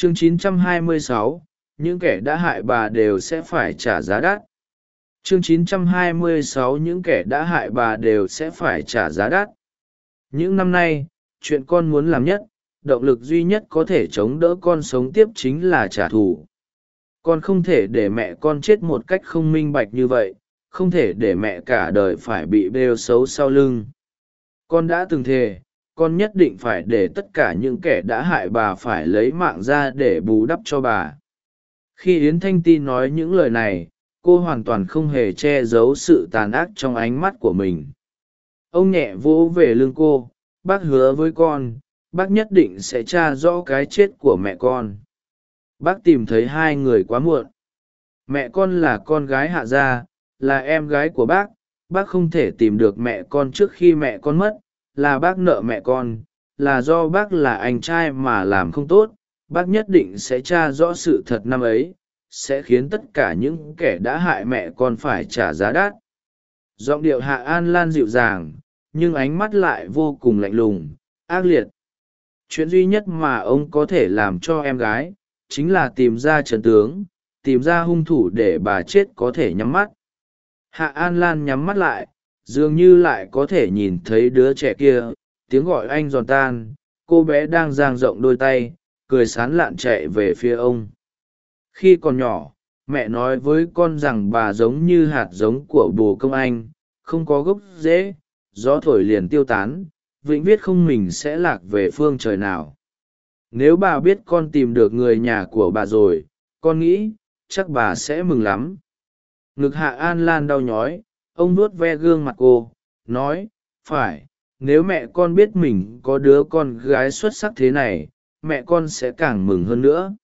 chương 926, những kẻ đã hại bà đều sẽ phải trả giá đắt. Chương 926 những kẻ đã hại bà đều sẽ phải trả giá đắt. Những năm nay chuyện con muốn làm nhất động lực duy nhất có thể chống đỡ con sống tiếp chính là trả thù. Con không thể để mẹ con chết một cách không minh bạch như vậy không thể để mẹ cả đời phải bị bêu xấu sau lưng. Con đã từng thề con nhất định phải để tất cả những kẻ đã hại bà phải lấy mạng ra để bù đắp cho bà. Khi yến thanh ti nói những lời này, cô hoàn toàn không hề che giấu sự tàn ác trong ánh mắt của mình. Ông nhẹ vỗ về lưng cô, bác hứa với con, bác nhất định sẽ t r a rõ cái chết của mẹ con. Bác tìm thấy hai người quá muộn. Mẹ con là con gái hạ gia, là em gái của bác bác không thể tìm được mẹ con trước khi mẹ con mất là bác nợ mẹ con, là do bác là anh trai mà làm không tốt, bác nhất định sẽ tra rõ sự thật năm ấy, sẽ khiến tất cả những kẻ đã hại mẹ con phải trả giá đắt. Giọng điệu hạ an lan dịu dàng, nhưng ánh mắt lại vô cùng lạnh lùng, ác liệt. Chuyện duy nhất mà ông có thể làm cho em gái, chính là tìm ra trần tướng, tìm ra hung thủ để bà chết có thể nhắm mắt. Hạ an lan nhắm mắt lại dường như lại có thể nhìn thấy đứa trẻ kia, tiếng gọi anh giòn tan, cô bé đang giang rộng đôi tay, cười sán lạn chạy về phía ông. Khi còn nhỏ, mẹ nói với con rằng bà giống như hạt giống của bồ công anh, không có gốc rễ, gió thổi liền tiêu tán, vĩnh viết không mình sẽ lạc về phương trời nào. Nếu bà biết con tìm được người nhà của bà rồi, con nghĩ chắc bà sẽ mừng lắm. Ngực hạ an lan đau nhói ông nuốt ve gương mặt cô, nói, phải, nếu mẹ con biết mình có đứa con gái xuất sắc thế này, mẹ con sẽ càng mừng hơn nữa.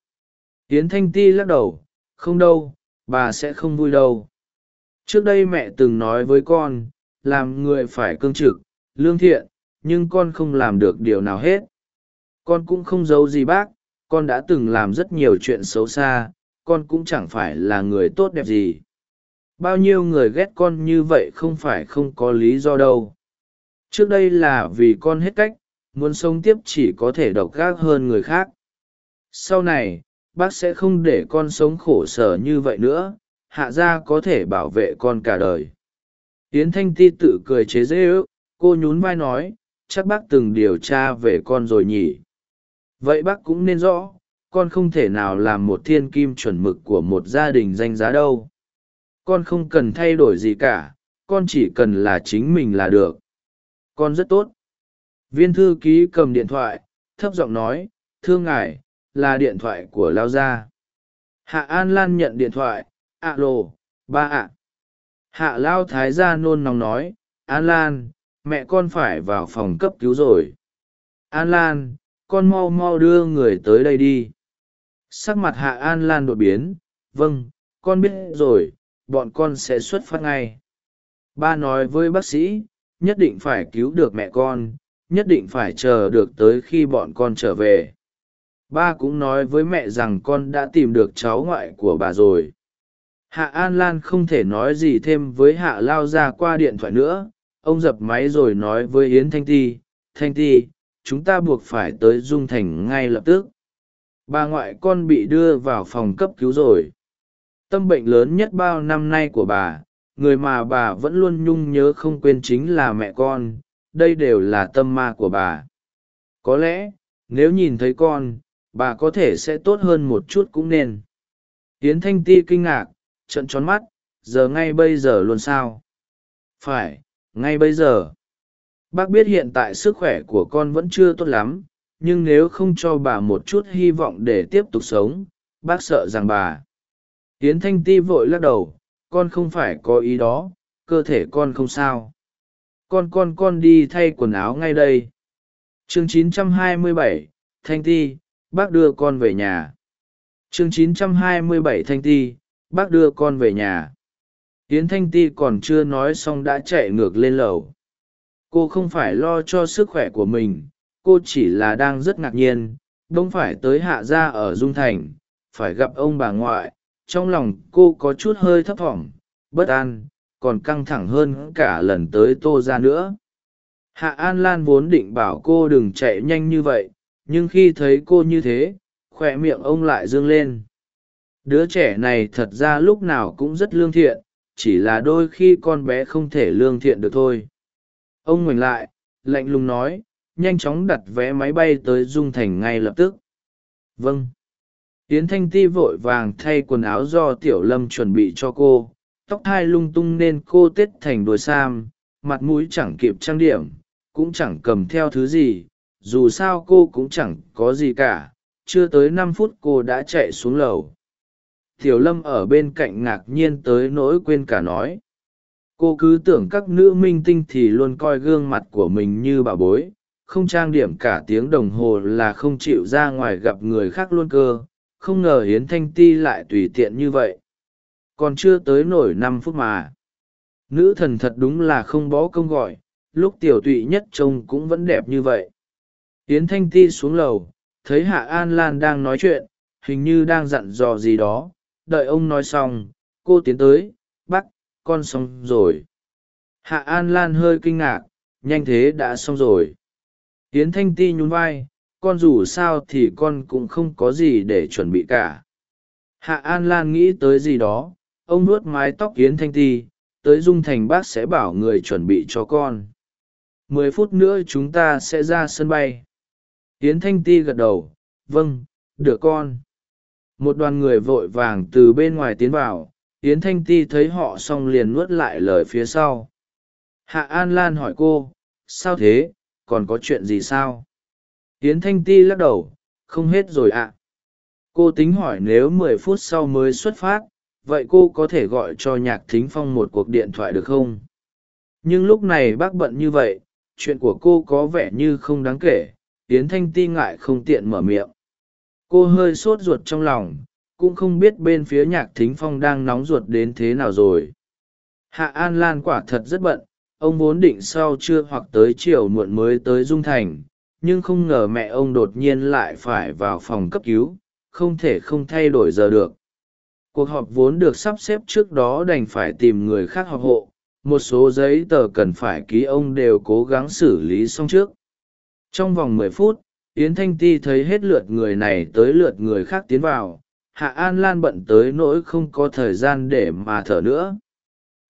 Tiến thanh ti lắc đầu, không đâu, bà sẽ không vui đâu. Trước đây mẹ từng nói với con, làm người phải cương trực, lương thiện, nhưng con không làm được điều nào hết. Con cũng không giấu gì bác, con đã từng làm rất nhiều chuyện xấu xa, con cũng chẳng phải là người tốt đẹp gì bao nhiêu người ghét con như vậy không phải không có lý do đâu. Trước đây là vì con hết cách, muốn sống tiếp chỉ có thể độc gác hơn người khác. Sau này, bác sẽ không để con sống khổ sở như vậy nữa, hạ gia có thể bảo vệ con cả đời. Yến thanh ti tự cười chế dễ ước, cô nhún vai nói, chắc bác từng điều tra về con rồi nhỉ? Vậy bác cũng nên rõ, con không thể nào làm một thiên kim chuẩn mực của một gia đình danh giá đâu con không cần thay đổi gì cả, con chỉ cần là chính mình là được. Con rất tốt. Viên thư ký cầm điện thoại, thấp giọng nói, thưa ngài, là điện thoại của lao gia. Hạ an lan nhận điện thoại ạ lồ ba ạ. Hạ lao thái gia nôn nóng nói, an lan, mẹ con phải vào phòng cấp cứu rồi. An lan, con mau mau đưa người tới đây đi. Sắc mặt hạ an lan đột biến vâng con biết rồi bọn con sẽ xuất phát ngay. Ba nói với bác sĩ, nhất định phải cứu được mẹ con, nhất định phải chờ được tới khi bọn con trở về. Ba cũng nói với mẹ rằng con đã tìm được cháu ngoại của bà rồi. Hạ an lan không thể nói gì thêm với hạ lao ra qua điện thoại nữa. Ông dập máy rồi nói với yến thanh ti thanh ti, chúng ta buộc phải tới dung thành ngay lập tức. Bà ngoại con bị đưa vào phòng cấp cứu rồi tâm bệnh lớn nhất bao năm nay của bà, người mà bà vẫn luôn nhung nhớ không quên chính là mẹ con, đây đều là tâm ma của bà. Có lẽ, nếu nhìn thấy con, bà có thể sẽ tốt hơn một chút cũng nên. Tiến thanh ti kinh ngạc trận tròn mắt, giờ ngay bây giờ luôn sao? Phải, ngay bây giờ. Bác biết hiện tại sức khỏe của con vẫn chưa tốt lắm, nhưng nếu không cho bà một chút hy vọng để tiếp tục sống, bác sợ rằng bà tiến thanh ti vội lắc đầu con không phải có ý đó cơ thể con không sao. Con con con đi thay quần áo ngay đây. Chương 927, thanh ti bác đưa con về nhà. Chương 927 thanh ti bác đưa con về nhà. Yến thanh ti còn chưa nói xong đã chạy ngược lên lầu. Cô không phải lo cho sức khỏe của mình cô chỉ là đang rất ngạc nhiên. Đông phải tới hạ gia ở dung thành phải gặp ông bà ngoại trong lòng cô có chút hơi thấp thỏm, bất an, còn căng thẳng hơn cả lần tới tô ra nữa. Hạ an lan vốn định bảo cô đừng chạy nhanh như vậy, nhưng khi thấy cô như thế khoe miệng ông lại dương lên. Đứa trẻ này thật ra lúc nào cũng rất lương thiện, chỉ là đôi khi con bé không thể lương thiện được thôi. Ông ngoảnh lại, lạnh lùng nói, nhanh chóng đặt vé máy bay tới dung thành ngay lập tức. Vâng yến thanh ti vội vàng thay quần áo do tiểu lâm chuẩn bị cho cô. Tóc hai lung tung nên cô tết thành đuôi sam, mặt mũi chẳng kịp trang điểm, cũng chẳng cầm theo thứ gì. Dù sao cô cũng chẳng có gì cả, chưa tới năm phút cô đã chạy xuống lầu. Tiểu lâm ở bên cạnh ngạc nhiên tới nỗi quên cả nói. Cô cứ tưởng các nữ minh tinh thì luôn coi gương mặt của mình như bà bối. Không trang điểm cả tiếng đồng hồ là không chịu ra ngoài gặp người khác luôn cơ không ngờ hiến thanh ti lại tùy tiện như vậy. Còn chưa tới nổi năm phút mà. Nữ thần thật đúng là không bó công gọi lúc tiểu tụy nhất trông cũng vẫn đẹp như vậy. Hiến thanh ti xuống lầu thấy hạ an lan đang nói chuyện hình như đang dặn dò gì đó. Đợi ông nói xong cô tiến tới bắt, con xong rồi. Hạ an lan hơi kinh ngạc nhanh thế đã xong rồi. Hiến thanh ti nhún vai con dù sao thì con cũng không có gì để chuẩn bị cả. Hạ an lan nghĩ tới gì đó, ông nuốt mái tóc Yến thanh ti, tới dung thành bác sẽ bảo người chuẩn bị cho con. Mười phút nữa chúng ta sẽ ra sân bay. Yến thanh ti gật đầu vâng được con. Một đoàn người vội vàng từ bên ngoài tiến vào, Yến thanh ti thấy họ xong liền nuốt lại lời phía sau. Hạ an lan hỏi cô, sao thế, còn có chuyện gì sao? Hiến thanh ti lắc đầu, không hết rồi ạ. Cô tính hỏi nếu mười phút sau mới xuất phát, vậy cô có thể gọi cho nhạc thính phong một cuộc điện thoại được không? Nhưng lúc này bác bận như vậy, chuyện của cô có vẻ như không đáng kể, yến thanh ti ngại không tiện mở miệng. Cô hơi sốt ruột trong lòng, cũng không biết bên phía nhạc thính phong đang nóng ruột đến thế nào rồi. Hạ an lan quả thật rất bận, ông vốn định sau trưa hoặc tới chiều muộn mới tới dung thành nhưng không ngờ mẹ ông đột nhiên lại phải vào phòng cấp cứu, không thể không thay đổi giờ được. Cuộc họp vốn được sắp xếp trước đó đành phải tìm người khác họp hộ, một số giấy tờ cần phải ký ông đều cố gắng xử lý xong trước. Trong vòng mười phút, yến thanh ti thấy hết lượt người này tới lượt người khác tiến vào, hạ an lan bận tới nỗi không có thời gian để mà thở nữa.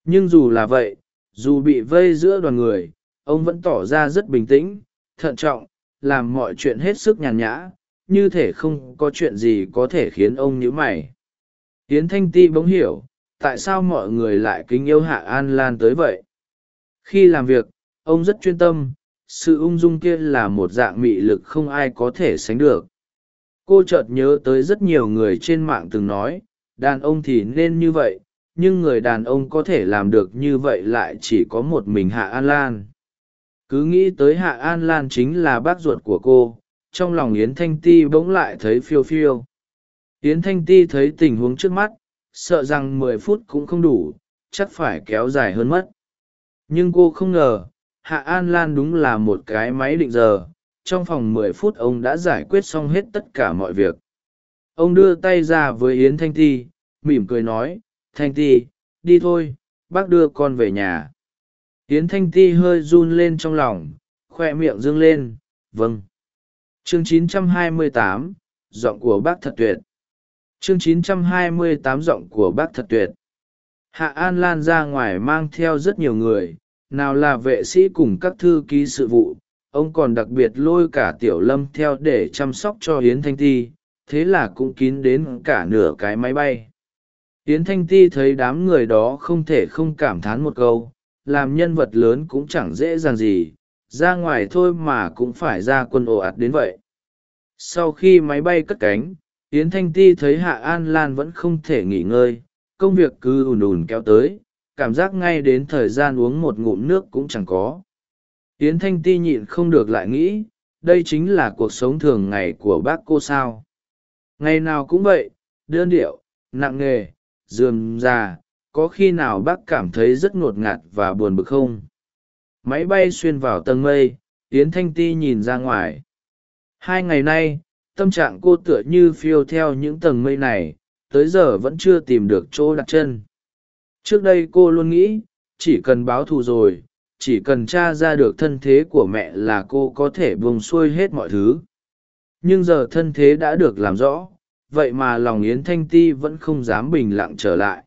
Nhưng dù là vậy, dù bị vây giữa đoàn người, ông vẫn tỏ ra rất bình tĩnh, thận trọng làm mọi chuyện hết sức nhàn nhã, như thể không có chuyện gì có thể khiến ông nhíu mày. Yến thanh ti bỗng hiểu, tại sao mọi người lại kính yêu hạ an lan tới vậy? Khi làm việc, ông rất chuyên tâm, sự ung dung kia là một dạng mị lực không ai có thể sánh được. Cô chợt nhớ tới rất nhiều người trên mạng từng nói, đàn ông thì nên như vậy, nhưng người đàn ông có thể làm được như vậy lại chỉ có một mình hạ an lan cứ nghĩ tới hạ an lan chính là bác ruột của cô, trong lòng yến thanh ti bỗng lại thấy phiêu phiêu. Yến thanh ti thấy tình huống trước mắt, sợ rằng mười phút cũng không đủ, chắc phải kéo dài hơn mất. Nhưng cô không ngờ, hạ an lan đúng là một cái máy định giờ, trong phòng mười phút ông đã giải quyết xong hết tất cả mọi việc. Ông đưa tay ra với yến thanh ti, mỉm cười nói, thanh ti, đi thôi, bác đưa con về nhà yến thanh ti hơi run lên trong lòng khoe miệng dương lên vâng. Chương 928, giọng của bác thật tuyệt. Chương 928 giọng của bác thật tuyệt. Hạ an lan ra ngoài mang theo rất nhiều người nào là vệ sĩ cùng các thư ký sự vụ ông còn đặc biệt lôi cả tiểu lâm theo để chăm sóc cho hiến thanh ti thế là cũng kín đến cả nửa cái máy bay. Hiến thanh ti thấy đám người đó không thể không cảm thán một câu làm nhân vật lớn cũng chẳng dễ dàng gì, ra ngoài thôi mà cũng phải ra quân ồ ạt đến vậy. Sau khi máy bay cất cánh, yến thanh ti thấy hạ an lan vẫn không thể nghỉ ngơi, công việc cứ ùn ùn kéo tới, cảm giác ngay đến thời gian uống một ngụm nước cũng chẳng có. Yến thanh ti nhịn không được lại nghĩ, đây chính là cuộc sống thường ngày của bác cô sao. Ngày nào cũng vậy, đơn điệu, nặng nề dườm già có khi nào bác cảm thấy rất ngột ngạt và buồn bực không? Máy bay xuyên vào tầng mây, yến thanh ti nhìn ra ngoài. Hai ngày nay, tâm trạng cô tựa như phiêu theo những tầng mây này, tới giờ vẫn chưa tìm được chỗ đặt chân. Trước đây cô luôn nghĩ, chỉ cần báo thù rồi, chỉ cần t r a ra được thân thế của mẹ là cô có thể buông xuôi hết mọi thứ. Nhưng giờ thân thế đã được làm rõ, vậy mà lòng yến thanh ti vẫn không dám bình lặng trở lại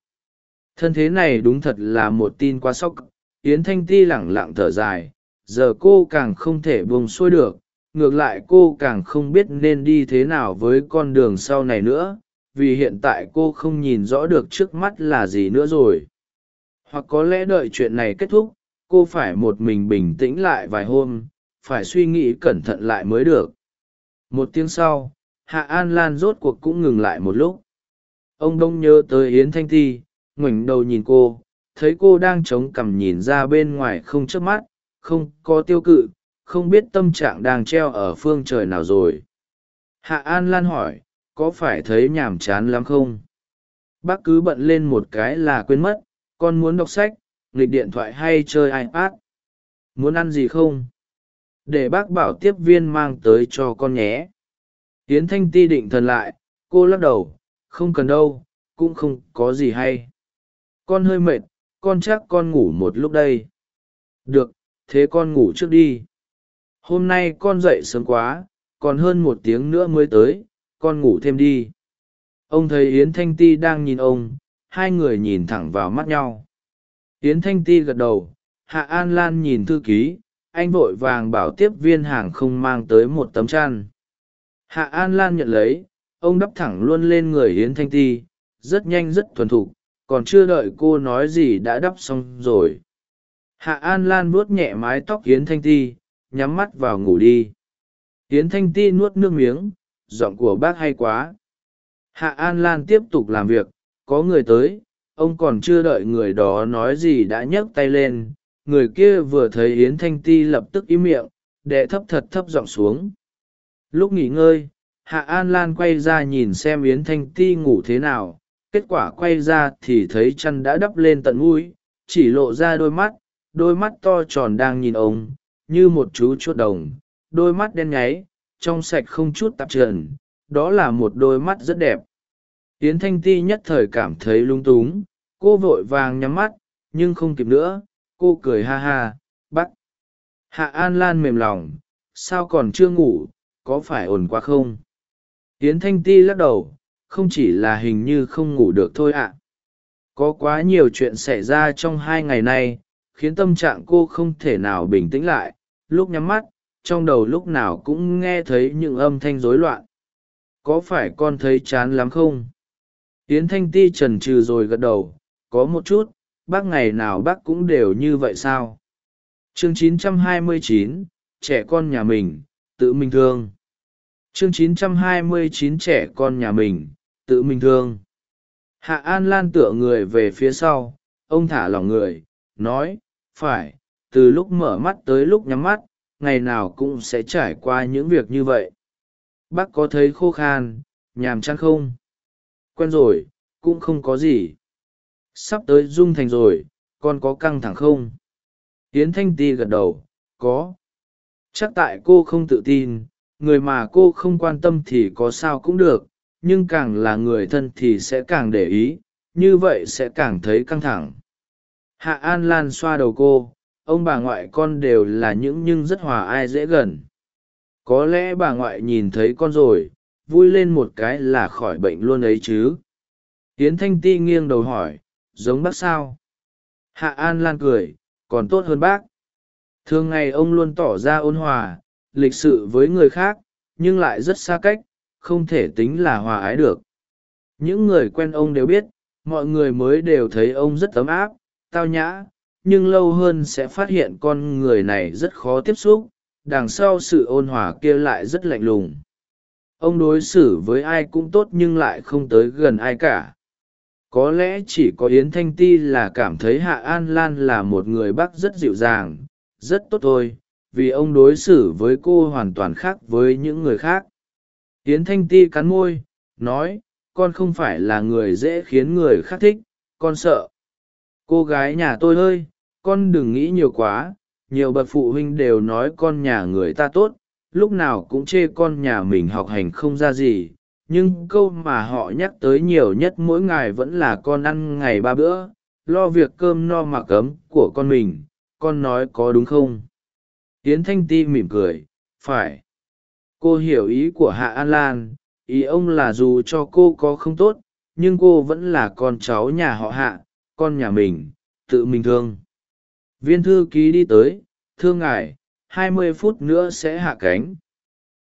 thân thế này đúng thật là một tin quá sốc. Yến thanh ti lẳng lặng thở dài, giờ cô càng không thể buông xuôi được, ngược lại cô càng không biết nên đi thế nào với con đường sau này nữa, vì hiện tại cô không nhìn rõ được trước mắt là gì nữa rồi. Hoặc có lẽ đợi chuyện này kết thúc, cô phải một mình bình tĩnh lại vài hôm, phải suy nghĩ cẩn thận lại mới được. Một tiếng sau, hạ an lan rốt cuộc cũng ngừng lại một lúc. Ông đông nhớ tới yến thanh ti ngoảnh đầu nhìn cô, thấy cô đang chống cằm nhìn ra bên ngoài không chớp mắt, không có tiêu cự, không biết tâm trạng đang treo ở phương trời nào rồi. Hạ an lan hỏi, có phải thấy nhàm chán lắm không? Bác cứ bận lên một cái là quên mất, con muốn đọc sách, nghịch điện thoại hay chơi ipad? Muốn ăn gì không? Để bác bảo tiếp viên mang tới cho con nhé. Yến thanh ti định thần lại, cô lắc đầu, không cần đâu, cũng không có gì hay con hơi mệt, con chắc con ngủ một lúc đây. Được, thế con ngủ trước đi. Hôm nay con dậy sớm quá, còn hơn một tiếng nữa mới tới, con ngủ thêm đi. Ông thấy yến thanh ti đang nhìn ông, hai người nhìn thẳng vào mắt nhau. Yến thanh ti gật đầu, hạ an lan nhìn thư ký, anh vội vàng bảo tiếp viên hàng không mang tới một tấm chăn. Hạ an lan nhận lấy, ông đắp thẳng luôn lên người yến thanh ti, rất nhanh rất thuần thục còn chưa đợi cô nói gì đã đắp xong rồi. Hạ an lan vuốt nhẹ mái tóc yến thanh ti, nhắm mắt vào ngủ đi. Yến thanh ti nuốt nước miếng, giọng của bác hay quá. Hạ an lan tiếp tục làm việc, có người tới, ông còn chưa đợi người đó nói gì đã nhấc tay lên. Người kia vừa thấy yến thanh ti lập tức im miệng, đệ thấp thật thấp giọng xuống. Lúc nghỉ ngơi, hạ an lan quay ra nhìn xem yến thanh ti ngủ thế nào kết quả quay ra thì thấy chăn đã đắp lên tận mũi, chỉ lộ ra đôi mắt đôi mắt to tròn đang nhìn ông, như một chú chuột đồng. Đôi mắt đen nháy, trong sạch không chút tạp trần, đó là một đôi mắt rất đẹp. Yến thanh ti nhất thời cảm thấy lung túng, cô vội vàng nhắm mắt, nhưng không kịp nữa, cô cười ha ha, bắt. Hạ an lan mềm lòng, sao còn chưa ngủ, có phải ổn quá không? Yến thanh ti lắc đầu không chỉ là hình như không ngủ được thôi ạ. Có quá nhiều chuyện xảy ra trong hai ngày nay khiến tâm trạng cô không thể nào bình tĩnh lại. Lúc nhắm mắt trong đầu lúc nào cũng nghe thấy những âm thanh rối loạn. Có phải con thấy chán lắm không? Yến thanh ti trần trừ rồi gật đầu có một chút bác ngày nào bác cũng đều như vậy sao? Chương 929, trẻ con nhà mình tự mình thương. Chương 929 trẻ con nhà mình tự mình thương. Hạ an lan tựa người về phía sau, ông thả lỏng người, nói, phải, từ lúc mở mắt tới lúc nhắm mắt, ngày nào cũng sẽ trải qua những việc như vậy. Bác có thấy khô khan, nhàm chán không? Quen rồi, cũng không có gì. Sắp tới dung thành rồi, con có căng thẳng không? Tiến thanh ti gật đầu, có. Chắc tại cô không tự tin, người mà cô không quan tâm thì có sao cũng được nhưng càng là người thân thì sẽ càng để ý, như vậy sẽ càng thấy căng thẳng. Hạ an lan xoa đầu cô, ông bà ngoại con đều là những nhưng rất hòa ai dễ gần. Có lẽ bà ngoại nhìn thấy con rồi, vui lên một cái là khỏi bệnh luôn ấy chứ. Hiến thanh ti nghiêng đầu hỏi, giống bác sao? Hạ an lan cười, còn tốt hơn bác. Thường ngày ông luôn tỏ ra ôn hòa, lịch sự với người khác, nhưng lại rất xa cách không thể tính là hòa ái được. Những người quen ông đều biết, mọi người mới đều thấy ông rất ấm áp, tao nhã, nhưng lâu hơn sẽ phát hiện con người này rất khó tiếp xúc, đằng sau sự ôn hòa kia lại rất lạnh lùng. Ông đối xử với ai cũng tốt nhưng lại không tới gần ai cả. Có lẽ chỉ có yến thanh ti là cảm thấy hạ an lan là một người bác rất dịu dàng, rất tốt thôi, vì ông đối xử với cô hoàn toàn khác với những người khác yến thanh ti cắn môi, nói, con không phải là người dễ khiến người khác thích, con sợ. Cô gái nhà tôi ơi, con đừng nghĩ nhiều quá, nhiều bậc phụ huynh đều nói con nhà người ta tốt, lúc nào cũng chê con nhà mình học hành không ra gì, nhưng câu mà họ nhắc tới nhiều nhất mỗi ngày vẫn là con ăn ngày ba bữa, lo việc cơm no mặc ấm của con mình, con nói có đúng không? Yến thanh ti mỉm cười, phải cô hiểu ý của hạ an lan, ý ông là dù cho cô có không tốt, nhưng cô vẫn là con cháu nhà họ hạ, con nhà mình, tự mình thương. Viên thư ký đi tới thương ngài, hai mươi phút nữa sẽ hạ cánh.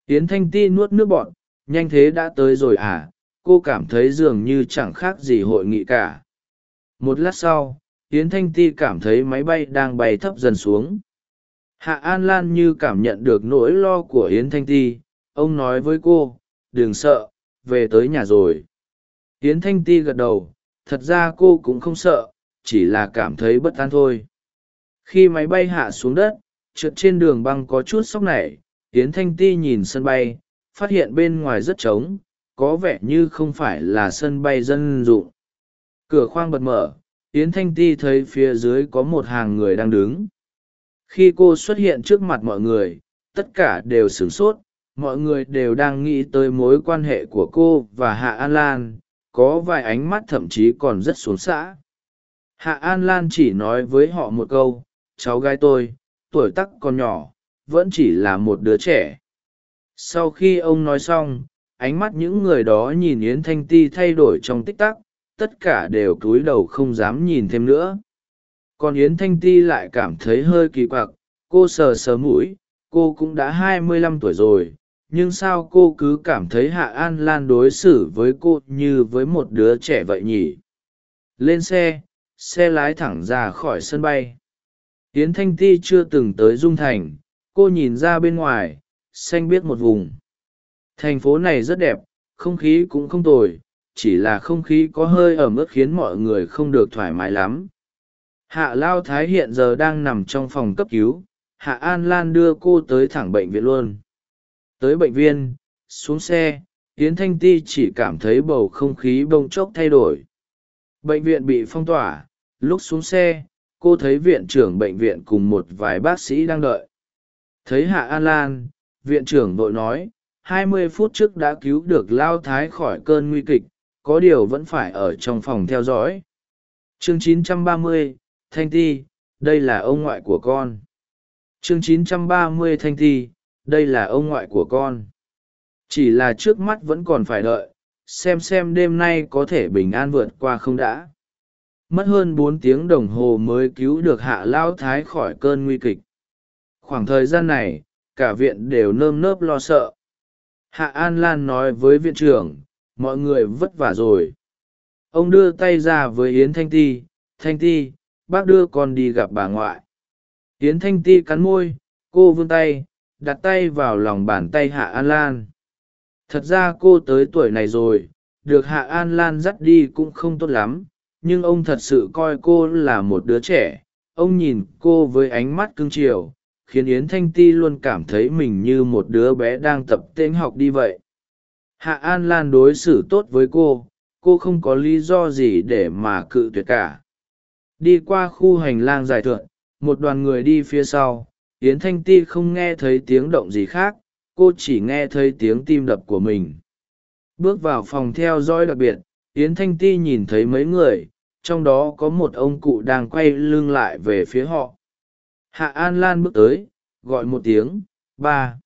Tiến thanh ti nuốt nước bọn nhanh thế đã tới rồi à cô cảm thấy dường như chẳng khác gì hội nghị cả. Một lát sau, yến thanh ti cảm thấy máy bay đang bay thấp dần xuống hạ an lan như cảm nhận được nỗi lo của yến thanh ti, ông nói với cô, đừng sợ, về tới nhà rồi. Yến thanh ti gật đầu, thật ra cô cũng không sợ, chỉ là cảm thấy bất an thôi. Khi máy bay hạ xuống đất, trượt trên đường băng có chút sóc nảy, yến thanh ti nhìn sân bay, phát hiện bên ngoài rất trống, có vẻ như không phải là sân bay dân dụng. Cửa khoang bật mở, yến thanh ti thấy phía dưới có một hàng người đang đứng khi cô xuất hiện trước mặt mọi người, tất cả đều sửng sốt, mọi người đều đang nghĩ tới mối quan hệ của cô và hạ an lan, có vài ánh mắt thậm chí còn rất xuống xã hạ an lan chỉ nói với họ một câu, cháu gái tôi, tuổi tắc còn nhỏ, vẫn chỉ là một đứa trẻ. Sau khi ông nói xong, ánh mắt những người đó nhìn yến thanh ti thay đổi trong tích tắc, tất cả đều cúi đầu không dám nhìn thêm nữa còn yến thanh ti lại cảm thấy hơi kỳ quặc, cô sờ sờ mũi, cô cũng đã hai mươi lăm tuổi rồi, nhưng sao cô cứ cảm thấy hạ an lan đối xử với cô như với một đứa trẻ vậy nhỉ? Lên xe xe lái thẳng ra khỏi sân bay. Yến thanh ti chưa từng tới dung thành, cô nhìn ra bên ngoài, xanh biết một vùng. Thành phố này rất đẹp, không khí cũng không tồi, chỉ là không khí có hơi ẩm ướt khiến mọi người không được thoải mái lắm hạ lao thái hiện giờ đang nằm trong phòng cấp cứu. Hạ an lan đưa cô tới thẳng bệnh viện luôn. Tới bệnh viện xuống xe yến thanh ti chỉ cảm thấy bầu không khí bông chốc thay đổi. Bệnh viện bị phong tỏa. Lúc xuống xe cô thấy viện trưởng bệnh viện cùng một vài bác sĩ đang đợi. Thấy hạ an lan viện trưởng vội nói hai mươi phút trước đã cứu được lao thái khỏi cơn nguy kịch có điều vẫn phải ở trong phòng theo dõi. Chương 930, thanh ti, đây là ông ngoại của con. Chương 930 thanh ti, đây là ông ngoại của con. Chỉ là trước mắt vẫn còn phải đợi, xem xem đêm nay có thể bình an vượt qua không đã. Mất hơn bốn tiếng đồng hồ mới cứu được hạ lão thái khỏi cơn nguy kịch. Khoảng thời gian này, cả viện đều nơm nớp lo sợ. Hạ an lan nói với viện trưởng, mọi người vất vả rồi. Ông đưa tay ra với yến thanh ti thanh ti bác đưa con đi gặp bà ngoại. Yến thanh ti cắn môi, cô vươn tay, đặt tay vào lòng bàn tay hạ an lan. Thật ra cô tới tuổi này rồi, được hạ an lan dắt đi cũng không tốt lắm, nhưng ông thật sự coi cô là một đứa trẻ. Ông nhìn cô với ánh mắt cưng chiều, khiến yến thanh ti luôn cảm thấy mình như một đứa bé đang tập tên học đi vậy. Hạ an lan đối xử tốt với cô cô không có lý do gì để mà cự tuyệt cả đi qua khu hành lang dài thượng, một đoàn người đi phía sau. Yến thanh ti không nghe thấy tiếng động gì khác, cô chỉ nghe thấy tiếng tim đập của mình. Bước vào phòng theo dõi đặc biệt, yến thanh ti nhìn thấy mấy người, trong đó có một ông cụ đang quay lưng lại về phía họ. Hạ an lan bước tới, gọi một tiếng, ba.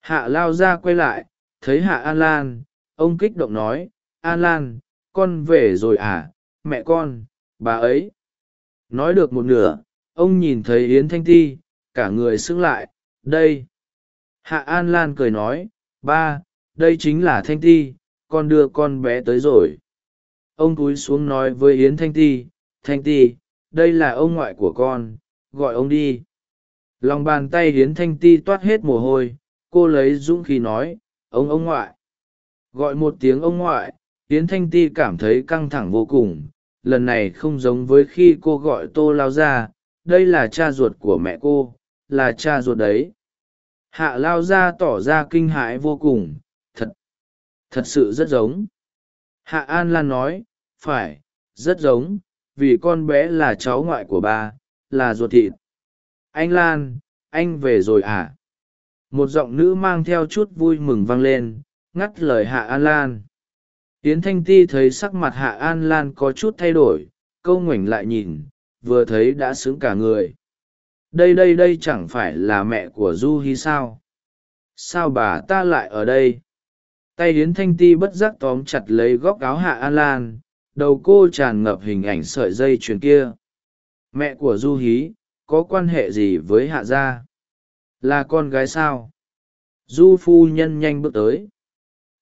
Hạ lao ra quay lại, thấy hạ an lan, ông kích động nói, an lan, con về rồi à? Mẹ con, bà ấy nói được một nửa, ông nhìn thấy yến thanh ti, cả người sững lại, đây. Hạ an lan cười nói, ba, đây chính là thanh ti, con đưa con bé tới rồi. Ông cúi xuống nói với yến thanh ti thanh ti, đây là ông ngoại của con, gọi ông đi. Lòng bàn tay yến thanh ti toát hết mồ hôi, cô lấy dũng khí nói, ông ông ngoại. Gọi một tiếng ông ngoại, yến thanh ti cảm thấy căng thẳng vô cùng lần này không giống với khi cô gọi tô lao ra, đây là cha ruột của mẹ cô, là cha ruột đấy. Hạ lao ra tỏ ra kinh hãi vô cùng, thật thật sự rất giống. Hạ an lan nói, phải, rất giống, vì con bé là cháu ngoại của ba, là ruột thịt. Anh lan, anh về rồi à? Một giọng nữ mang theo chút vui mừng vang lên, ngắt lời hạ an lan yến thanh ti thấy sắc mặt hạ an lan có chút thay đổi, câu ngoảnh lại nhìn, vừa thấy đã sướng cả người. Đây đây đây chẳng phải là mẹ của du hi sao? Sao bà ta lại ở đây? Tay Yến thanh ti bất giác tóm chặt lấy góc áo hạ an lan, đầu cô tràn ngập hình ảnh sợi dây chuyền kia. Mẹ của du hí có quan hệ gì với hạ gia? Là con gái sao? Du phu nhân nhanh bước tới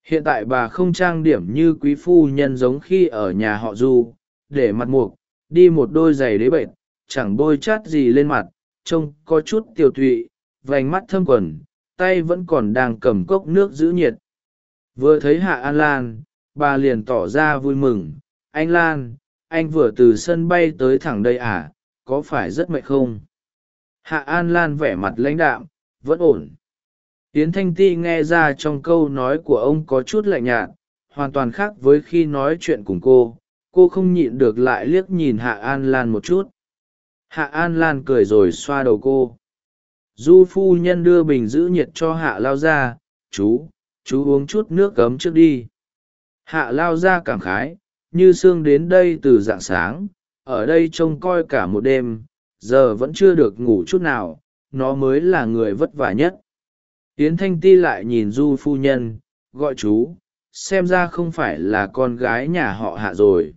hiện tại bà không trang điểm như quý phu nhân giống khi ở nhà họ du, để mặt mục, đi một đôi giày đế bệnh, chẳng bôi chát gì lên mặt, trông có chút tiều tụy, vành mắt thâm quần, tay vẫn còn đang cầm cốc nước giữ nhiệt. Vừa thấy hạ an lan, bà liền tỏ ra vui mừng. Anh lan, anh vừa từ sân bay tới thẳng đây à có phải rất mệt không? Hạ an lan vẻ mặt lãnh đạm, vẫn ổn yến thanh ti nghe ra trong câu nói của ông có chút lạnh nhạt, hoàn toàn khác với khi nói chuyện cùng cô. Cô không nhịn được lại liếc nhìn hạ an lan một chút. Hạ an lan cười rồi xoa đầu cô. Du phu nhân đưa bình giữ nhiệt cho hạ lao ra chú chú uống chút nước cấm trước đi. Hạ lao ra cảm khái, như sương đến đây từ dạng sáng, ở đây trông coi cả một đêm, giờ vẫn chưa được ngủ chút nào, nó mới là người vất vả nhất yến thanh ti lại nhìn du phu nhân gọi chú xem ra không phải là con gái nhà họ hạ rồi.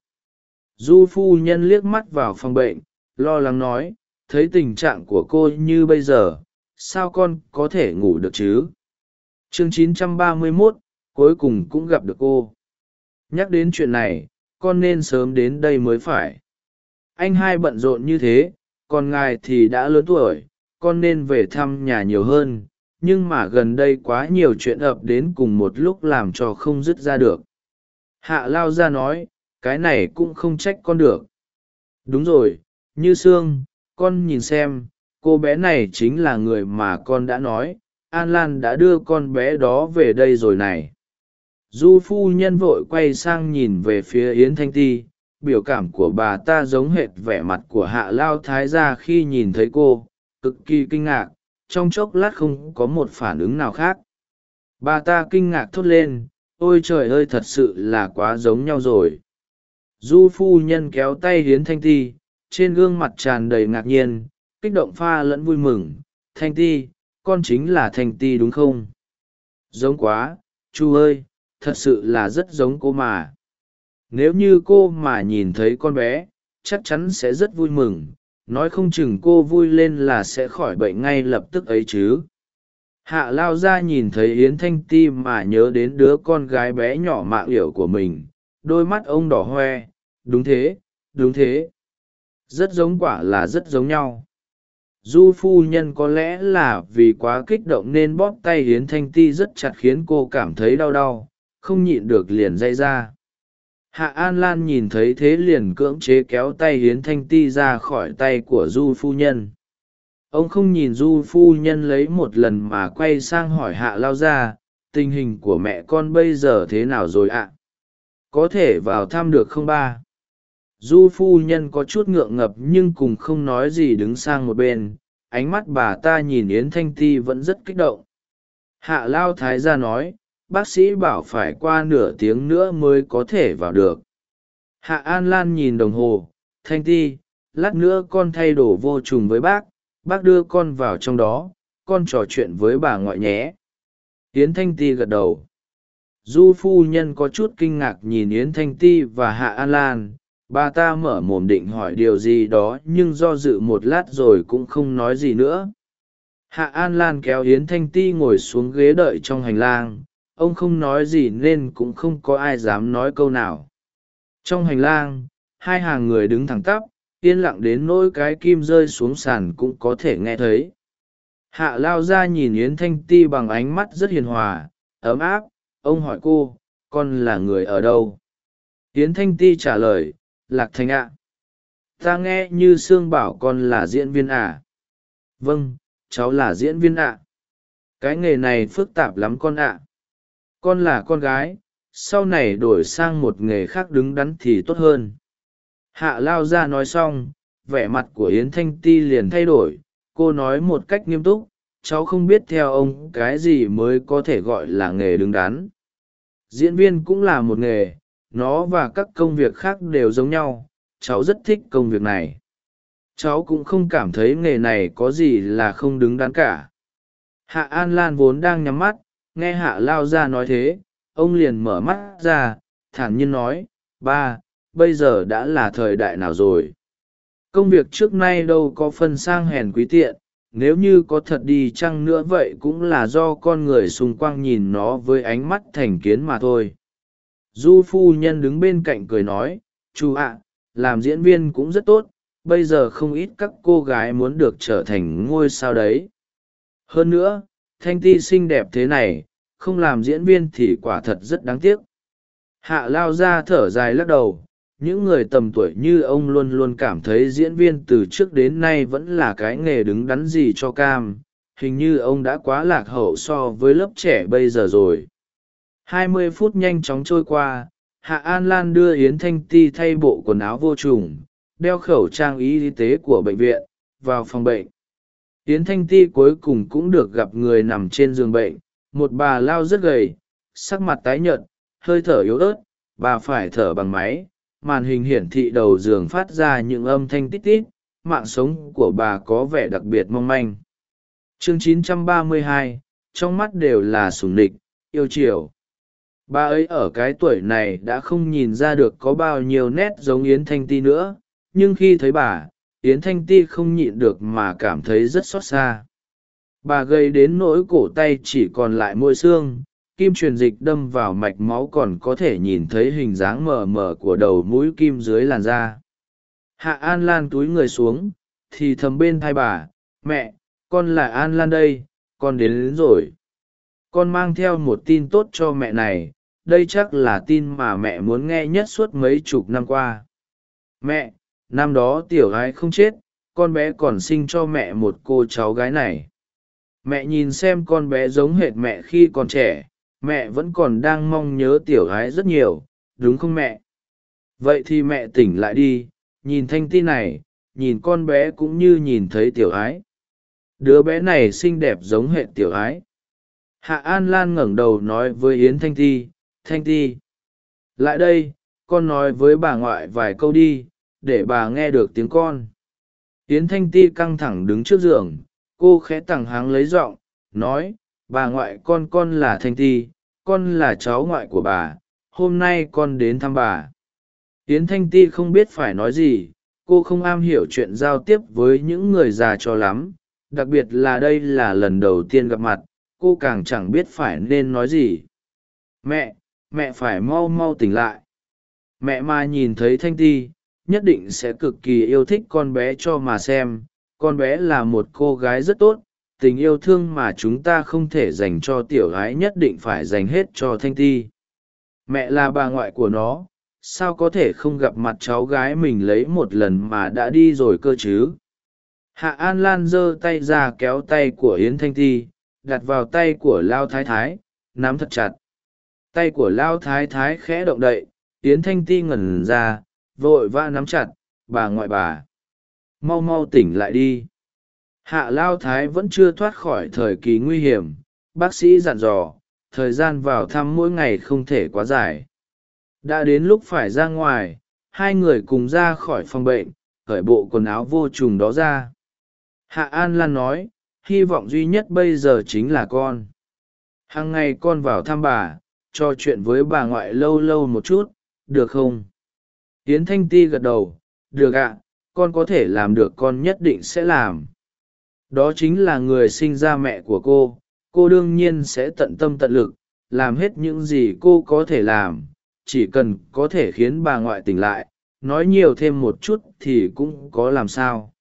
Du phu nhân liếc mắt vào phòng bệnh lo lắng nói thấy tình trạng của cô như bây giờ sao con có thể ngủ được chứ? Chương 931, cuối cùng cũng gặp được cô. Nhắc đến chuyện này con nên sớm đến đây mới phải. Anh hai bận rộn như thế còn ngài thì đã lớn tuổi con nên về thăm nhà nhiều hơn nhưng mà gần đây quá nhiều chuyện ập đến cùng một lúc làm cho không dứt ra được. Hạ lao ra nói, cái này cũng không trách con được. Đúng rồi, như sương, con nhìn xem, cô bé này chính là người mà con đã nói, an lan đã đưa con bé đó về đây rồi này. Du phu nhân vội quay sang nhìn về phía yến thanh ti, biểu cảm của bà ta giống hệt vẻ mặt của hạ lao thái gia khi nhìn thấy cô, cực kỳ kinh ngạc trong chốc lát không có một phản ứng nào khác. Bà ta kinh ngạc thốt lên, ôi trời ơi, thật sự là quá giống nhau rồi. Du phu nhân kéo tay hiến thanh ti, trên gương mặt tràn đầy ngạc nhiên, kích động pha lẫn vui mừng. Thanh ti, con chính là thanh ti đúng không? Giống quá, chu ơi, thật sự là rất giống cô mà. Nếu như cô mà nhìn thấy con bé, chắc chắn sẽ rất vui mừng nói không chừng cô vui lên là sẽ khỏi bệnh ngay lập tức ấy chứ. Hạ lao ra nhìn thấy yến thanh ti mà nhớ đến đứa con gái bé nhỏ mạng yểu của mình, đôi mắt ông đỏ hoe. Đúng thế đúng thế. Rất giống quả là rất giống nhau. Du phu nhân có lẽ là vì quá kích động nên bóp tay hiến thanh ti rất chặt khiến cô cảm thấy đau đau, không nhịn được liền dây ra hạ an lan nhìn thấy thế liền cưỡng chế kéo tay hiến thanh ti ra khỏi tay của du phu nhân. Ông không nhìn du phu nhân lấy một lần mà quay sang hỏi hạ lao ra tình hình của mẹ con bây giờ thế nào rồi ạ? Có thể vào thăm được không ba? Du phu nhân có chút ngượng ngập nhưng cùng không nói gì đứng sang một bên, ánh mắt bà ta nhìn yến thanh ti vẫn rất kích động. Hạ lao thái gia nói bác sĩ bảo phải qua nửa tiếng nữa mới có thể vào được. Hạ an lan nhìn đồng hồ, thanh ti, lát nữa con thay đồ vô trùng với bác bác đưa con vào trong đó, con trò chuyện với bà ngoại nhé. Yến thanh ti gật đầu. Du phu nhân có chút kinh ngạc nhìn yến thanh ti và hạ an lan. Bà ta mở mồm định hỏi điều gì đó nhưng do dự một lát rồi cũng không nói gì nữa. Hạ an lan kéo yến thanh ti ngồi xuống ghế đợi trong hành lang ông không nói gì nên cũng không có ai dám nói câu nào. Trong hành lang, hai hàng người đứng thẳng tắp, yên lặng đến nỗi cái kim rơi xuống sàn cũng có thể nghe thấy. Hạ lao ra nhìn yến thanh ti bằng ánh mắt rất hiền hòa, ấm áp, ông hỏi cô, con là người ở đâu? Yến thanh ti trả lời, lạc thành ạ. Ta nghe như sương bảo con là diễn viên à. vâng cháu là diễn viên ạ. Cái nghề này phức tạp lắm con ạ con là con gái, sau này đổi sang một nghề khác đứng đắn thì tốt hơn. Hạ lao ra nói xong, vẻ mặt của yến thanh ti liền thay đổi, cô nói một cách nghiêm túc, cháu không biết theo ông cái gì mới có thể gọi là nghề đứng đắn. Diễn viên cũng là một nghề, nó và các công việc khác đều giống nhau, cháu rất thích công việc này. Cháu cũng không cảm thấy nghề này có gì là không đứng đắn cả. Hạ an lan vốn đang nhắm mắt nghe hạ lao ra nói thế, ông liền mở mắt ra, thản nhiên nói, ba, bây giờ đã là thời đại nào rồi? Công việc trước nay đâu có phân sang hèn quý tiện, nếu như có thật đi chăng nữa vậy cũng là do con người xung quanh nhìn nó với ánh mắt thành kiến mà thôi. Du phu nhân đứng bên cạnh cười nói, chú ạ, làm diễn viên cũng rất tốt, bây giờ không ít các cô gái muốn được trở thành ngôi sao đấy. Hơn nữa thanh ti xinh đẹp thế này, không làm diễn viên thì quả thật rất đáng tiếc. Hạ lao ra thở dài lắc đầu, những người tầm tuổi như ông luôn luôn cảm thấy diễn viên từ trước đến nay vẫn là cái nghề đứng đắn gì cho cam, hình như ông đã quá lạc hậu so với lớp trẻ bây giờ rồi. Hai mươi phút nhanh chóng trôi qua, hạ an lan đưa yến thanh ti thay bộ quần áo vô trùng, đeo khẩu trang y tế của bệnh viện, vào phòng bệnh yến thanh ti cuối cùng cũng được gặp người nằm trên giường bệnh một bà lao rất gầy sắc mặt tái nhợt hơi thở yếu ớt bà phải thở bằng máy màn hình hiển thị đầu giường phát ra những âm thanh tít tít mạng sống của bà có vẻ đặc biệt mong manh. Chương 932, trong mắt đều là sùng địch yêu chiều. Bà ấy ở cái tuổi này đã không nhìn ra được có bao nhiêu nét giống yến thanh ti nữa nhưng khi thấy bà yến thanh ti không nhịn được mà cảm thấy rất xót xa. Bà gây đến nỗi cổ tay chỉ còn lại môi xương kim truyền dịch đâm vào mạch máu còn có thể nhìn thấy hình dáng mờ mờ của đầu mũi kim dưới làn da. Hạ an lan túi người xuống thì thầm bên thai bà mẹ con là an lan đây con đến, đến rồi. Con mang theo một tin tốt cho mẹ này đây chắc là tin mà mẹ muốn nghe nhất suốt mấy chục năm qua. Mẹ năm đó tiểu gái không chết, con bé còn sinh cho mẹ một cô cháu gái này. Mẹ nhìn xem con bé giống hệt mẹ khi còn trẻ, mẹ vẫn còn đang mong nhớ tiểu gái rất nhiều, đúng không mẹ? Vậy thì mẹ tỉnh lại đi, nhìn thanh ti này, nhìn con bé cũng như nhìn thấy tiểu ái đứa bé này xinh đẹp giống hệ tiểu ái hạ an lan ngẩng đầu nói với yến thanh ti thanh ti, lại đây, con nói với bà ngoại vài câu đi để bà nghe được tiếng con. Yến thanh ti căng thẳng đứng trước giường, cô khẽ tẳng háng lấy giọng, nói, bà ngoại con con là thanh ti, con là cháu ngoại của bà, hôm nay con đến thăm bà. Yến thanh ti không biết phải nói gì, cô không am hiểu chuyện giao tiếp với những người già cho lắm, đặc biệt là đây là lần đầu tiên gặp mặt, cô càng chẳng biết phải nên nói gì. Mẹ mẹ phải mau mau tỉnh lại. Mẹ mà nhìn thấy thanh ti nhất định sẽ cực kỳ yêu thích con bé cho mà xem. Con bé là một cô gái rất tốt, tình yêu thương mà chúng ta không thể dành cho tiểu gái nhất định phải dành hết cho thanh ti. Mẹ là bà ngoại của nó, sao có thể không gặp mặt cháu gái mình lấy một lần mà đã đi rồi cơ chứ? Hạ an lan giơ tay ra kéo tay của yến thanh ti, đặt vào tay của lao thái thái, nắm thật chặt. Tay của lao thái thái khẽ động đậy, yến thanh ti ngẩn ra vội vã nắm chặt, bà ngoại bà. Mau mau tỉnh lại đi. Hạ lao thái vẫn chưa thoát khỏi thời kỳ nguy hiểm, bác sĩ dặn dò, thời gian vào thăm mỗi ngày không thể quá dài. Đã đến lúc phải ra ngoài, hai người cùng ra khỏi phòng bệnh khởi bộ quần áo vô trùng đó ra. Hạ an lan nói, hy vọng duy nhất bây giờ chính là con. Hàng ngày con vào thăm bà, trò chuyện với bà ngoại lâu lâu một chút, được không? Tiến thanh ti gật đầu, được ạ, con có thể làm được con nhất định sẽ làm. Đó chính là người sinh ra mẹ của cô. Cô đương nhiên sẽ tận tâm tận lực, làm hết những gì cô có thể làm. Chỉ cần có thể khiến bà ngoại tỉnh lại, nói nhiều thêm một chút thì cũng có làm sao.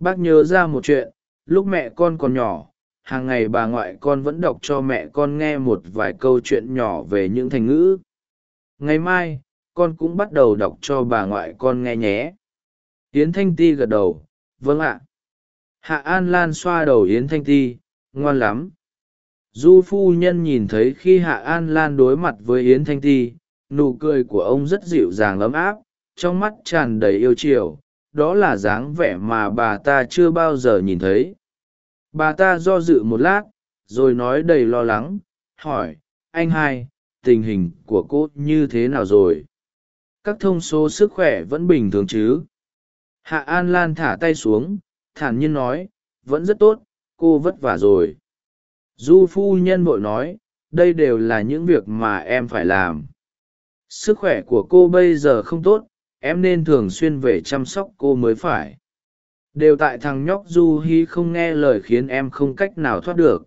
Bác nhớ ra một chuyện, lúc mẹ con còn nhỏ, hàng ngày bà ngoại con vẫn đọc cho mẹ con nghe một vài câu chuyện nhỏ về những thành ngữ. Ngày mai con cũng bắt đầu đọc cho bà ngoại con nghe nhé. Yến thanh ti gật đầu vâng ạ. Hạ an lan xoa đầu yến thanh ti, ngoan lắm. Du phu nhân nhìn thấy khi hạ an lan đối mặt với yến thanh ti, nụ cười của ông rất dịu dàng ấm áp, trong mắt tràn đầy yêu chiều, đó là dáng vẻ mà bà ta chưa bao giờ nhìn thấy. Bà ta do dự một lát, rồi nói đầy lo lắng, hỏi, anh hai, tình hình của cô như thế nào rồi? Các thông số sức khỏe vẫn bình thường chứ? Hạ an lan thả tay xuống, thản nhiên nói, vẫn rất tốt, cô vất vả rồi. Du phu nhân vội nói, đây đều là những việc mà em phải làm. Sức khỏe của cô bây giờ không tốt, em nên thường xuyên về chăm sóc cô mới phải. Đều tại thằng nhóc du hi không nghe lời khiến em không cách nào thoát được.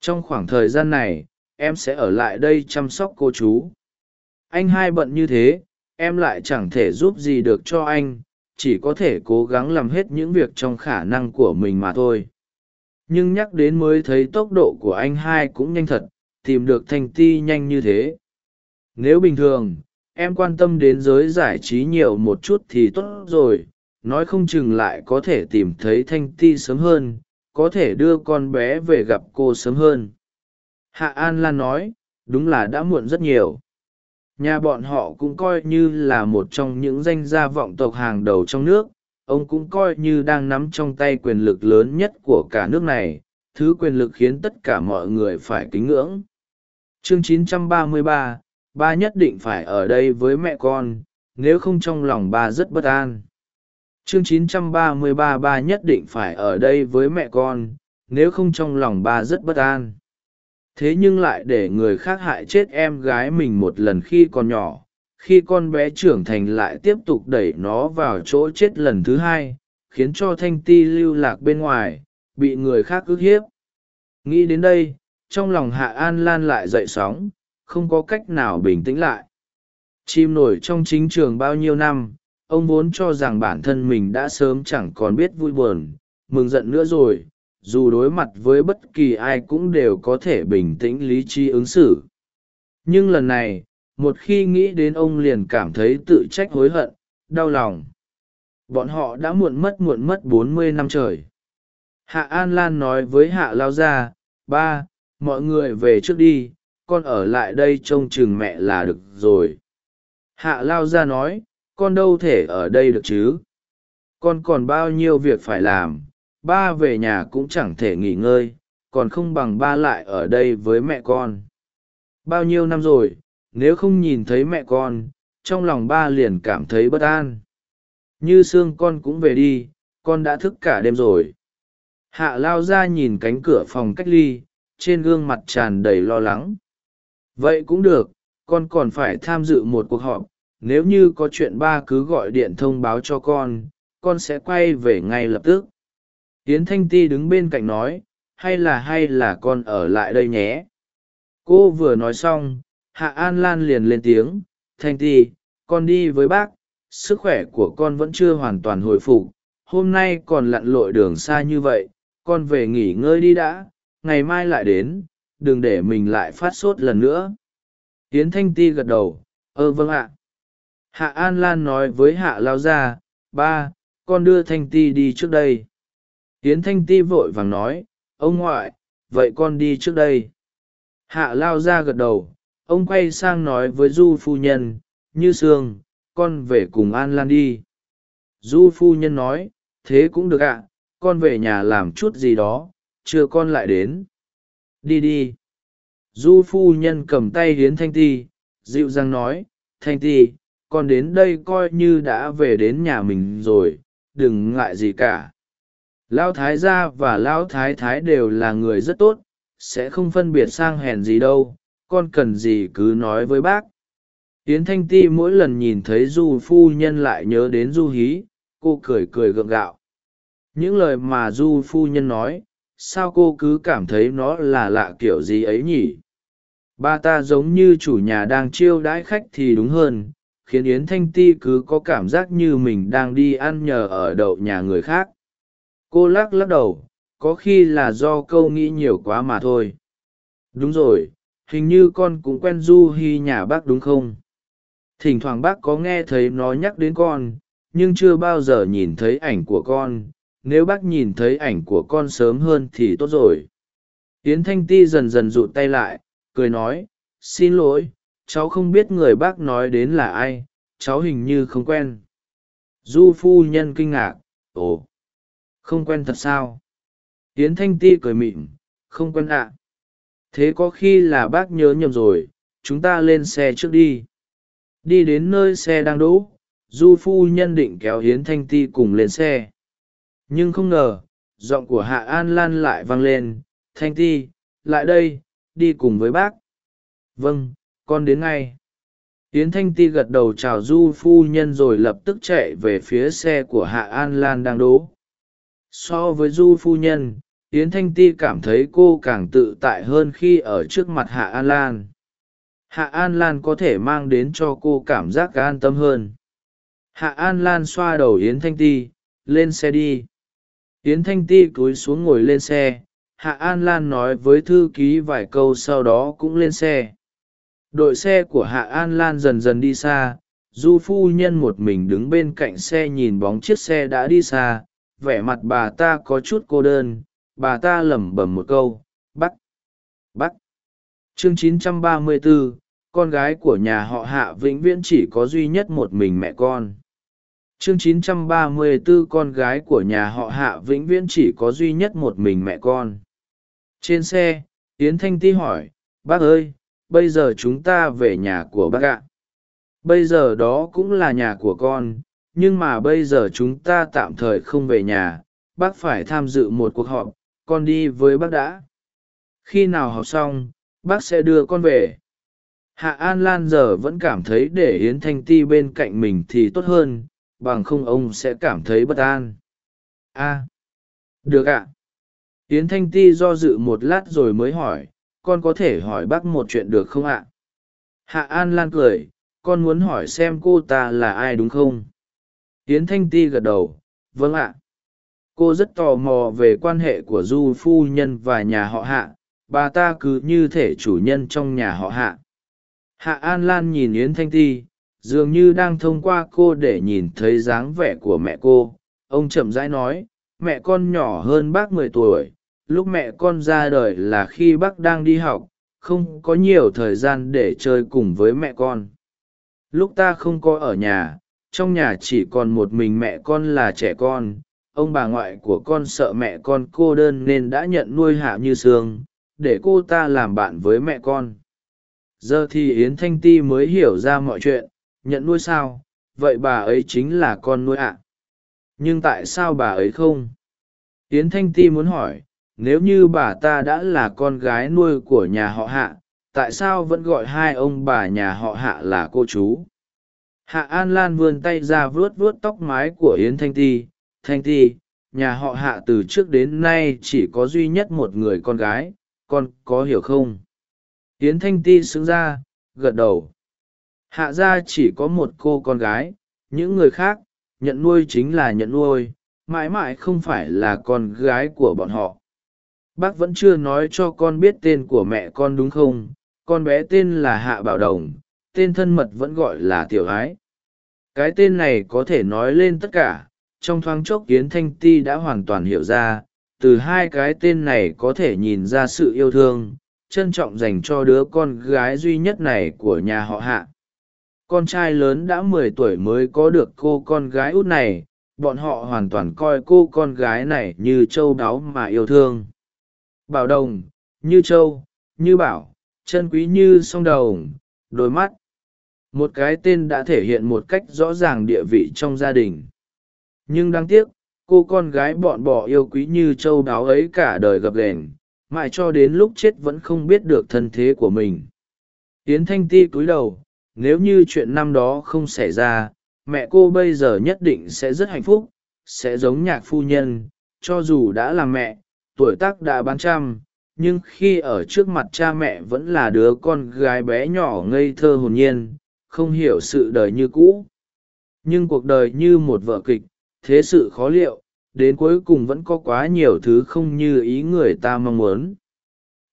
Trong khoảng thời gian này, em sẽ ở lại đây chăm sóc cô chú. Anh hai bận như thế em lại chẳng thể giúp gì được cho anh, chỉ có thể cố gắng làm hết những việc trong khả năng của mình mà thôi. Nhưng nhắc đến mới thấy tốc độ của anh hai cũng nhanh thật, tìm được thanh ti nhanh như thế. Nếu bình thường, em quan tâm đến giới giải trí nhiều một chút thì tốt rồi, nói không chừng lại có thể tìm thấy thanh ti sớm hơn, có thể đưa con bé về gặp cô sớm hơn. Hạ an lan nói, đúng là đã muộn rất nhiều nhà bọn họ cũng coi như là một trong những danh gia vọng tộc hàng đầu trong nước. Ông cũng coi như đang nắm trong tay quyền lực lớn nhất của cả nước này. Thứ quyền lực khiến tất cả mọi người phải kính ngưỡng. Chương 933, ba nhất định phải ở đây với mẹ con nếu không trong lòng ba rất bất an. Chương 933 ba nhất định phải ở đây với mẹ con nếu không trong lòng ba rất bất an thế nhưng lại để người khác hại chết em gái mình một lần khi còn nhỏ, khi con bé trưởng thành lại tiếp tục đẩy nó vào chỗ chết lần thứ hai, khiến cho thanh ti lưu lạc bên ngoài, bị người khác ức hiếp. Nghĩ đến đây, trong lòng hạ an lan lại dậy sóng, không có cách nào bình tĩnh lại. Chìm nổi trong chính trường bao nhiêu năm, ông vốn cho rằng bản thân mình đã sớm chẳng còn biết vui buồn, mừng giận nữa rồi dù đối mặt với bất kỳ ai cũng đều có thể bình tĩnh lý trí ứng xử. Nhưng lần này, một khi nghĩ đến ông liền cảm thấy tự trách hối hận, đau lòng. Bọn họ đã muộn mất muộn mất bốn mươi năm trời. Hạ an lan nói với hạ lao gia, ba, mọi người về trước đi, con ở lại đây trông chừng mẹ là được rồi. Hạ lao gia nói, con đâu thể ở đây được chứ? Con còn bao nhiêu việc phải làm? Ba về nhà cũng chẳng thể nghỉ ngơi, còn không bằng ba lại ở đây với mẹ con. Bao nhiêu năm rồi, nếu không nhìn thấy mẹ con, trong lòng ba liền cảm thấy bất an. Như xương con cũng về đi, con đã thức cả đêm rồi. Hạ lao ra nhìn cánh cửa phòng cách ly, trên gương mặt tràn đầy lo lắng. Vậy cũng được, con còn phải tham dự một cuộc họp, nếu như có chuyện ba cứ gọi điện thông báo cho con con sẽ quay về ngay lập tức yến thanh ti đứng bên cạnh nói, hay là hay là con ở lại đây nhé? Cô vừa nói xong, hạ an lan liền lên tiếng, thanh ti, con đi với bác, sức khỏe của con vẫn chưa hoàn toàn hồi phục, hôm nay còn lặn lội đường xa như vậy, con về nghỉ ngơi đi đã, ngày mai lại đến, đừng để mình lại phát sốt lần nữa. Yến thanh ti gật đầu ơ vâng ạ. Hạ an lan nói với hạ lao gia, ba, con đưa thanh ti đi trước đây yến thanh ti vội vàng nói, ông ngoại, vậy con đi trước đây. Hạ lao ra gật đầu, ông quay sang nói với du phu nhân, như sương, con về cùng an lan đi. Du phu nhân nói, thế cũng được ạ, con về nhà làm chút gì đó, chưa con lại đến. Đi đi. Du phu nhân cầm tay hiến thanh ti, dịu dàng nói, thanh ti, con đến đây coi như đã về đến nhà mình rồi, đừng ngại gì cả lão thái gia và lão thái thái đều là người rất tốt, sẽ không phân biệt sang hèn gì đâu, con cần gì cứ nói với bác. Yến thanh ti mỗi lần nhìn thấy du phu nhân lại nhớ đến du hí, cô cười cười gượng gạo. Những lời mà du phu nhân nói, sao cô cứ cảm thấy nó là lạ kiểu gì ấy nhỉ? Ba ta giống như chủ nhà đang chiêu đãi khách thì đúng hơn, khiến yến thanh ti cứ có cảm giác như mình đang đi ăn nhờ ở đậu nhà người khác cô lắc lắc đầu, có khi là do câu nghĩ nhiều quá mà thôi. Đúng rồi, hình như con cũng quen du hi nhà bác đúng không? Thỉnh thoảng bác có nghe thấy nó nhắc đến con, nhưng chưa bao giờ nhìn thấy ảnh của con. Nếu bác nhìn thấy ảnh của con sớm hơn thì tốt rồi. Yến thanh ti dần dần rụt tay lại, cười nói, xin lỗi, cháu không biết người bác nói đến là ai, cháu hình như không quen. Du phu nhân kinh ngạc, ồ không quen thật sao? Yến thanh ti cười mịn không quen ạ. Thế có khi là bác nhớ nhầm rồi, chúng ta lên xe trước đi. Đi đến nơi xe đang đỗ, du phu nhân định kéo hiến thanh ti cùng lên xe. Nhưng không ngờ, giọng của hạ an lan lại vang lên, thanh ti, lại đây, đi cùng với bác. Vâng con đến ngay. Yến thanh ti gật đầu chào du phu nhân rồi lập tức chạy về phía xe của hạ an lan đang đỗ so với du phu nhân, yến thanh ti cảm thấy cô càng tự tại hơn khi ở trước mặt hạ an lan. Hạ an lan có thể mang đến cho cô cảm giác an tâm hơn. Hạ an lan xoa đầu yến thanh ti, lên xe đi. Yến thanh ti cúi xuống ngồi lên xe. Hạ an lan nói với thư ký vài câu sau đó cũng lên xe. Đội xe của hạ an lan dần dần đi xa. Du phu nhân một mình đứng bên cạnh xe nhìn bóng chiếc xe đã đi xa vẻ mặt bà ta có chút cô đơn bà ta lẩm bẩm một câu bắc bắc chương 934, con gái của nhà họ hạ vĩnh viễn chỉ có duy nhất một mình mẹ con. Chương 934 con gái của nhà họ hạ vĩnh viễn chỉ có duy nhất một mình mẹ con. Trên xe yến thanh ti hỏi bác ơi bây giờ chúng ta về nhà của bác ạ? Bây giờ đó cũng là nhà của con nhưng mà bây giờ chúng ta tạm thời không về nhà, bác phải tham dự một cuộc họp, con đi với bác đã. Khi nào học xong, bác sẽ đưa con về. Hạ an lan giờ vẫn cảm thấy để yến thanh ti bên cạnh mình thì tốt hơn, bằng không ông sẽ cảm thấy bất an. A, được ạ. Yến thanh ti do dự một lát rồi mới hỏi, con có thể hỏi bác một chuyện được không ạ? Hạ an lan cười, con muốn hỏi xem cô ta là ai đúng không? Yến thanh ti gật đầu vâng ạ. Cô rất tò mò về quan hệ của du phu nhân và nhà họ hạ. Bà ta cứ như thể chủ nhân trong nhà họ hạ. Hạ an lan nhìn yến thanh ti, dường như đang thông qua cô để nhìn thấy dáng vẻ của mẹ cô. Ông chậm rãi nói, mẹ con nhỏ hơn bác mười tuổi. Lúc mẹ con ra đời là khi bác đang đi học, không có nhiều thời gian để chơi cùng với mẹ con. Lúc ta không có ở nhà trong nhà chỉ còn một mình mẹ con là trẻ con, ông bà ngoại của con sợ mẹ con cô đơn nên đã nhận nuôi hạ như sương để cô ta làm bạn với mẹ con. Giờ thì yến thanh ti mới hiểu ra mọi chuyện, nhận nuôi sao? Vậy bà ấy chính là con nuôi ạ. Nhưng tại sao bà ấy không? Yến thanh ti muốn hỏi, nếu như bà ta đã là con gái nuôi của nhà họ hạ, tại sao vẫn gọi hai ông bà nhà họ hạ là cô chú? Hạ an lan vươn tay ra vuốt vuốt tóc mái của yến thanh ti. Thanh ti, nhà họ hạ từ trước đến nay chỉ có duy nhất một người con gái, con có hiểu không? Yến thanh ti xứng ra, gật đầu. Hạ gia chỉ có một cô con gái, những người khác, nhận nuôi chính là nhận nuôi, mãi mãi không phải là con gái của bọn họ. Bác vẫn chưa nói cho con biết tên của mẹ con đúng không? Con bé tên là hạ bảo đồng tên thân mật vẫn gọi là tiểu ái. Cái tên này có thể nói lên tất cả, trong thoáng chốc kiến thanh ti đã hoàn toàn hiểu ra, từ hai cái tên này có thể nhìn ra sự yêu thương, trân trọng dành cho đứa con gái duy nhất này của nhà họ hạ. Con trai lớn đã mười tuổi mới có được cô con gái út này, bọn họ hoàn toàn coi cô con gái này như châu báu mà yêu thương. Bảo đồng, như châu, như bảo, chân quý như song đầu đôi mắt một cái tên đã thể hiện một cách rõ ràng địa vị trong gia đình. Nhưng đáng tiếc, cô con gái bọn bọ yêu quý như châu đáo ấy cả đời gập ghềnh, mãi cho đến lúc chết vẫn không biết được thân thế của mình. Yến thanh ti cúi đầu, nếu như chuyện năm đó không xảy ra, mẹ cô bây giờ nhất định sẽ rất hạnh phúc, sẽ giống nhạc phu nhân, cho dù đã là mẹ, tuổi tác đã bán trăm, nhưng khi ở trước mặt cha mẹ vẫn là đứa con gái bé nhỏ ngây thơ hồn nhiên không hiểu sự đời như cũ. Nhưng cuộc đời như một vở kịch, thế sự khó liệu, đến cuối cùng vẫn có quá nhiều thứ không như ý người ta mong muốn.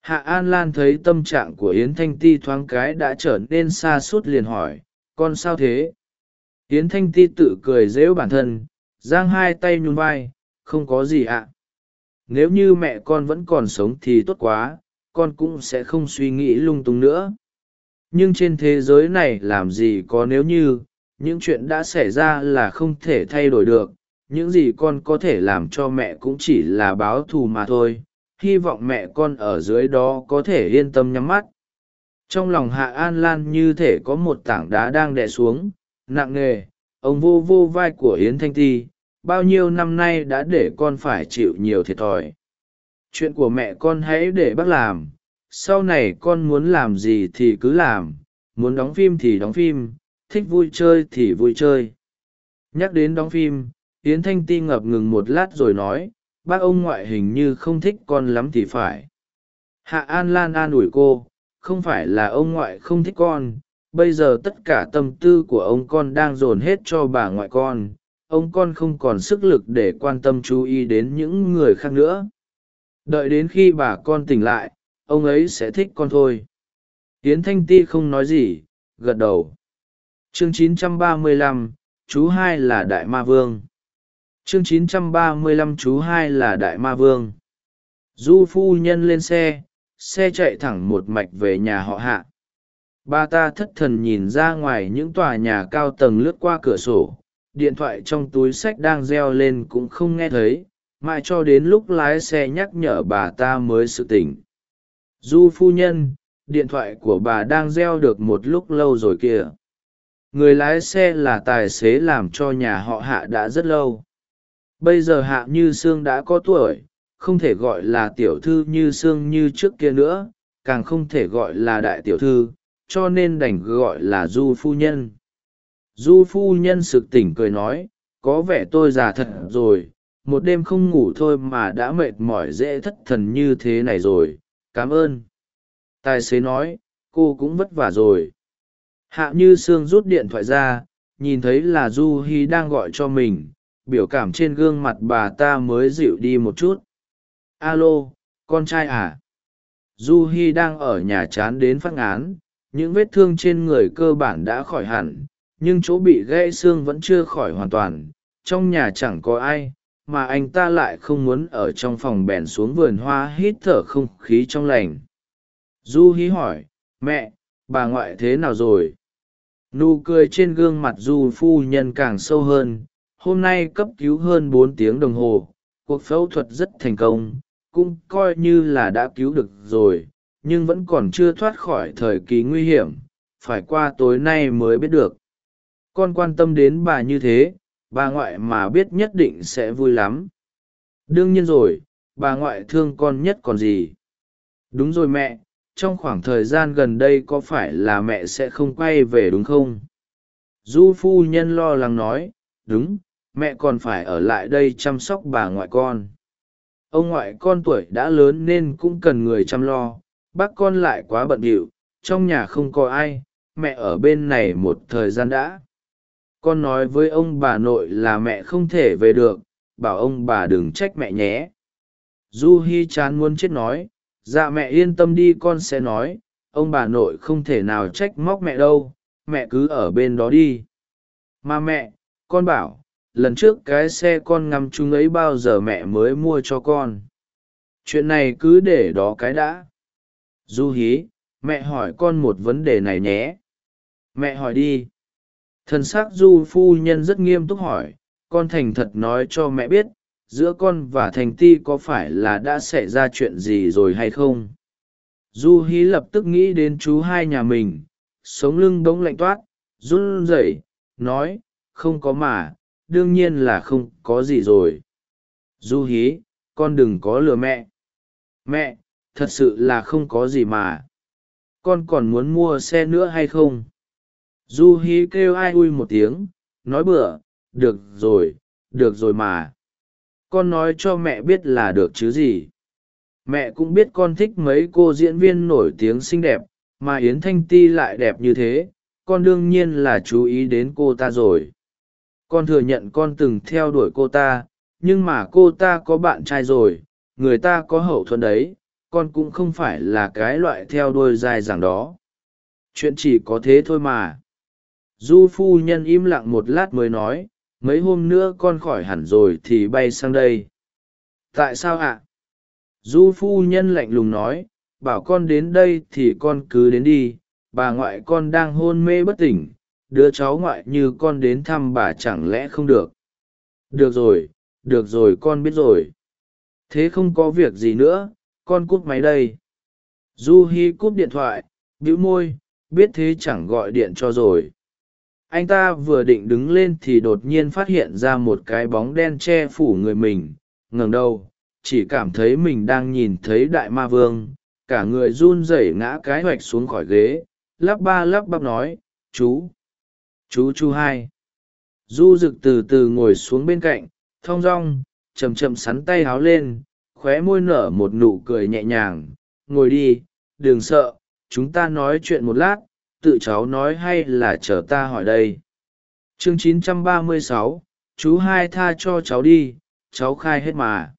Hạ an lan thấy tâm trạng của yến thanh ti thoáng cái đã trở nên xa suốt liền hỏi, con sao thế? Yến thanh ti tự cười dễu bản thân, giang hai tay nhún vai, không có gì ạ. Nếu như mẹ con vẫn còn sống thì tốt quá, con cũng sẽ không suy nghĩ lung tung nữa nhưng trên thế giới này làm gì có nếu như, những chuyện đã xảy ra là không thể thay đổi được, những gì con có thể làm cho mẹ cũng chỉ là báo thù mà thôi, hy vọng mẹ con ở dưới đó có thể yên tâm nhắm mắt. Trong lòng hạ an lan như thể có một tảng đá đang đè xuống, nặng nề, ông vô vô vai của yến thanh ti, bao nhiêu năm nay đã để con phải chịu nhiều thiệt thòi. Chuyện của mẹ con hãy để bác làm sau này con muốn làm gì thì cứ làm, muốn đóng phim thì đóng phim, thích vui chơi thì vui chơi. Nhắc đến đóng phim, yến thanh ti ngập ngừng một lát rồi nói, bác ông ngoại hình như không thích con lắm thì phải. Hạ an lan an ủi cô, không phải là ông ngoại không thích con, bây giờ tất cả tâm tư của ông con đang dồn hết cho bà ngoại con, ông con không còn sức lực để quan tâm chú ý đến những người khác nữa. Đợi đến khi bà con tỉnh lại ông ấy sẽ thích con thôi. Hiến thanh ti không nói gì gật đầu. Chương 935, chú hai là đại ma vương. Chương 935 chú hai là đại ma vương. Du phu nhân lên xe xe chạy thẳng một mạch về nhà họ hạ. Ba ta thất thần nhìn ra ngoài những tòa nhà cao tầng lướt qua cửa sổ điện thoại trong túi sách đang reo lên cũng không nghe thấy mãi cho đến lúc lái xe nhắc nhở bà ta mới sự tỉnh du phu nhân, điện thoại của bà đang reo được một lúc lâu rồi kìa. Người lái xe là tài xế làm cho nhà họ hạ đã rất lâu. Bây giờ hạ như sương đã có tuổi, không thể gọi là tiểu thư như sương như trước kia nữa, càng không thể gọi là đại tiểu thư, cho nên đành gọi là du phu nhân. Du phu nhân sực tỉnh cười nói, có vẻ tôi già thật rồi, một đêm không ngủ thôi mà đã mệt mỏi dễ thất thần như thế này rồi cảm ơn. Tài xế nói, cô cũng vất vả rồi. Hạ như sương rút điện thoại ra, nhìn thấy là du hi đang gọi cho mình, biểu cảm trên gương mặt bà ta mới dịu đi một chút. Alo, con trai à? Du hi đang ở nhà chán đến phát ngán, những vết thương trên người cơ bản đã khỏi hẳn, nhưng chỗ bị gãy xương vẫn chưa khỏi hoàn toàn, trong nhà chẳng có ai mà anh ta lại không muốn ở trong phòng bèn xuống vườn hoa hít thở không khí trong lành. Du hí hỏi, mẹ, bà ngoại thế nào rồi? Nụ cười trên gương mặt du phu nhân càng sâu hơn, hôm nay cấp cứu hơn bốn tiếng đồng hồ, cuộc phẫu thuật rất thành công, cũng coi như là đã cứu được rồi, nhưng vẫn còn chưa thoát khỏi thời kỳ nguy hiểm, phải qua tối nay mới biết được. Con quan tâm đến bà như thế bà ngoại mà biết nhất định sẽ vui lắm. Đương nhiên rồi bà ngoại thương con nhất còn gì? Đúng rồi mẹ trong khoảng thời gian gần đây có phải là mẹ sẽ không quay về đúng không? Du phu nhân lo lắng nói đúng mẹ còn phải ở lại đây chăm sóc bà ngoại con. Ông ngoại con tuổi đã lớn nên cũng cần người chăm lo bác con lại quá bận rộn, trong nhà không có ai mẹ ở bên này một thời gian đã con nói với ông bà nội là mẹ không thể về được, bảo ông bà đừng trách mẹ nhé. Du hi chán muốn chết nói dạ mẹ yên tâm đi, con sẽ nói, ông bà nội không thể nào trách móc mẹ đâu, mẹ cứ ở bên đó đi. Mà mẹ, con bảo, lần trước cái xe con ngắm chúng ấy bao giờ mẹ mới mua cho con? Chuyện này cứ để đó cái đã. Du hí mẹ hỏi con một vấn đề này nhé. Mẹ hỏi đi thân xác du phu nhân rất nghiêm túc hỏi, con thành thật nói cho mẹ biết, giữa con và thành ti có phải là đã xảy ra chuyện gì rồi hay không? Du hí lập tức nghĩ đến chú hai nhà mình, sống lưng bỗng lạnh toát, run rẩy, nói, không có mà, đương nhiên là không có gì rồi. Du hí, con đừng có lừa mẹ. Mẹ, thật sự là không có gì mà. Con còn muốn mua xe nữa hay không? Du hí kêu ai ui một tiếng, nói bừa, được rồi được rồi mà. Con nói cho mẹ biết là được chứ gì. Mẹ cũng biết con thích mấy cô diễn viên nổi tiếng xinh đẹp, mà yến thanh ti lại đẹp như thế, con đương nhiên là chú ý đến cô ta rồi. Con thừa nhận con từng theo đuổi cô ta, nhưng mà cô ta có bạn trai rồi, người ta có hậu thuẫn đấy, con cũng không phải là cái loại theo đuôi dài dẳng đó. Chuyện chỉ có thế thôi mà du phu nhân im lặng một lát mới nói, mấy hôm nữa con khỏi hẳn rồi thì bay sang đây. Tại sao ạ? Du phu nhân lạnh lùng nói, bảo con đến đây thì con cứ đến đi, bà ngoại con đang hôn mê bất tỉnh, đứa cháu ngoại như con đến thăm bà chẳng lẽ không được? Được rồi được rồi con biết rồi. Thế không có việc gì nữa, con cúp máy đây. Du hi cúp điện thoại, bĩu môi, biết thế chẳng gọi điện cho rồi anh ta vừa định đứng lên thì đột nhiên phát hiện ra một cái bóng đen che phủ người mình, ngẩng đầu, chỉ cảm thấy mình đang nhìn thấy đại ma vương. Cả người run rẩy ngã cái hoạch xuống khỏi ghế, lắp ba lắp bắp nói, chú chú chú hai. Du rực từ từ ngồi xuống bên cạnh, thong dong chầm chậm sắn tay háo lên, khóe môi nở một nụ cười nhẹ nhàng, ngồi đi, đừng sợ, chúng ta nói chuyện một lát tự cháu nói hay là chờ ta hỏi đây? Chương 936, chú hai tha cho cháu đi cháu khai hết mà.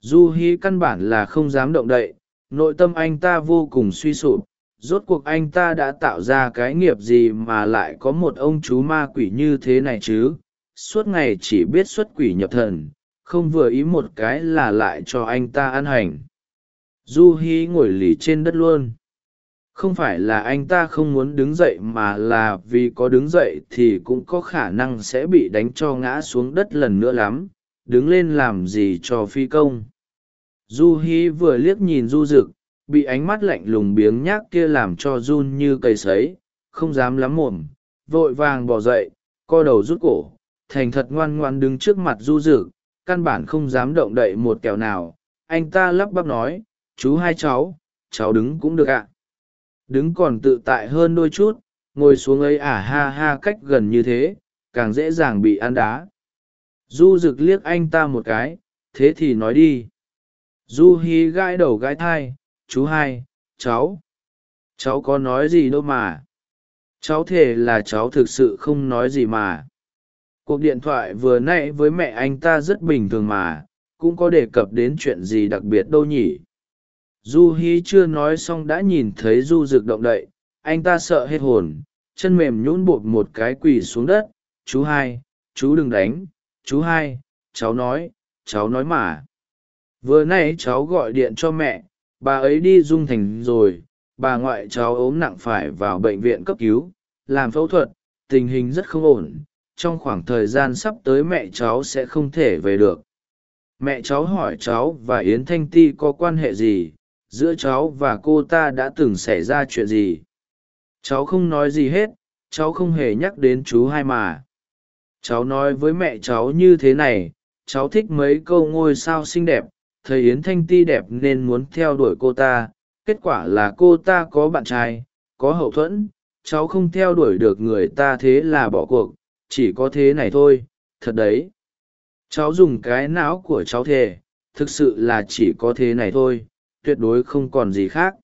Du hi căn bản là không dám động đậy nội tâm anh ta vô cùng suy sụp rốt cuộc anh ta đã tạo ra cái nghiệp gì mà lại có một ông chú ma quỷ như thế này chứ? Suốt ngày chỉ biết xuất quỷ nhập thần không vừa ý một cái là lại cho anh ta ăn hành. Du hi ngồi lì trên đất luôn không phải là anh ta không muốn đứng dậy mà là vì có đứng dậy thì cũng có khả năng sẽ bị đánh cho ngã xuống đất lần nữa lắm. Đứng lên làm gì cho phi công? Du hi vừa liếc nhìn du rực bị ánh mắt lạnh lùng biếng nhác kia làm cho run như cây sấy, không dám lắm mồm, vội vàng bỏ dậy, co đầu rút cổ, thành thật ngoan ngoan đứng trước mặt du rực căn bản không dám động đậy một kẹo nào. Anh ta lắp bắp nói, chú hai cháu cháu đứng cũng được ạ đứng còn tự tại hơn đôi chút, ngồi xuống ấy ả à ha ha cách gần như thế, càng dễ dàng bị ăn đá. Du rực liếc anh ta một cái, thế thì nói đi. Du hi gãi đầu gãi thai, chú hai, cháu. Cháu có nói gì đâu mà. Cháu thề là cháu thực sự không nói gì mà. Cuộc điện thoại vừa n ã y với mẹ anh ta rất bình thường mà, cũng có đề cập đến chuyện gì đặc biệt đâu nhỉ? Du hi chưa nói xong đã nhìn thấy du rực động đậy, anh ta sợ hết hồn, chân mềm nhũn bột một cái quỳ xuống đất, chú hai, chú đừng đánh, chú hai, cháu nói cháu nói mà. Vừa nay cháu gọi điện cho mẹ, bà ấy đi dung thành rồi, bà ngoại cháu ốm nặng phải vào bệnh viện cấp cứu, làm phẫu thuật, tình hình rất không ổn, trong khoảng thời gian sắp tới mẹ cháu sẽ không thể về được. Mẹ cháu hỏi cháu và yến thanh ti có quan hệ gì giữa cháu và cô ta đã từng xảy ra chuyện gì? Cháu không nói gì hết, cháu không hề nhắc đến chú hai mà. Cháu nói với mẹ cháu như thế này, cháu thích mấy câu ngôi sao xinh đẹp, thầy yến thanh ti đẹp nên muốn theo đuổi cô ta, kết quả là cô ta có bạn trai, có hậu thuẫn, cháu không theo đuổi được người ta thế là bỏ cuộc, chỉ có thế này thôi, thật đấy. Cháu dùng cái não của cháu thề, thực sự là chỉ có thế này thôi tuyệt đối không còn gì khác.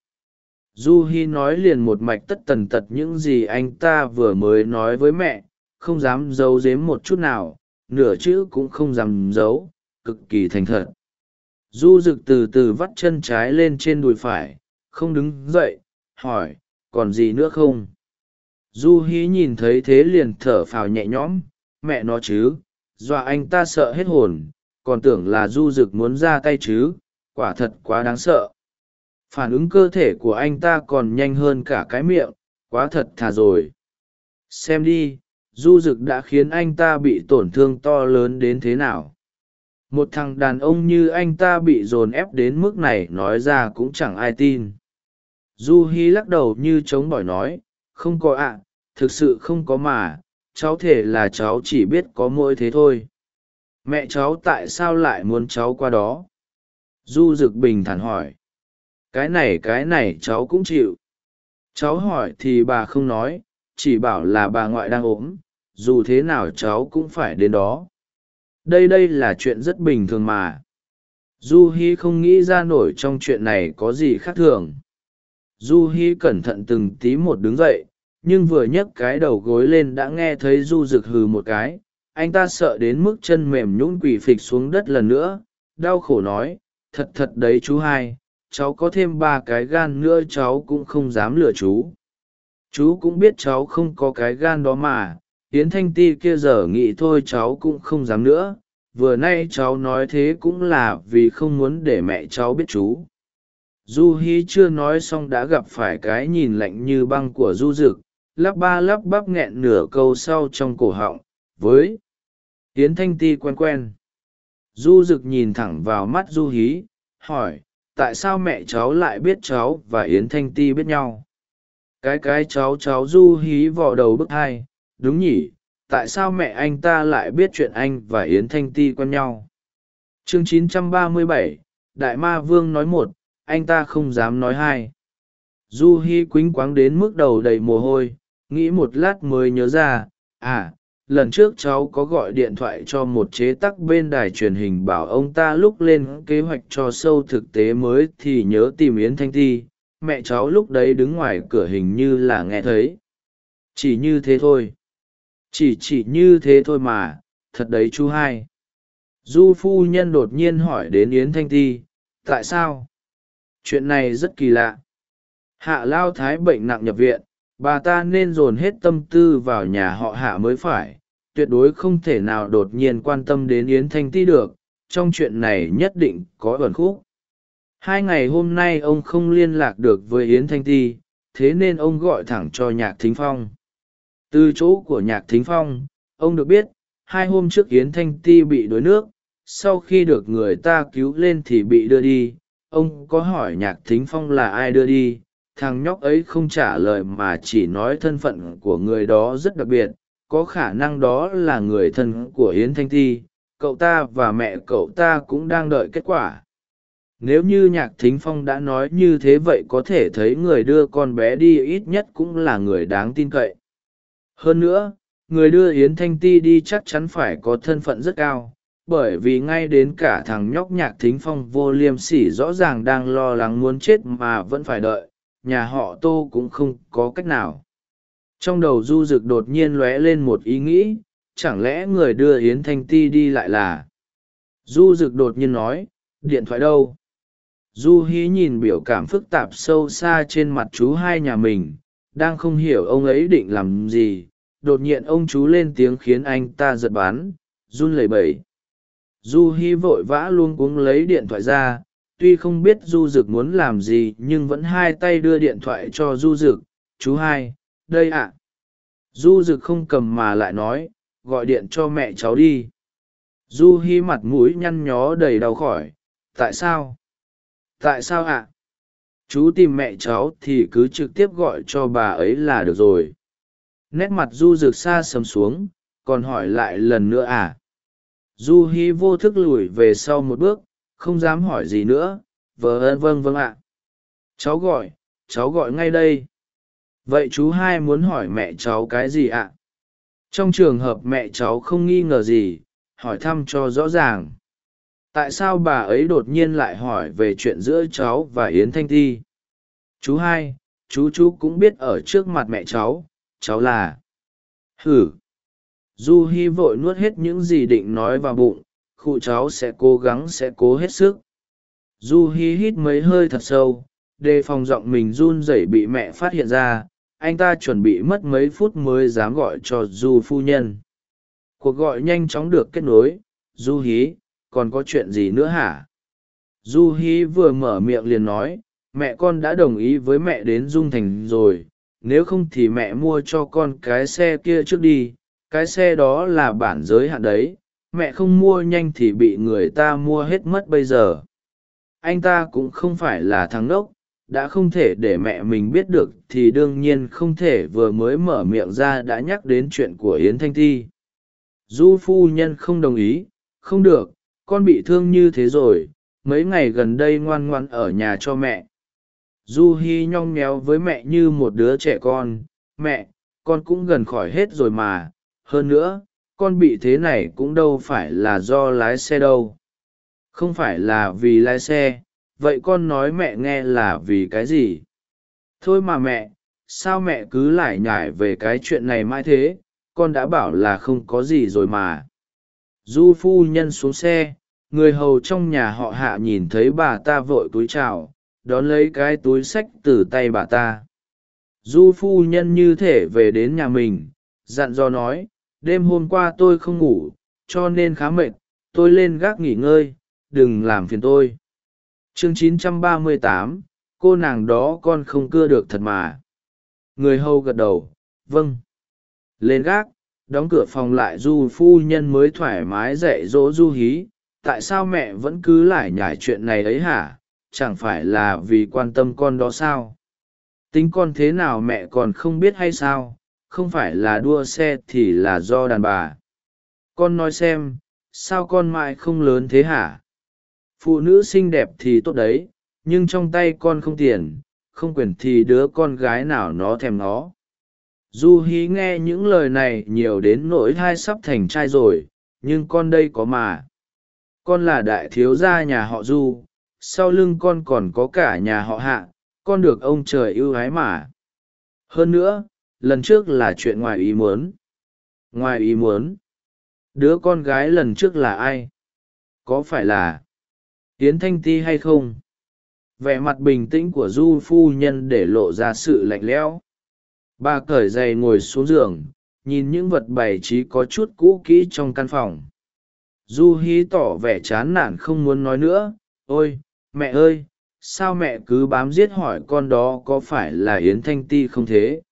Du hi nói liền một mạch tất tần tật những gì anh ta vừa mới nói với mẹ, không dám giấu giếm một chút nào, nửa chữ cũng không dám giấu, cực kỳ thành thật. Du rực từ từ vắt chân trái lên trên đùi phải, không đứng dậy, hỏi, còn gì nữa không? Du hí nhìn thấy thế liền thở phào nhẹ nhõm, mẹ nó chứ, dọa anh ta sợ hết hồn, còn tưởng là du rực muốn ra tay chứ quả thật quá đáng sợ. Phản ứng cơ thể của anh ta còn nhanh hơn cả cái miệng, quá thật thà rồi. Xem đi, du rực đã khiến anh ta bị tổn thương to lớn đến thế nào. Một thằng đàn ông như anh ta bị dồn ép đến mức này nói ra cũng chẳng ai tin. Du hi lắc đầu như chống bỏi nói, không có ạ, thực sự không có mà, cháu thể là cháu chỉ biết có mỗi thế thôi. Mẹ cháu tại sao lại muốn cháu qua đó? Du Dực bình thản hỏi. Cái này cái này cháu cũng chịu. Cháu hỏi thì bà không nói, chỉ bảo là bà ngoại đang ốm, dù thế nào cháu cũng phải đến đó. Đây đây là chuyện rất bình thường mà. Du hi không nghĩ ra nổi trong chuyện này có gì khác thường. Du hi cẩn thận từng tí một đứng dậy, nhưng vừa nhấc cái đầu gối lên đã nghe thấy du rực hừ một cái. Anh ta sợ đến mức chân mềm nhũn quỳ phịch xuống đất lần nữa, đau khổ nói thật thật đấy chú hai, cháu có thêm ba cái gan nữa cháu cũng không dám lừa chú. Chú cũng biết cháu không có cái gan đó mà, yến thanh ti kia giờ nghĩ thôi cháu cũng không dám nữa, vừa nay cháu nói thế cũng là vì không muốn để mẹ cháu biết chú. Du hi chưa nói xong đã gặp phải cái nhìn lạnh như băng của du rực lắp ba lắp bắp nghẹn nửa câu sau trong cổ họng, với yến thanh ti quen quen du rực nhìn thẳng vào mắt du hí hỏi tại sao mẹ cháu lại biết cháu và yến thanh ti biết nhau? Cái cái cháu cháu du hí vò đầu bức hai đúng nhỉ tại sao mẹ anh ta lại biết chuyện anh và yến thanh ti quen nhau? Chương 937, đại ma vương nói một anh ta không dám nói hai. Du hi quýnh quáng đến mức đầu đầy mồ hôi nghĩ một lát mới nhớ ra à lần trước cháu có gọi điện thoại cho một chế tắc bên đài truyền hình bảo ông ta lúc lên kế hoạch cho sâu thực tế mới thì nhớ tìm yến thanh ti. Mẹ cháu lúc đấy đứng ngoài cửa hình như là nghe thấy. Chỉ như thế thôi. Chỉ chỉ như thế thôi mà. Thật đấy chú hai. Du phu nhân đột nhiên hỏi đến yến thanh ti, tại sao? Chuyện này rất kỳ lạ. Hạ lao thái bệnh nặng nhập viện bà ta nên dồn hết tâm tư vào nhà họ hạ mới phải, tuyệt đối không thể nào đột nhiên quan tâm đến yến thanh ti được, trong chuyện này nhất định có ẩn khúc. Hai ngày hôm nay ông không liên lạc được với yến thanh ti, thế nên ông gọi thẳng cho nhạc thính phong. Từ chỗ của nhạc thính phong, ông được biết, hai hôm trước yến thanh ti bị đuối nước, sau khi được người ta cứu lên thì bị đưa đi, ông có hỏi nhạc thính phong là ai đưa đi thằng nhóc ấy không trả lời mà chỉ nói thân phận của người đó rất đặc biệt, có khả năng đó là người thân của yến thanh ti cậu ta và mẹ cậu ta cũng đang đợi kết quả. Nếu như nhạc thính phong đã nói như thế vậy có thể thấy người đưa con bé đi ít nhất cũng là người đáng tin cậy. Hơn nữa, người đưa yến thanh ti đi chắc chắn phải có thân phận rất cao, bởi vì ngay đến cả thằng nhóc nhạc thính phong vô liêm sỉ rõ ràng đang lo lắng muốn chết mà vẫn phải đợi nhà họ tô cũng không có cách nào. Trong đầu du rực đột nhiên lóe lên một ý nghĩ, chẳng lẽ người đưa yến thanh ti đi lại là? Du rực đột nhiên nói, điện thoại đâu? Du hí nhìn biểu cảm phức tạp sâu xa trên mặt chú hai nhà mình, đang không hiểu ông ấy định làm gì. Đột nhiên ông chú lên tiếng khiến anh ta giật bắn, run lẩy bẩy. Du hi vội vã luôn cuống lấy điện thoại ra tuy không biết du Dực muốn làm gì, nhưng vẫn hai tay đưa điện thoại cho du Dực. chú hai, đây ạ. Du Dực không cầm mà lại nói, gọi điện cho mẹ cháu đi. Du hi mặt mũi nhăn nhó đầy đau khỏi. Tại sao? Tại sao ạ? Chú tìm mẹ cháu thì cứ trực tiếp gọi cho bà ấy là được rồi. Nét mặt du rực xa sầm xuống, còn hỏi lại lần nữa à? Du hi vô thức lùi về sau một bước không dám hỏi gì nữa, vờ vâng vâng ạ. Cháu gọi cháu gọi ngay đây. Vậy chú hai muốn hỏi mẹ cháu cái gì ạ? Trong trường hợp mẹ cháu không nghi ngờ gì, hỏi thăm cho rõ ràng. Tại sao bà ấy đột nhiên lại hỏi về chuyện giữa cháu và yến thanh ti chú hai, chú chú cũng biết ở trước mặt mẹ cháu cháu là hử. Du hi vội nuốt hết những gì định nói vào bụng khu cháu sẽ cố gắng sẽ cố hết sức. Du hi hít mấy hơi thật sâu, đề phòng giọng mình run rẩy bị mẹ phát hiện ra, anh ta chuẩn bị mất mấy phút mới dám gọi cho du phu nhân. Cuộc gọi nhanh chóng được kết nối, du hí, còn có chuyện gì nữa hả? Du hí vừa mở miệng liền nói, mẹ con đã đồng ý với mẹ đến dung thành rồi, nếu không thì mẹ mua cho con cái xe kia trước đi, cái xe đó là bản giới hạn đấy mẹ không mua nhanh thì bị người ta mua hết mất bây giờ. Anh ta cũng không phải là thằng đốc, đã không thể để mẹ mình biết được thì đương nhiên không thể vừa mới mở miệng ra đã nhắc đến chuyện của yến thanh ti du phu nhân không đồng ý, không được, con bị thương như thế rồi, mấy ngày gần đây ngoan ngoan ở nhà cho mẹ. Du hi nhong méo với mẹ như một đứa trẻ con, mẹ, con cũng gần khỏi hết rồi mà, hơn nữa con bị thế này cũng đâu phải là do lái xe đâu. Không phải là vì lái xe, vậy con nói mẹ nghe là vì cái gì? Thôi mà mẹ, sao mẹ cứ lải nhải về cái chuyện này mãi thế? Con đã bảo là không có gì rồi mà. Du phu nhân xuống xe, người hầu trong nhà họ hạ nhìn thấy bà ta vội túi chào, đón lấy cái túi sách từ tay bà ta. Du phu nhân như thể về đến nhà mình, dặn dò nói đêm hôm qua tôi không ngủ cho nên khá mệt tôi lên gác nghỉ ngơi đừng làm phiền tôi. Chương 938, cô nàng đó con không cưa được thật mà. Người hầu gật đầu vâng. Lên gác đóng cửa phòng lại du phu nhân mới thoải mái dạy dỗ du hí. Tại sao mẹ vẫn cứ lải nhải chuyện này ấy hả? Chẳng phải là vì quan tâm con đó sao? Tính con thế nào mẹ còn không biết hay sao? Không phải là đua xe thì là do đàn bà. Con nói xem, sao con mãi không lớn thế hả? Phụ nữ xinh đẹp thì tốt đấy, nhưng trong tay con không tiền, không quyền thì đứa con gái nào nó thèm nó du hí nghe những lời này nhiều đến nỗi thai sắp thành trai rồi, nhưng con đây có mà. Con là đại thiếu gia nhà họ du, sau lưng con còn có cả nhà họ hạ, con được ông trời ưu ái mà. Hơn nữa lần trước là chuyện ngoài ý muốn. Ngoài ý muốn? Đứa con gái lần trước là ai? Có phải là yến thanh ti hay không? Vẻ mặt bình tĩnh của du phu nhân để lộ ra sự lạnh lẽo. Bà cởi giày ngồi xuống giường, nhìn những vật bày trí có chút cũ kỹ trong căn phòng. Du hí tỏ vẻ chán nản không muốn nói nữa. Ôi, mẹ ơi, sao mẹ cứ bám giết hỏi con đó có phải là yến thanh ti không thế?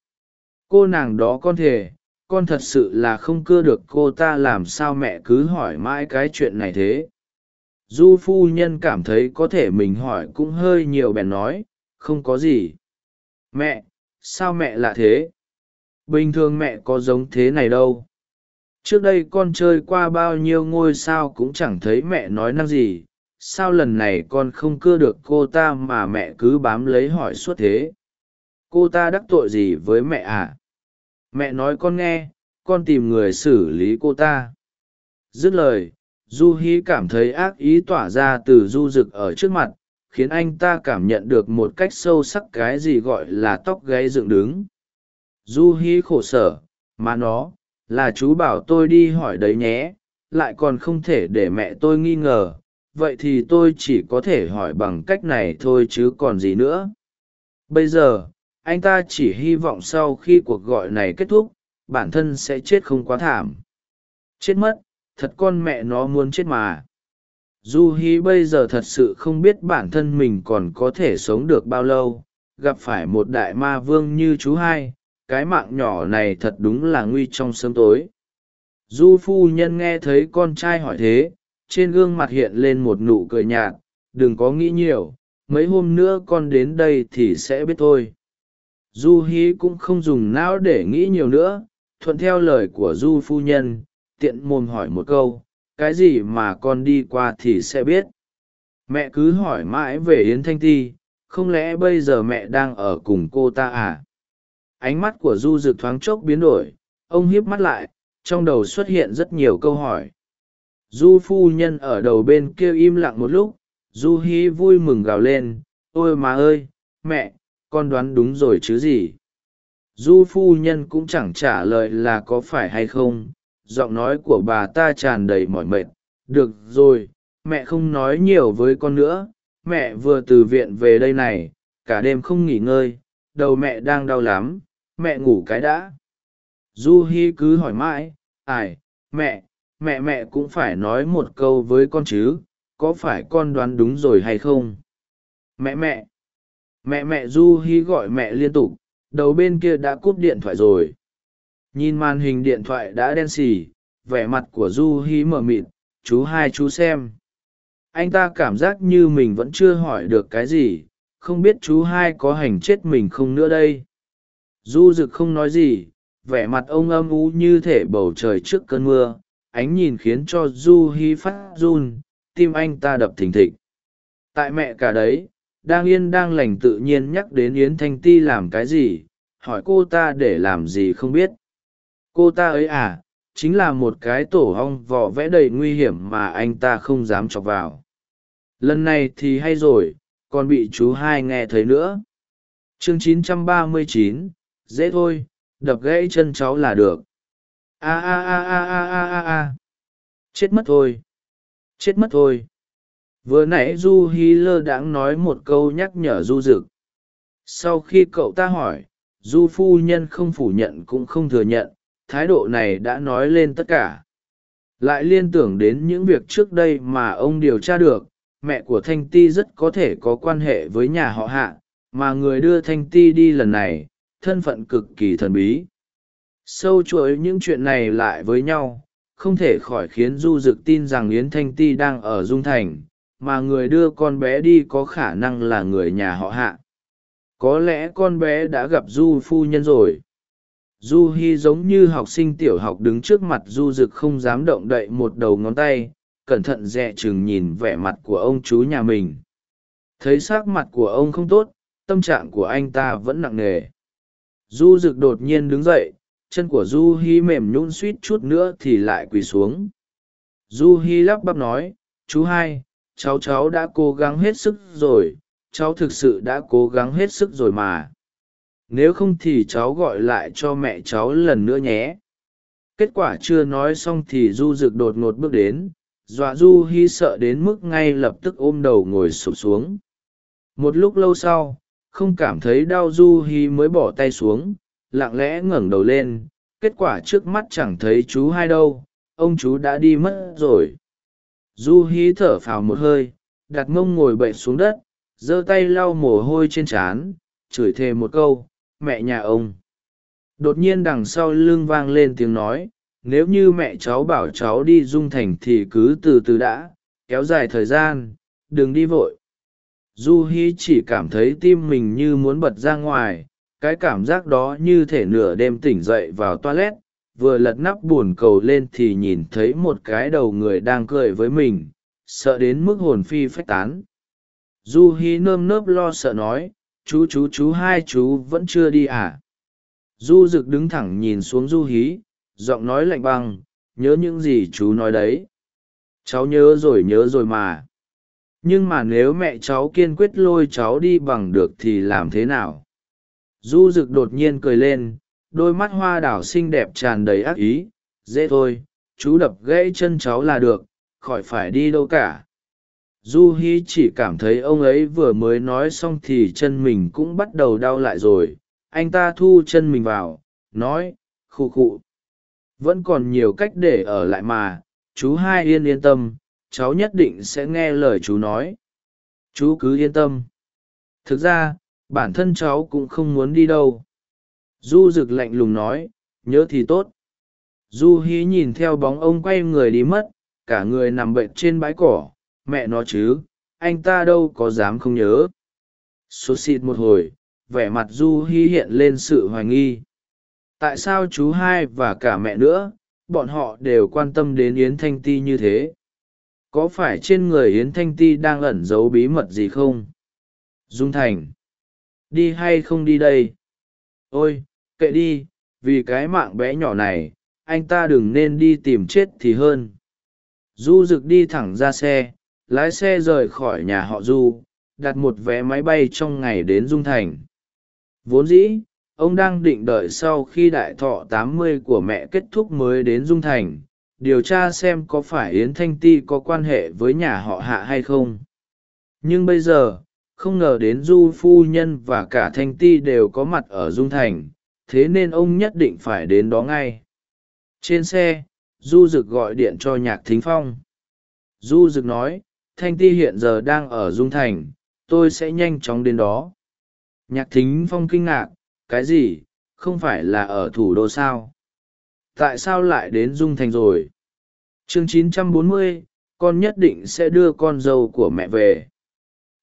Cô nàng đó con thề, con thật sự là không cưa được cô ta làm sao mẹ cứ hỏi mãi cái chuyện này thế. Du phu nhân cảm thấy có thể mình hỏi cũng hơi nhiều bèn nói, không có gì. Mẹ, sao mẹ lạ thế? Bình thường mẹ có giống thế này đâu. Trước đây con chơi qua bao nhiêu ngôi sao cũng chẳng thấy mẹ nói năng gì. Sao lần này con không cưa được cô ta mà mẹ cứ bám lấy hỏi suốt thế? Cô ta đắc tội gì với mẹ à? Mẹ nói con nghe, con tìm người xử lý cô ta. Dứt lời, du hí cảm thấy ác ý tỏa ra từ du rực ở trước mặt, khiến anh ta cảm nhận được một cách sâu sắc cái gì gọi là tóc gáy dựng đứng. Du hí khổ sở mà nó, là chú bảo tôi đi hỏi đấy nhé, lại còn không thể để mẹ tôi nghi ngờ, vậy thì tôi chỉ có thể hỏi bằng cách này thôi chứ còn gì nữa. Bây giờ anh ta chỉ hy vọng sau khi cuộc gọi này kết thúc, bản thân sẽ chết không quá thảm. Chết mất, thật con mẹ nó muốn chết mà. Du hi bây giờ thật sự không biết bản thân mình còn có thể sống được bao lâu, gặp phải một đại ma vương như chú hai, cái mạng nhỏ này thật đúng là nguy trong sớm tối. Du phu nhân nghe thấy con trai hỏi thế, trên gương mặt hiện lên một nụ cười nhạt, đừng có nghĩ nhiều, mấy hôm nữa con đến đây thì sẽ biết thôi du hí cũng không dùng não để nghĩ nhiều nữa, thuận theo lời của du phu nhân, tiện mồm hỏi một câu, cái gì mà con đi qua thì sẽ biết? Mẹ cứ hỏi mãi về yến thanh ti, không lẽ bây giờ mẹ đang ở cùng cô ta à? Ánh mắt của du rực thoáng chốc biến đổi, ông hiếp mắt lại, trong đầu xuất hiện rất nhiều câu hỏi. Du phu nhân ở đầu bên kia im lặng một lúc, du hí vui mừng gào lên, ôi má ơi, mẹ con đoán đúng rồi chứ gì? Du phu nhân cũng chẳng trả lời là có phải hay không. Giọng nói của bà ta tràn đầy mỏi mệt. Được rồi, mẹ không nói nhiều với con nữa. Mẹ vừa từ viện về đây này, cả đêm không nghỉ ngơi. Đầu mẹ đang đau lắm. Mẹ ngủ cái đã. Du hi cứ hỏi mãi. Ai, mẹ mẹ mẹ cũng phải nói một câu với con chứ. Có phải con đoán đúng rồi hay không? Mẹ mẹ mẹ mẹ du hi gọi mẹ liên tục, đầu bên kia đã cúp điện thoại rồi. Nhìn màn hình điện thoại đã đen xì, vẻ mặt của du hi mờ mịt, chú hai chú xem. Anh ta cảm giác như mình vẫn chưa hỏi được cái gì, không biết chú hai có hành chết mình không nữa đây. Du rực không nói gì, vẻ mặt ông âm u như thể bầu trời trước cơn mưa, ánh nhìn khiến cho du hi phát run, tim anh ta đập thình thịch. Tại mẹ cả đấy đang yên đang lành tự nhiên nhắc đến yến thanh ti làm cái gì hỏi cô ta để làm gì không biết. Cô ta ấy à chính là một cái tổ hong vỏ vẽ đầy nguy hiểm mà anh ta không dám chọc vào. Lần này thì hay rồi còn bị chú hai nghe thấy nữa. Chương 939, dễ thôi đập gãy chân cháu là được. A a a a a a a a. Chết mất thôi. Chết mất thôi vừa nãy du hi lơ đãng nói một câu nhắc nhở du rực sau khi cậu ta hỏi, du phu nhân không phủ nhận cũng không thừa nhận, thái độ này đã nói lên tất cả. Lại liên tưởng đến những việc trước đây mà ông điều tra được, mẹ của thanh ti rất có thể có quan hệ với nhà họ hạ, mà người đưa thanh ti đi lần này, thân phận cực kỳ thần bí. Sâu chuỗi những chuyện này lại với nhau, không thể khỏi khiến du dực tin rằng yến thanh ti đang ở dung thành mà người đưa con bé đi có khả năng là người nhà họ hạ. Có lẽ con bé đã gặp du phu nhân rồi. Du hi giống như học sinh tiểu học đứng trước mặt du rực không dám động đậy một đầu ngón tay, cẩn thận dè chừng nhìn vẻ mặt của ông chú nhà mình. Thấy s ắ c mặt của ông không tốt, tâm trạng của anh ta vẫn nặng nề. Du rực đột nhiên đứng dậy, chân của du hi mềm nhún suýt chút nữa thì lại quỳ xuống. Du hi lắp bắp nói, chú hai cháu cháu đã cố gắng hết sức rồi, cháu thực sự đã cố gắng hết sức rồi mà. Nếu không thì cháu gọi lại cho mẹ cháu lần nữa nhé. Kết quả chưa nói xong thì du rực đột ngột bước đến, dọa du hy sợ đến mức ngay lập tức ôm đầu ngồi sụp xuống. Một lúc lâu sau, không cảm thấy đau du hy mới bỏ tay xuống, lặng lẽ ngẩng đầu lên. Kết quả trước mắt chẳng thấy chú hai đâu, ông chú đã đi mất rồi du hi thở phào một hơi, đặt mông ngồi bậy xuống đất, giơ tay lau mồ hôi trên trán, chửi thề một câu, mẹ nhà ông. Đột nhiên đằng sau lưng vang lên tiếng nói, nếu như mẹ cháu bảo cháu đi dung thành thì cứ từ từ đã, kéo dài thời gian, đừng đi vội. Du hi chỉ cảm thấy tim mình như muốn bật ra ngoài, cái cảm giác đó như thể nửa đêm tỉnh dậy vào toilet vừa lật nắp b u ồ n cầu lên thì nhìn thấy một cái đầu người đang cười với mình, sợ đến mức hồn phi phách tán. Du hi nơm nớp lo sợ nói, chú chú chú, hai chú vẫn chưa đi à? Du rực đứng thẳng nhìn xuống du hí, giọng nói lạnh băng, nhớ những gì chú nói đấy. Cháu nhớ rồi nhớ rồi mà. Nhưng mà nếu mẹ cháu kiên quyết lôi cháu đi bằng được thì làm thế nào? Du rực đột nhiên cười lên đôi mắt hoa đảo xinh đẹp tràn đầy ác ý, dễ thôi, chú đập gãy chân cháu là được, khỏi phải đi đâu cả. Du hi chỉ cảm thấy ông ấy vừa mới nói xong thì chân mình cũng bắt đầu đau lại rồi, anh ta thu chân mình vào, nói, khụ khụ. Vẫn còn nhiều cách để ở lại mà, chú hai yên yên tâm, cháu nhất định sẽ nghe lời chú nói. Chú cứ yên tâm. Thực ra, bản thân cháu cũng không muốn đi đâu du rực lạnh lùng nói, nhớ thì tốt. Du hí nhìn theo bóng ông quay người đi mất, cả người nằm bệnh trên bãi cỏ. Mẹ nó chứ, anh ta đâu có dám không nhớ. Sốt xịt một hồi, vẻ mặt du Hí hiện lên sự hoài nghi. Tại sao chú hai và cả mẹ nữa, bọn họ đều quan tâm đến yến thanh ti như thế? Có phải trên người yến thanh ti đang ẩn giấu bí mật gì không? Dung thành. Đi hay không đi đây? Ôi kệ đi, vì cái mạng bé nhỏ này, anh ta đừng nên đi tìm chết thì hơn. Du rực đi thẳng ra xe, lái xe rời khỏi nhà họ du, đặt một vé máy bay trong ngày đến dung thành. Vốn dĩ, ông đang định đợi sau khi đại thọ tám mươi của mẹ kết thúc mới đến dung thành, điều tra xem có phải yến thanh ti có quan hệ với nhà họ hạ hay không. Nhưng bây giờ, không ngờ đến du phu nhân và cả thanh ti đều có mặt ở dung thành thế nên ông nhất định phải đến đó ngay. Trên xe du rực gọi điện cho nhạc thính phong. Du rực nói thanh ti hiện giờ đang ở dung thành tôi sẽ nhanh chóng đến đó. Nhạc thính phong kinh ngạc cái gì? Không phải là ở thủ đô sao? Tại sao lại đến dung thành rồi? Chương 940, con nhất định sẽ đưa con dâu của mẹ về.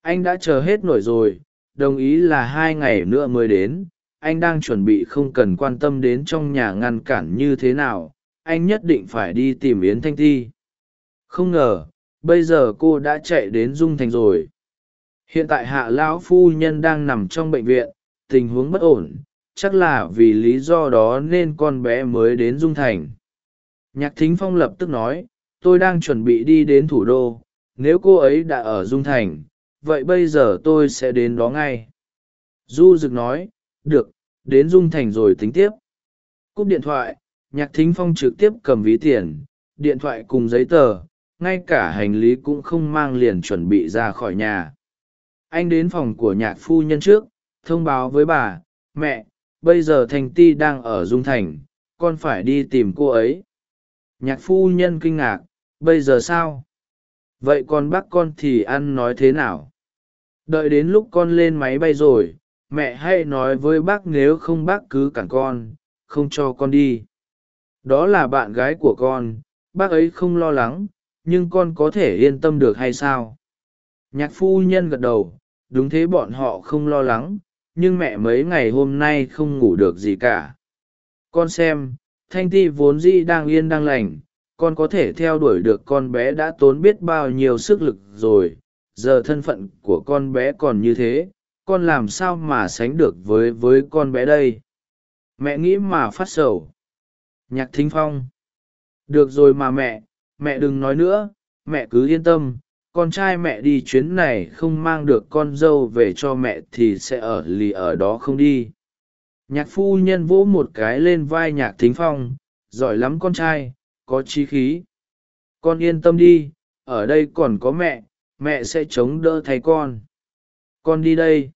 Anh đã chờ hết nổi rồi đồng ý là hai ngày nữa mới đến anh đang chuẩn bị không cần quan tâm đến trong nhà ngăn cản như thế nào, anh nhất định phải đi tìm yến thanh ti. Không ngờ, bây giờ cô đã chạy đến dung thành rồi. Hiện tại hạ lão phu nhân đang nằm trong bệnh viện, tình huống bất ổn, chắc là vì lý do đó nên con bé mới đến dung thành. Nhạc thính phong lập tức nói, tôi đang chuẩn bị đi đến thủ đô, nếu cô ấy đã ở dung thành, vậy bây giờ tôi sẽ đến đó ngay. Du rực nói được, đến dung thành rồi tính tiếp. Cúp điện thoại, nhạc thính phong trực tiếp cầm ví tiền, điện thoại cùng giấy tờ, ngay cả hành lý cũng không mang liền chuẩn bị ra khỏi nhà. Anh đến phòng của nhạc phu nhân trước, thông báo với bà, mẹ, bây giờ thành ti đang ở dung thành, con phải đi tìm cô ấy. Nhạc phu nhân kinh ngạc, bây giờ sao? Vậy còn bác con thì ăn nói thế nào? Đợi đến lúc con lên máy bay rồi mẹ hãy nói với bác nếu không bác cứ cản con, không cho con đi. Đó là bạn gái của con, bác ấy không lo lắng, nhưng con có thể yên tâm được hay sao? Nhạc phu nhân gật đầu, đúng thế bọn họ không lo lắng, nhưng mẹ mấy ngày hôm nay không ngủ được gì cả. Con xem, thanh ti vốn dĩ đang yên đang lành, con có thể theo đuổi được con bé đã tốn biết bao nhiêu sức lực rồi, giờ thân phận của con bé còn như thế con làm sao mà sánh được với với con bé đây? Mẹ nghĩ mà phát sầu. Nhạc thính phong. Được rồi mà mẹ mẹ đừng nói nữa, mẹ cứ yên tâm. Con trai mẹ đi chuyến này không mang được con dâu về cho mẹ thì sẽ ở lì ở đó không đi. Nhạc phu nhân vỗ một cái lên vai nhạc thính phong. Giỏi lắm con trai, có trí khí. Con yên tâm đi, ở đây còn có mẹ mẹ sẽ chống đỡ thay con. Con đi đây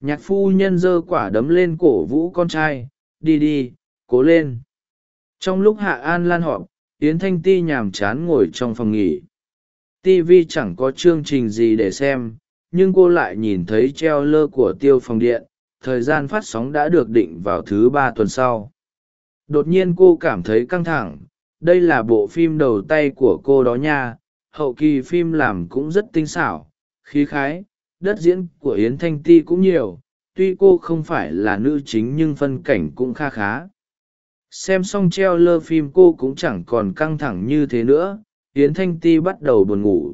nhạc phu nhân giơ quả đấm lên cổ vũ con trai, đi đi, cố lên. Trong lúc hạ an lan họp, yến thanh ti nhàm chán ngồi trong phòng nghỉ. Tv chẳng có chương trình gì để xem, nhưng cô lại nhìn thấy treo lơ của tiêu phòng điện, thời gian phát sóng đã được định vào thứ ba tuần sau. Đột nhiên cô cảm thấy căng thẳng, đây là bộ phim đầu tay của cô đó nha, hậu kỳ phim làm cũng rất tinh xảo, khí khái đất diễn của yến thanh ti cũng nhiều, tuy cô không phải là nữ chính nhưng phân cảnh cũng kha khá. Xem xong treo lơ phim cô cũng chẳng còn căng thẳng như thế nữa, yến thanh ti bắt đầu buồn ngủ.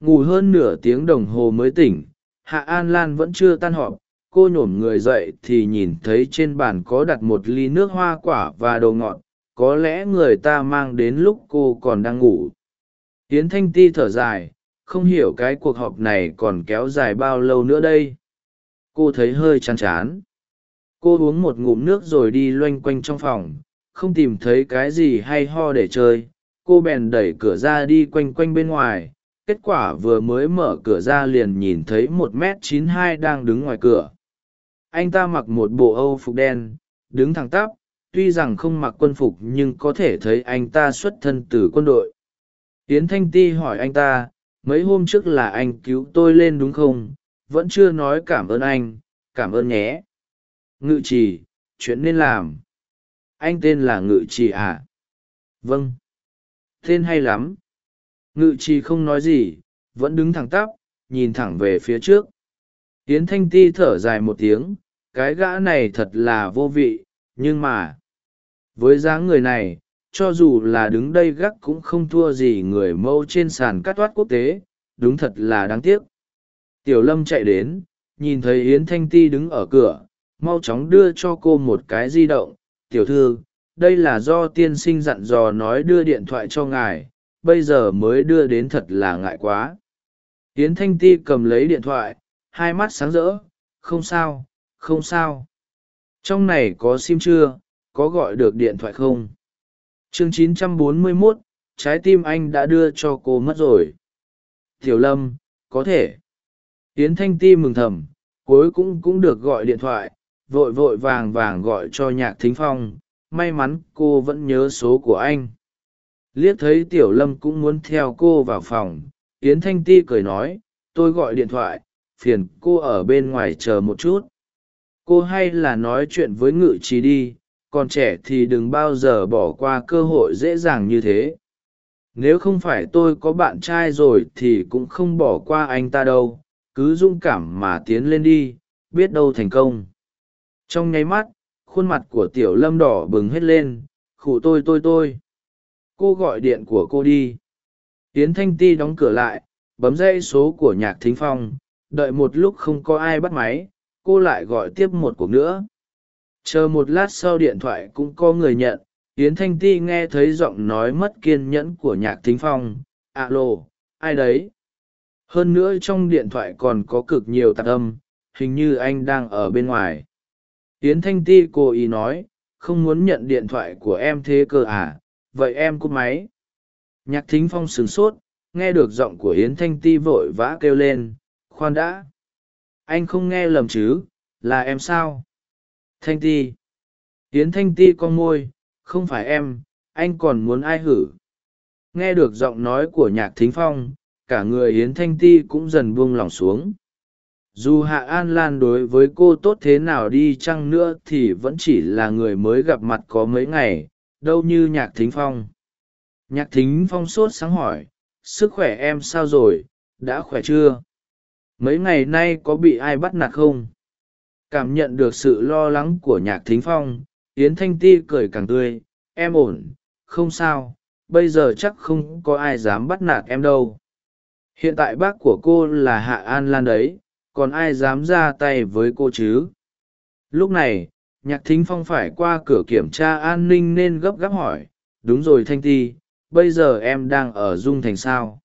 Ngủ hơn nửa tiếng đồng hồ mới tỉnh, hạ an lan vẫn chưa tan họp, cô nhổm người dậy thì nhìn thấy trên bàn có đặt một ly nước hoa quả và đồ ngọt, có lẽ người ta mang đến lúc cô còn đang ngủ. Yến thanh ti thở dài không hiểu cái cuộc họp này còn kéo dài bao lâu nữa đây. Cô thấy hơi chán chán. Cô uống một ngụm nước rồi đi loanh quanh trong phòng, không tìm thấy cái gì hay ho để chơi. Cô bèn đẩy cửa ra đi quanh quanh bên ngoài. Kết quả vừa mới mở cửa ra liền nhìn thấy một m chín hai đang đứng ngoài cửa. Anh ta mặc một bộ âu phục đen, đứng thẳng tắp, tuy rằng không mặc quân phục nhưng có thể thấy anh ta xuất thân từ quân đội. Tiến thanh ti hỏi anh ta mấy hôm trước là anh cứu tôi lên đúng không? Vẫn chưa nói cảm ơn anh, cảm ơn nhé. Ngự trì, chuyện nên làm. Anh tên là ngự trì à? Vâng. Tên hay lắm. Ngự trì không nói gì, vẫn đứng thẳng tắp, nhìn thẳng về phía trước. Tiến thanh ti thở dài một tiếng, cái gã này thật là vô vị, nhưng mà, với dáng người này cho dù là đứng đây gác cũng không thua gì người mâu trên sàn cắt toát quốc tế, đúng thật là đáng tiếc. Tiểu lâm chạy đến, nhìn thấy yến thanh ti đứng ở cửa, mau chóng đưa cho cô một cái di động. Tiểu thư, đây là do tiên sinh dặn dò nói đưa điện thoại cho ngài, bây giờ mới đưa đến thật là ngại quá. Yến thanh ti cầm lấy điện thoại, hai mắt sáng rỡ, không sao không sao. Trong này có sim chưa, có gọi được điện thoại không? Chương 941, trái tim anh đã đưa cho cô mất rồi. Tiểu lâm có thể. Yến thanh ti mừng thầm cuối cũng cũng được gọi điện thoại vội vội vàng vàng gọi cho nhạc thính phong may mắn cô vẫn nhớ số của anh. Liếc thấy tiểu lâm cũng muốn theo cô vào phòng yến thanh ti cười nói tôi gọi điện thoại phiền cô ở bên ngoài chờ một chút. Cô hay là nói chuyện với ngự trí đi còn trẻ thì đừng bao giờ bỏ qua cơ hội dễ dàng như thế. Nếu không phải tôi có bạn trai rồi thì cũng không bỏ qua anh ta đâu, cứ dũng cảm mà tiến lên đi, biết đâu thành công. Trong nháy mắt, khuôn mặt của tiểu lâm đỏ bừng hết lên, khụ tôi tôi tôi. Cô gọi điện của cô đi. Tiến thanh ti đóng cửa lại, bấm dây số của nhạc thính phong, đợi một lúc không có ai bắt máy, cô lại gọi tiếp một cuộc nữa chờ một lát sau điện thoại cũng có người nhận, yến thanh ti nghe thấy giọng nói mất kiên nhẫn của nhạc thính phong, alo, ai đấy? Hơn nữa trong điện thoại còn có cực nhiều tạp âm, hình như anh đang ở bên ngoài. Yến thanh ti cố ý nói, không muốn nhận điện thoại của em thế cơ à vậy em cúp máy. Nhạc thính phong sửng sốt, nghe được giọng của yến thanh ti vội vã kêu lên, khoan đã. Anh không nghe lầm chứ, là em sao? Thanh ti. Yến thanh ti con môi, không phải em, anh còn muốn ai hử? Nghe được giọng nói của nhạc thính phong, cả người yến thanh ti cũng dần buông lỏng xuống. Dù hạ an lan đối với cô tốt thế nào đi chăng nữa thì vẫn chỉ là người mới gặp mặt có mấy ngày, đâu như nhạc thính phong. Nhạc thính phong sốt sáng hỏi, sức khỏe em sao rồi? Đã khỏe chưa? Mấy ngày nay có bị ai bắt nạt không? Cảm nhận được sự lo lắng của nhạc thính phong, yến thanh ti cười càng tươi, em ổn, không sao, bây giờ chắc không có ai dám bắt nạt em đâu. Hiện tại bác của cô là hạ an lan đấy, còn ai dám ra tay với cô chứ? Lúc này, nhạc thính phong phải qua cửa kiểm tra an ninh nên gấp gáp hỏi, đúng rồi thanh ti, bây giờ em đang ở dung thành sao?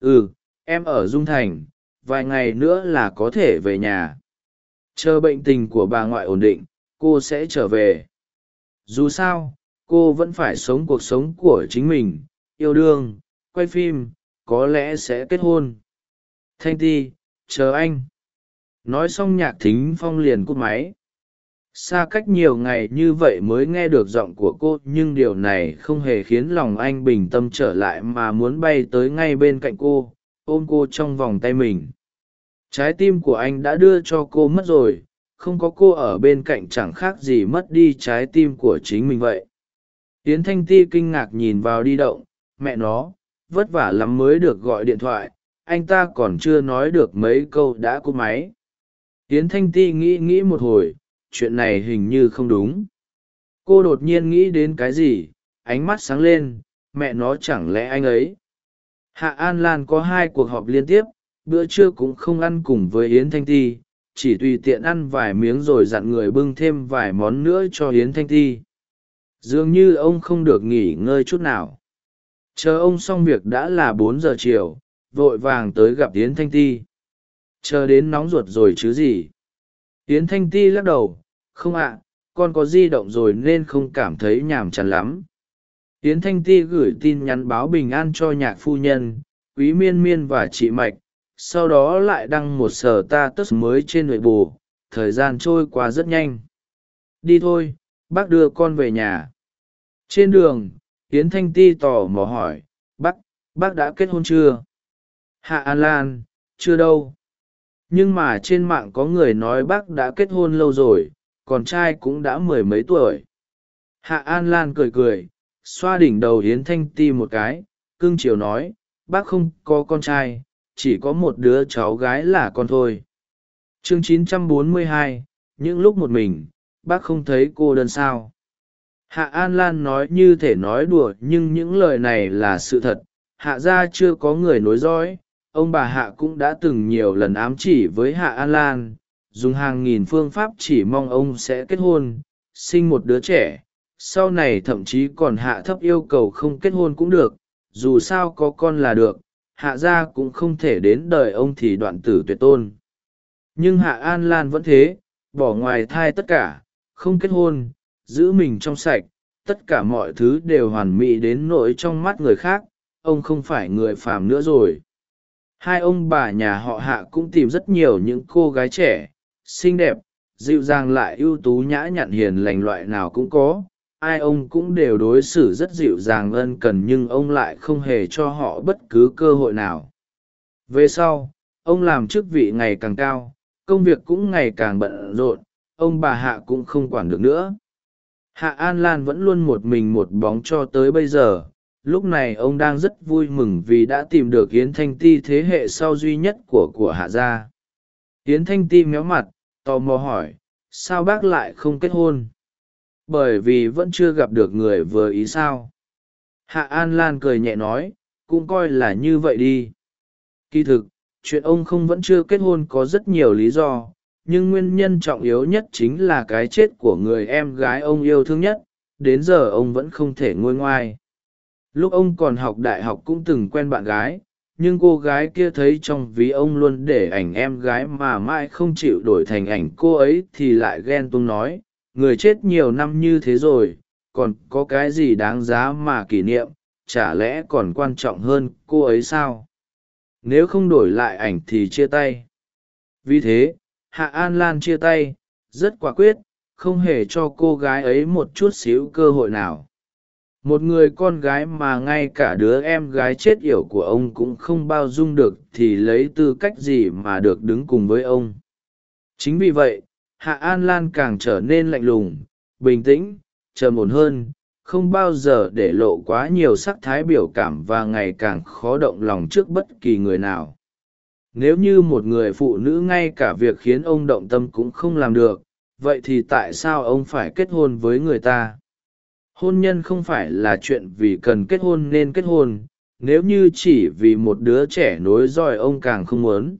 Ừ em ở dung thành, vài ngày nữa là có thể về nhà chờ bệnh tình của bà ngoại ổn định, cô sẽ trở về. Dù sao, cô vẫn phải sống cuộc sống của chính mình, yêu đương, quay phim, có lẽ sẽ kết hôn. Thanh ti, chờ anh. Nói xong nhạc thính phong liền cúp máy. Xa cách nhiều ngày như vậy mới nghe được giọng của cô, nhưng điều này không hề khiến lòng anh bình tâm trở lại mà muốn bay tới ngay bên cạnh cô, ôm cô trong vòng tay mình trái tim của anh đã đưa cho cô mất rồi, không có cô ở bên cạnh chẳng khác gì mất đi trái tim của chính mình vậy. Tiến thanh ti kinh ngạc nhìn vào đi động, mẹ nó, vất vả lắm mới được gọi điện thoại, anh ta còn chưa nói được mấy câu đã cúp máy. Tiến thanh ti nghĩ nghĩ một hồi, chuyện này hình như không đúng. Cô đột nhiên nghĩ đến cái gì, ánh mắt sáng lên, mẹ nó chẳng lẽ anh ấy? Hạ an lan có hai cuộc họp liên tiếp bữa trưa cũng không ăn cùng với yến thanh ti, chỉ tùy tiện ăn vài miếng rồi dặn người bưng thêm vài món nữa cho yến thanh ti. Dường như ông không được nghỉ ngơi chút nào. Chờ ông xong việc đã là bốn giờ chiều, vội vàng tới gặp yến thanh ti. Chờ đến nóng ruột rồi chứ gì? Yến thanh ti lắc đầu, không ạ, con có di động rồi nên không cảm thấy nhàm chán lắm. Yến thanh ti gửi tin nhắn báo bình an cho nhạc phu nhân, quý miên miên và chị mạch sau đó lại đăng một sở ta tức mới trên nội bù thời gian trôi qua rất nhanh. Đi thôi, bác đưa con về nhà. Trên đường hiến thanh ti tò mò hỏi, bác bác đã kết hôn chưa? Hạ an lan, chưa đâu. Nhưng mà trên mạng có người nói bác đã kết hôn lâu rồi, còn trai cũng đã mười mấy tuổi. Hạ an lan cười cười, xoa đỉnh đầu hiến thanh ti một cái, cưng chiều nói, bác không có con trai chỉ có một đứa cháu gái là con thôi. Chương 942, những lúc một mình bác không thấy cô đơn sao? Hạ an lan nói như thể nói đùa nhưng những lời này là sự thật. Hạ gia chưa có người nối dõi. Ông bà hạ cũng đã từng nhiều lần ám chỉ với hạ an lan. Dùng hàng nghìn phương pháp chỉ mong ông sẽ kết hôn sinh một đứa trẻ. Sau này thậm chí còn hạ thấp yêu cầu không kết hôn cũng được. Dù sao có con là được hạ gia cũng không thể đến đời ông thì đoạn tử tuyệt tôn. Nhưng hạ an lan vẫn thế, bỏ ngoài thai tất cả, không kết hôn, giữ mình trong sạch, tất cả mọi thứ đều hoàn mỹ đến nỗi trong mắt người khác, ông không phải người phàm nữa rồi. Hai ông bà nhà họ hạ cũng tìm rất nhiều những cô gái trẻ, xinh đẹp, dịu dàng lại ưu tú nhã nhặn hiền lành loại nào cũng có ai ông cũng đều đối xử rất dịu dàng ân cần nhưng ông lại không hề cho họ bất cứ cơ hội nào. Về sau, ông làm chức vị ngày càng cao, công việc cũng ngày càng bận rộn, ông bà hạ cũng không quản được nữa. Hạ an lan vẫn luôn một mình một bóng cho tới bây giờ, lúc này ông đang rất vui mừng vì đã tìm được yến thanh ti thế hệ sau duy nhất của của hạ gia. Yến thanh ti méo mặt, tò mò hỏi, sao bác lại không kết hôn? Bởi vì vẫn chưa gặp được người vừa ý sao. Hạ an lan cười nhẹ nói, cũng coi là như vậy đi. Kỳ thực, chuyện ông không vẫn chưa kết hôn có rất nhiều lý do, nhưng nguyên nhân trọng yếu nhất chính là cái chết của người em gái ông yêu thương nhất, đến giờ ông vẫn không thể ngôi ngoai. Lúc ông còn học đại học cũng từng quen bạn gái, nhưng cô gái kia thấy trong ví ông luôn để ảnh em gái mà mãi không chịu đổi thành ảnh cô ấy thì lại ghen tuông nói người chết nhiều năm như thế rồi, còn có cái gì đáng giá mà kỷ niệm, chả lẽ còn quan trọng hơn cô ấy sao? Nếu không đổi lại ảnh thì chia tay. Vì thế, hạ an lan chia tay, rất quả quyết, không hề cho cô gái ấy một chút xíu cơ hội nào. Một người con gái mà ngay cả đứa em gái chết yểu của ông cũng không bao dung được thì lấy tư cách gì mà được đứng cùng với ông? Chính vì vậy hạ an lan càng trở nên lạnh lùng, bình tĩnh, trầm ổn hơn, không bao giờ để lộ quá nhiều sắc thái biểu cảm và ngày càng khó động lòng trước bất kỳ người nào. Nếu như một người phụ nữ ngay cả việc khiến ông động tâm cũng không làm được, vậy thì tại sao ông phải kết hôn với người ta? Hôn nhân không phải là chuyện vì cần kết hôn nên kết hôn, nếu như chỉ vì một đứa trẻ nối dõi ông càng không muốn.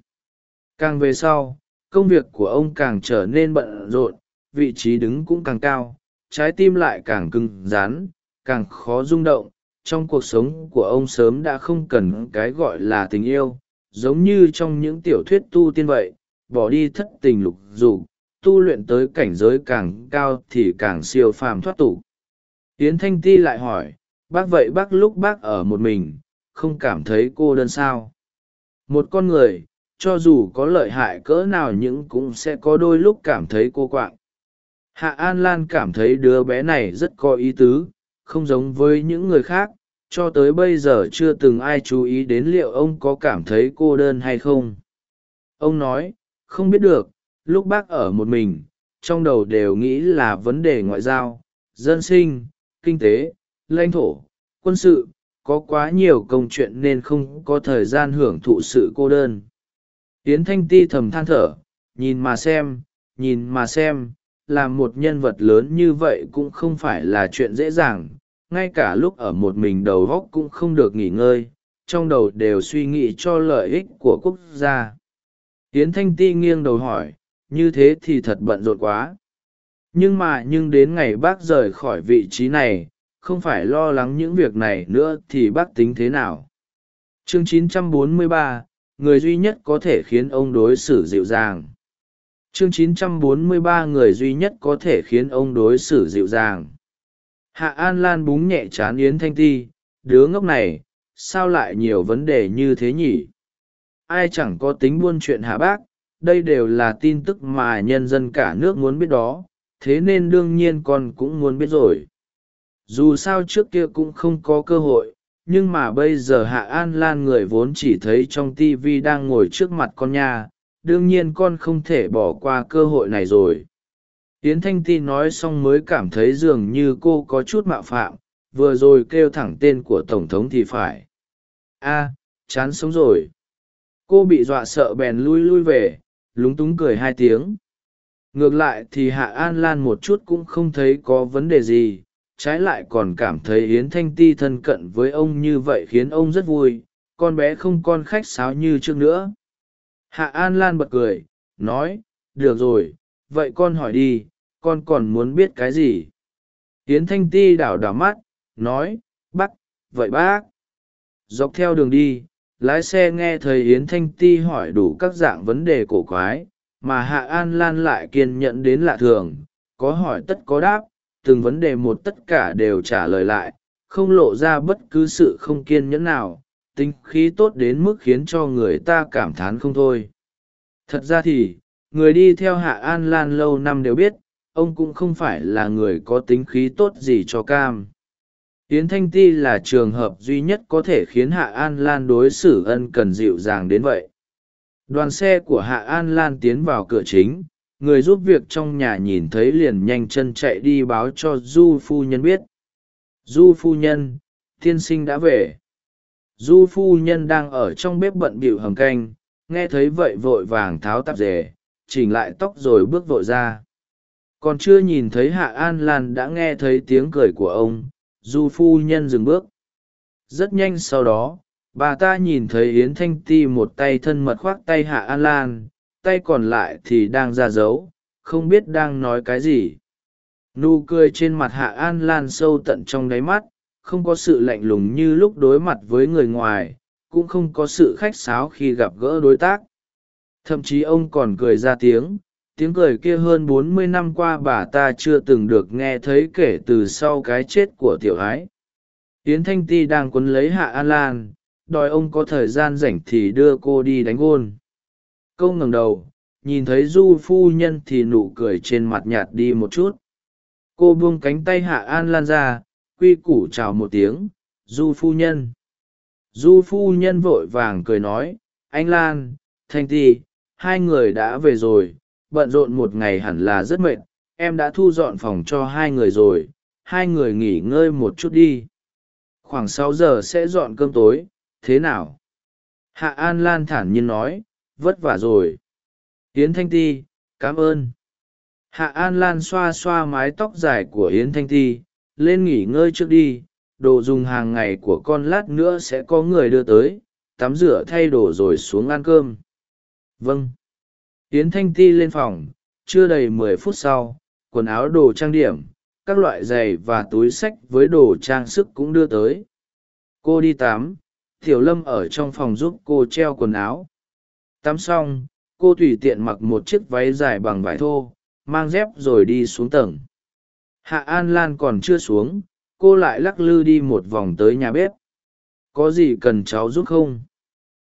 Càng về sau công việc của ông càng trở nên bận rộn, vị trí đứng cũng càng cao, trái tim lại càng cứng rắn, càng khó rung động. Trong cuộc sống của ông sớm đã không cần cái gọi là tình yêu, giống như trong những tiểu thuyết tu tiên vậy, bỏ đi thất tình lục dục, tu luyện tới cảnh giới càng cao thì càng siêu phàm thoát tục. Yến thanh ti lại hỏi, bác vậy bác lúc bác ở một mình, không cảm thấy cô đơn sao? Một con người cho dù có lợi hại cỡ nào nhưng cũng sẽ có đôi lúc cảm thấy cô quạng. Hạ an lan cảm thấy đứa bé này rất có ý tứ, không giống với những người khác, cho tới bây giờ chưa từng ai chú ý đến liệu ông có cảm thấy cô đơn hay không. Ông nói, không biết được, lúc bác ở một mình, trong đầu đều nghĩ là vấn đề ngoại giao, dân sinh, kinh tế, lãnh thổ, quân sự, có quá nhiều công chuyện nên không có thời gian hưởng thụ sự cô đơn yến thanh ti thầm than thở nhìn mà xem nhìn mà xem làm một nhân vật lớn như vậy cũng không phải là chuyện dễ dàng ngay cả lúc ở một mình đầu góc cũng không được nghỉ ngơi trong đầu đều suy nghĩ cho lợi ích của quốc gia. Yến thanh ti nghiêng đầu hỏi như thế thì thật bận rộn quá. Nhưng mà nhưng đến ngày bác rời khỏi vị trí này không phải lo lắng những việc này nữa thì bác tính thế nào? Chương 943, người duy nhất có thể khiến ông đối xử dịu dàng. Chương 943 người duy nhất có thể khiến ông đối xử dịu dàng. Hạ an lan búng nhẹ chán yến thanh ti, đứa ngốc này, sao lại nhiều vấn đề như thế nhỉ? Ai chẳng có tính buôn chuyện hạ bác? Đây đều là tin tức mà nhân dân cả nước muốn biết đó, thế nên đương nhiên con cũng muốn biết rồi. Dù sao trước kia cũng không có cơ hội nhưng mà bây giờ hạ an lan người vốn chỉ thấy trong tv đang ngồi trước mặt con nha, đương nhiên con không thể bỏ qua cơ hội này rồi. Yến thanh ti nói xong mới cảm thấy dường như cô có chút mạo phạm, vừa rồi kêu thẳng tên của tổng thống thì phải. A, chán sống rồi. Cô bị dọa sợ bèn lui lui về, lúng túng cười hai tiếng. Ngược lại thì hạ an lan một chút cũng không thấy có vấn đề gì trái lại còn cảm thấy yến thanh ti thân cận với ông như vậy khiến ông rất vui, con bé không con khách sáo như trước nữa. Hạ an lan bật cười, nói, được rồi, vậy con hỏi đi, con còn muốn biết cái gì? Yến thanh ti đảo đảo mắt, nói, bác, vậy bác. Dọc theo đường đi, lái xe nghe thấy yến thanh ti hỏi đủ các dạng vấn đề cổ quái, mà hạ an lan lại kiên nhẫn đến lạ thường, có hỏi tất có đáp từng vấn đề một tất cả đều trả lời lại, không lộ ra bất cứ sự không kiên nhẫn nào, tính khí tốt đến mức khiến cho người ta cảm thán không thôi. Thật ra thì, người đi theo hạ an lan lâu năm đều biết, ông cũng không phải là người có tính khí tốt gì cho cam. Yến thanh ti là trường hợp duy nhất có thể khiến hạ an lan đối xử ân cần dịu dàng đến vậy. Đoàn xe của hạ an lan tiến vào cửa chính người giúp việc trong nhà nhìn thấy liền nhanh chân chạy đi báo cho du phu nhân biết. Du phu nhân, tiên sinh đã về. Du phu nhân đang ở trong bếp bận bịu hầm canh, nghe thấy vậy vội vàng tháo tạp dề, chỉnh lại tóc rồi bước vội ra. Còn chưa nhìn thấy hạ an lan đã nghe thấy tiếng cười của ông, du phu nhân dừng bước. Rất nhanh sau đó, bà ta nhìn thấy yến thanh ti một tay thân mật khoác tay hạ an lan tay còn lại thì đang ra dấu, không biết đang nói cái gì. Nụ cười trên mặt hạ an lan sâu tận trong đáy mắt, không có sự lạnh lùng như lúc đối mặt với người ngoài, cũng không có sự khách sáo khi gặp gỡ đối tác. Thậm chí ông còn cười ra tiếng tiếng cười kia hơn bốn mươi năm qua bà ta chưa từng được nghe thấy kể từ sau cái chết của tiểu ái. Yến thanh ti đang quấn lấy hạ an lan, đòi ông có thời gian rảnh thì đưa cô đi đánh gôn câu ngẩng đầu, nhìn thấy du phu nhân thì nụ cười trên mặt nhạt đi một chút. Cô buông cánh tay hạ an lan ra, quy củ chào một tiếng, du phu nhân. Du phu nhân vội vàng cười nói, anh lan, thanh ti, hai người đã về rồi, bận rộn một ngày hẳn là rất mệt, em đã thu dọn phòng cho hai người rồi, hai người nghỉ ngơi một chút đi. Khoảng sáu giờ sẽ dọn cơm tối, thế nào? Hạ an lan thản nhiên nói vất vả rồi. Yến thanh ti, cảm ơn. Hạ an lan xoa xoa mái tóc dài của yến thanh ti, lên nghỉ ngơi trước đi, đồ dùng hàng ngày của con lát nữa sẽ có người đưa tới, tắm rửa thay đồ rồi xuống ăn cơm. Vâng. Yến thanh ti lên phòng, chưa đầy mười phút sau, quần áo đồ trang điểm, các loại giày và túi sách với đồ trang sức cũng đưa tới. Cô đi tắm, tiểu lâm ở trong phòng giúp cô treo quần áo tắm xong, cô tùy tiện mặc một chiếc váy dài bằng vải thô, mang dép rồi đi xuống tầng. Hạ an lan còn chưa xuống, cô lại lắc lư đi một vòng tới nhà bếp. Có gì cần cháu giúp không?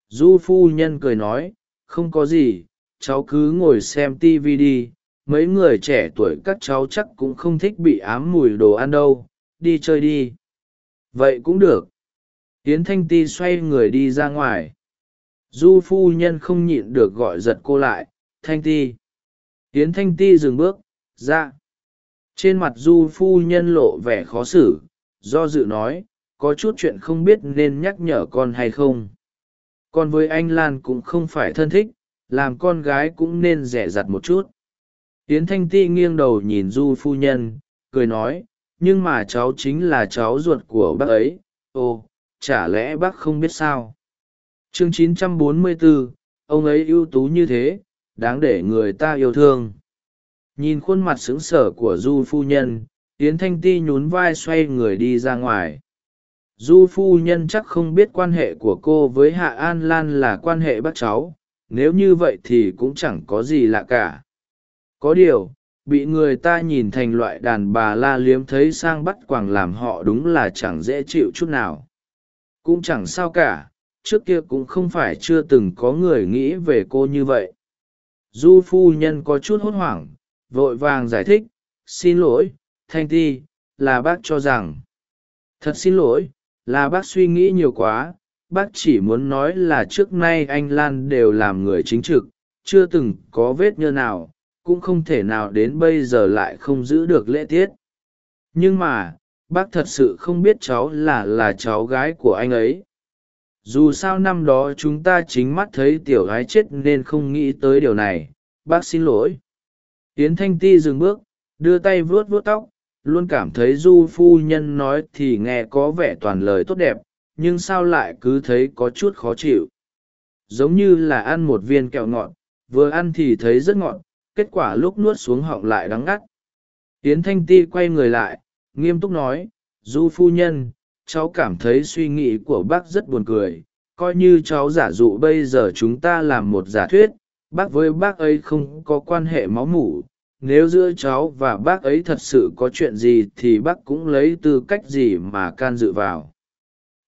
Du phu nhân cười nói, không có gì, cháu cứ ngồi xem tv đi. Mấy người trẻ tuổi các cháu chắc cũng không thích bị ám mùi đồ ăn đâu, đi chơi đi. Vậy cũng được. Hiến thanh ti xoay người đi ra ngoài du phu nhân không nhịn được gọi giật cô lại, thanh ti. Tiến thanh ti dừng bước ra trên mặt du phu nhân lộ vẻ khó xử, do dự nói, có chút chuyện không biết nên nhắc nhở con hay không? Con với anh lan cũng không phải thân thích, làm con gái cũng nên rẻ rặt một chút. Tiến thanh ti nghiêng đầu nhìn du phu nhân, cười nói, nhưng mà cháu chính là cháu ruột của bác ấy. Ồ, chả lẽ bác không biết sao? Chương 944, ông ấy ưu tú như thế đáng để người ta yêu thương. Nhìn khuôn mặt xứng sở của du phu nhân yến thanh ti nhún vai xoay người đi ra ngoài. Du phu nhân chắc không biết quan hệ của cô với hạ an lan là quan hệ bác cháu nếu như vậy thì cũng chẳng có gì lạ cả. Có điều bị người ta nhìn thành loại đàn bà la liếm thấy sang bắt quàng làm họ đúng là chẳng dễ chịu chút nào. Cũng chẳng sao cả trước kia cũng không phải chưa từng có người nghĩ về cô như vậy. Du phu nhân có chút hốt hoảng, vội vàng giải thích, xin lỗi, thanh ti, là bác cho rằng. Thật xin lỗi, là bác suy nghĩ nhiều quá, bác chỉ muốn nói là trước nay anh lan đều làm người chính trực, chưa từng có vết nhơ nào, cũng không thể nào đến bây giờ lại không giữ được lễ tiết. Nhưng mà, bác thật sự không biết cháu là là cháu gái của anh ấy dù sao năm đó chúng ta chính mắt thấy tiểu gái chết nên không nghĩ tới điều này. Bác xin lỗi. Yến thanh ti dừng bước, đưa tay vuốt vuốt tóc, luôn cảm thấy du phu nhân nói thì nghe có vẻ toàn lời tốt đẹp, nhưng sao lại cứ thấy có chút khó chịu. Giống như là ăn một viên kẹo ngọt, vừa ăn thì thấy rất ngọt, kết quả lúc nuốt xuống họng lại đắng ngắt. Yến thanh ti quay người lại, nghiêm túc nói, du phu nhân cháu cảm thấy suy nghĩ của bác rất buồn cười, coi như cháu giả dụ bây giờ chúng ta làm một giả thuyết, bác với bác ấy không có quan hệ máu mủ. Nếu giữa cháu và bác ấy thật sự có chuyện gì thì bác cũng lấy tư cách gì mà can dự vào.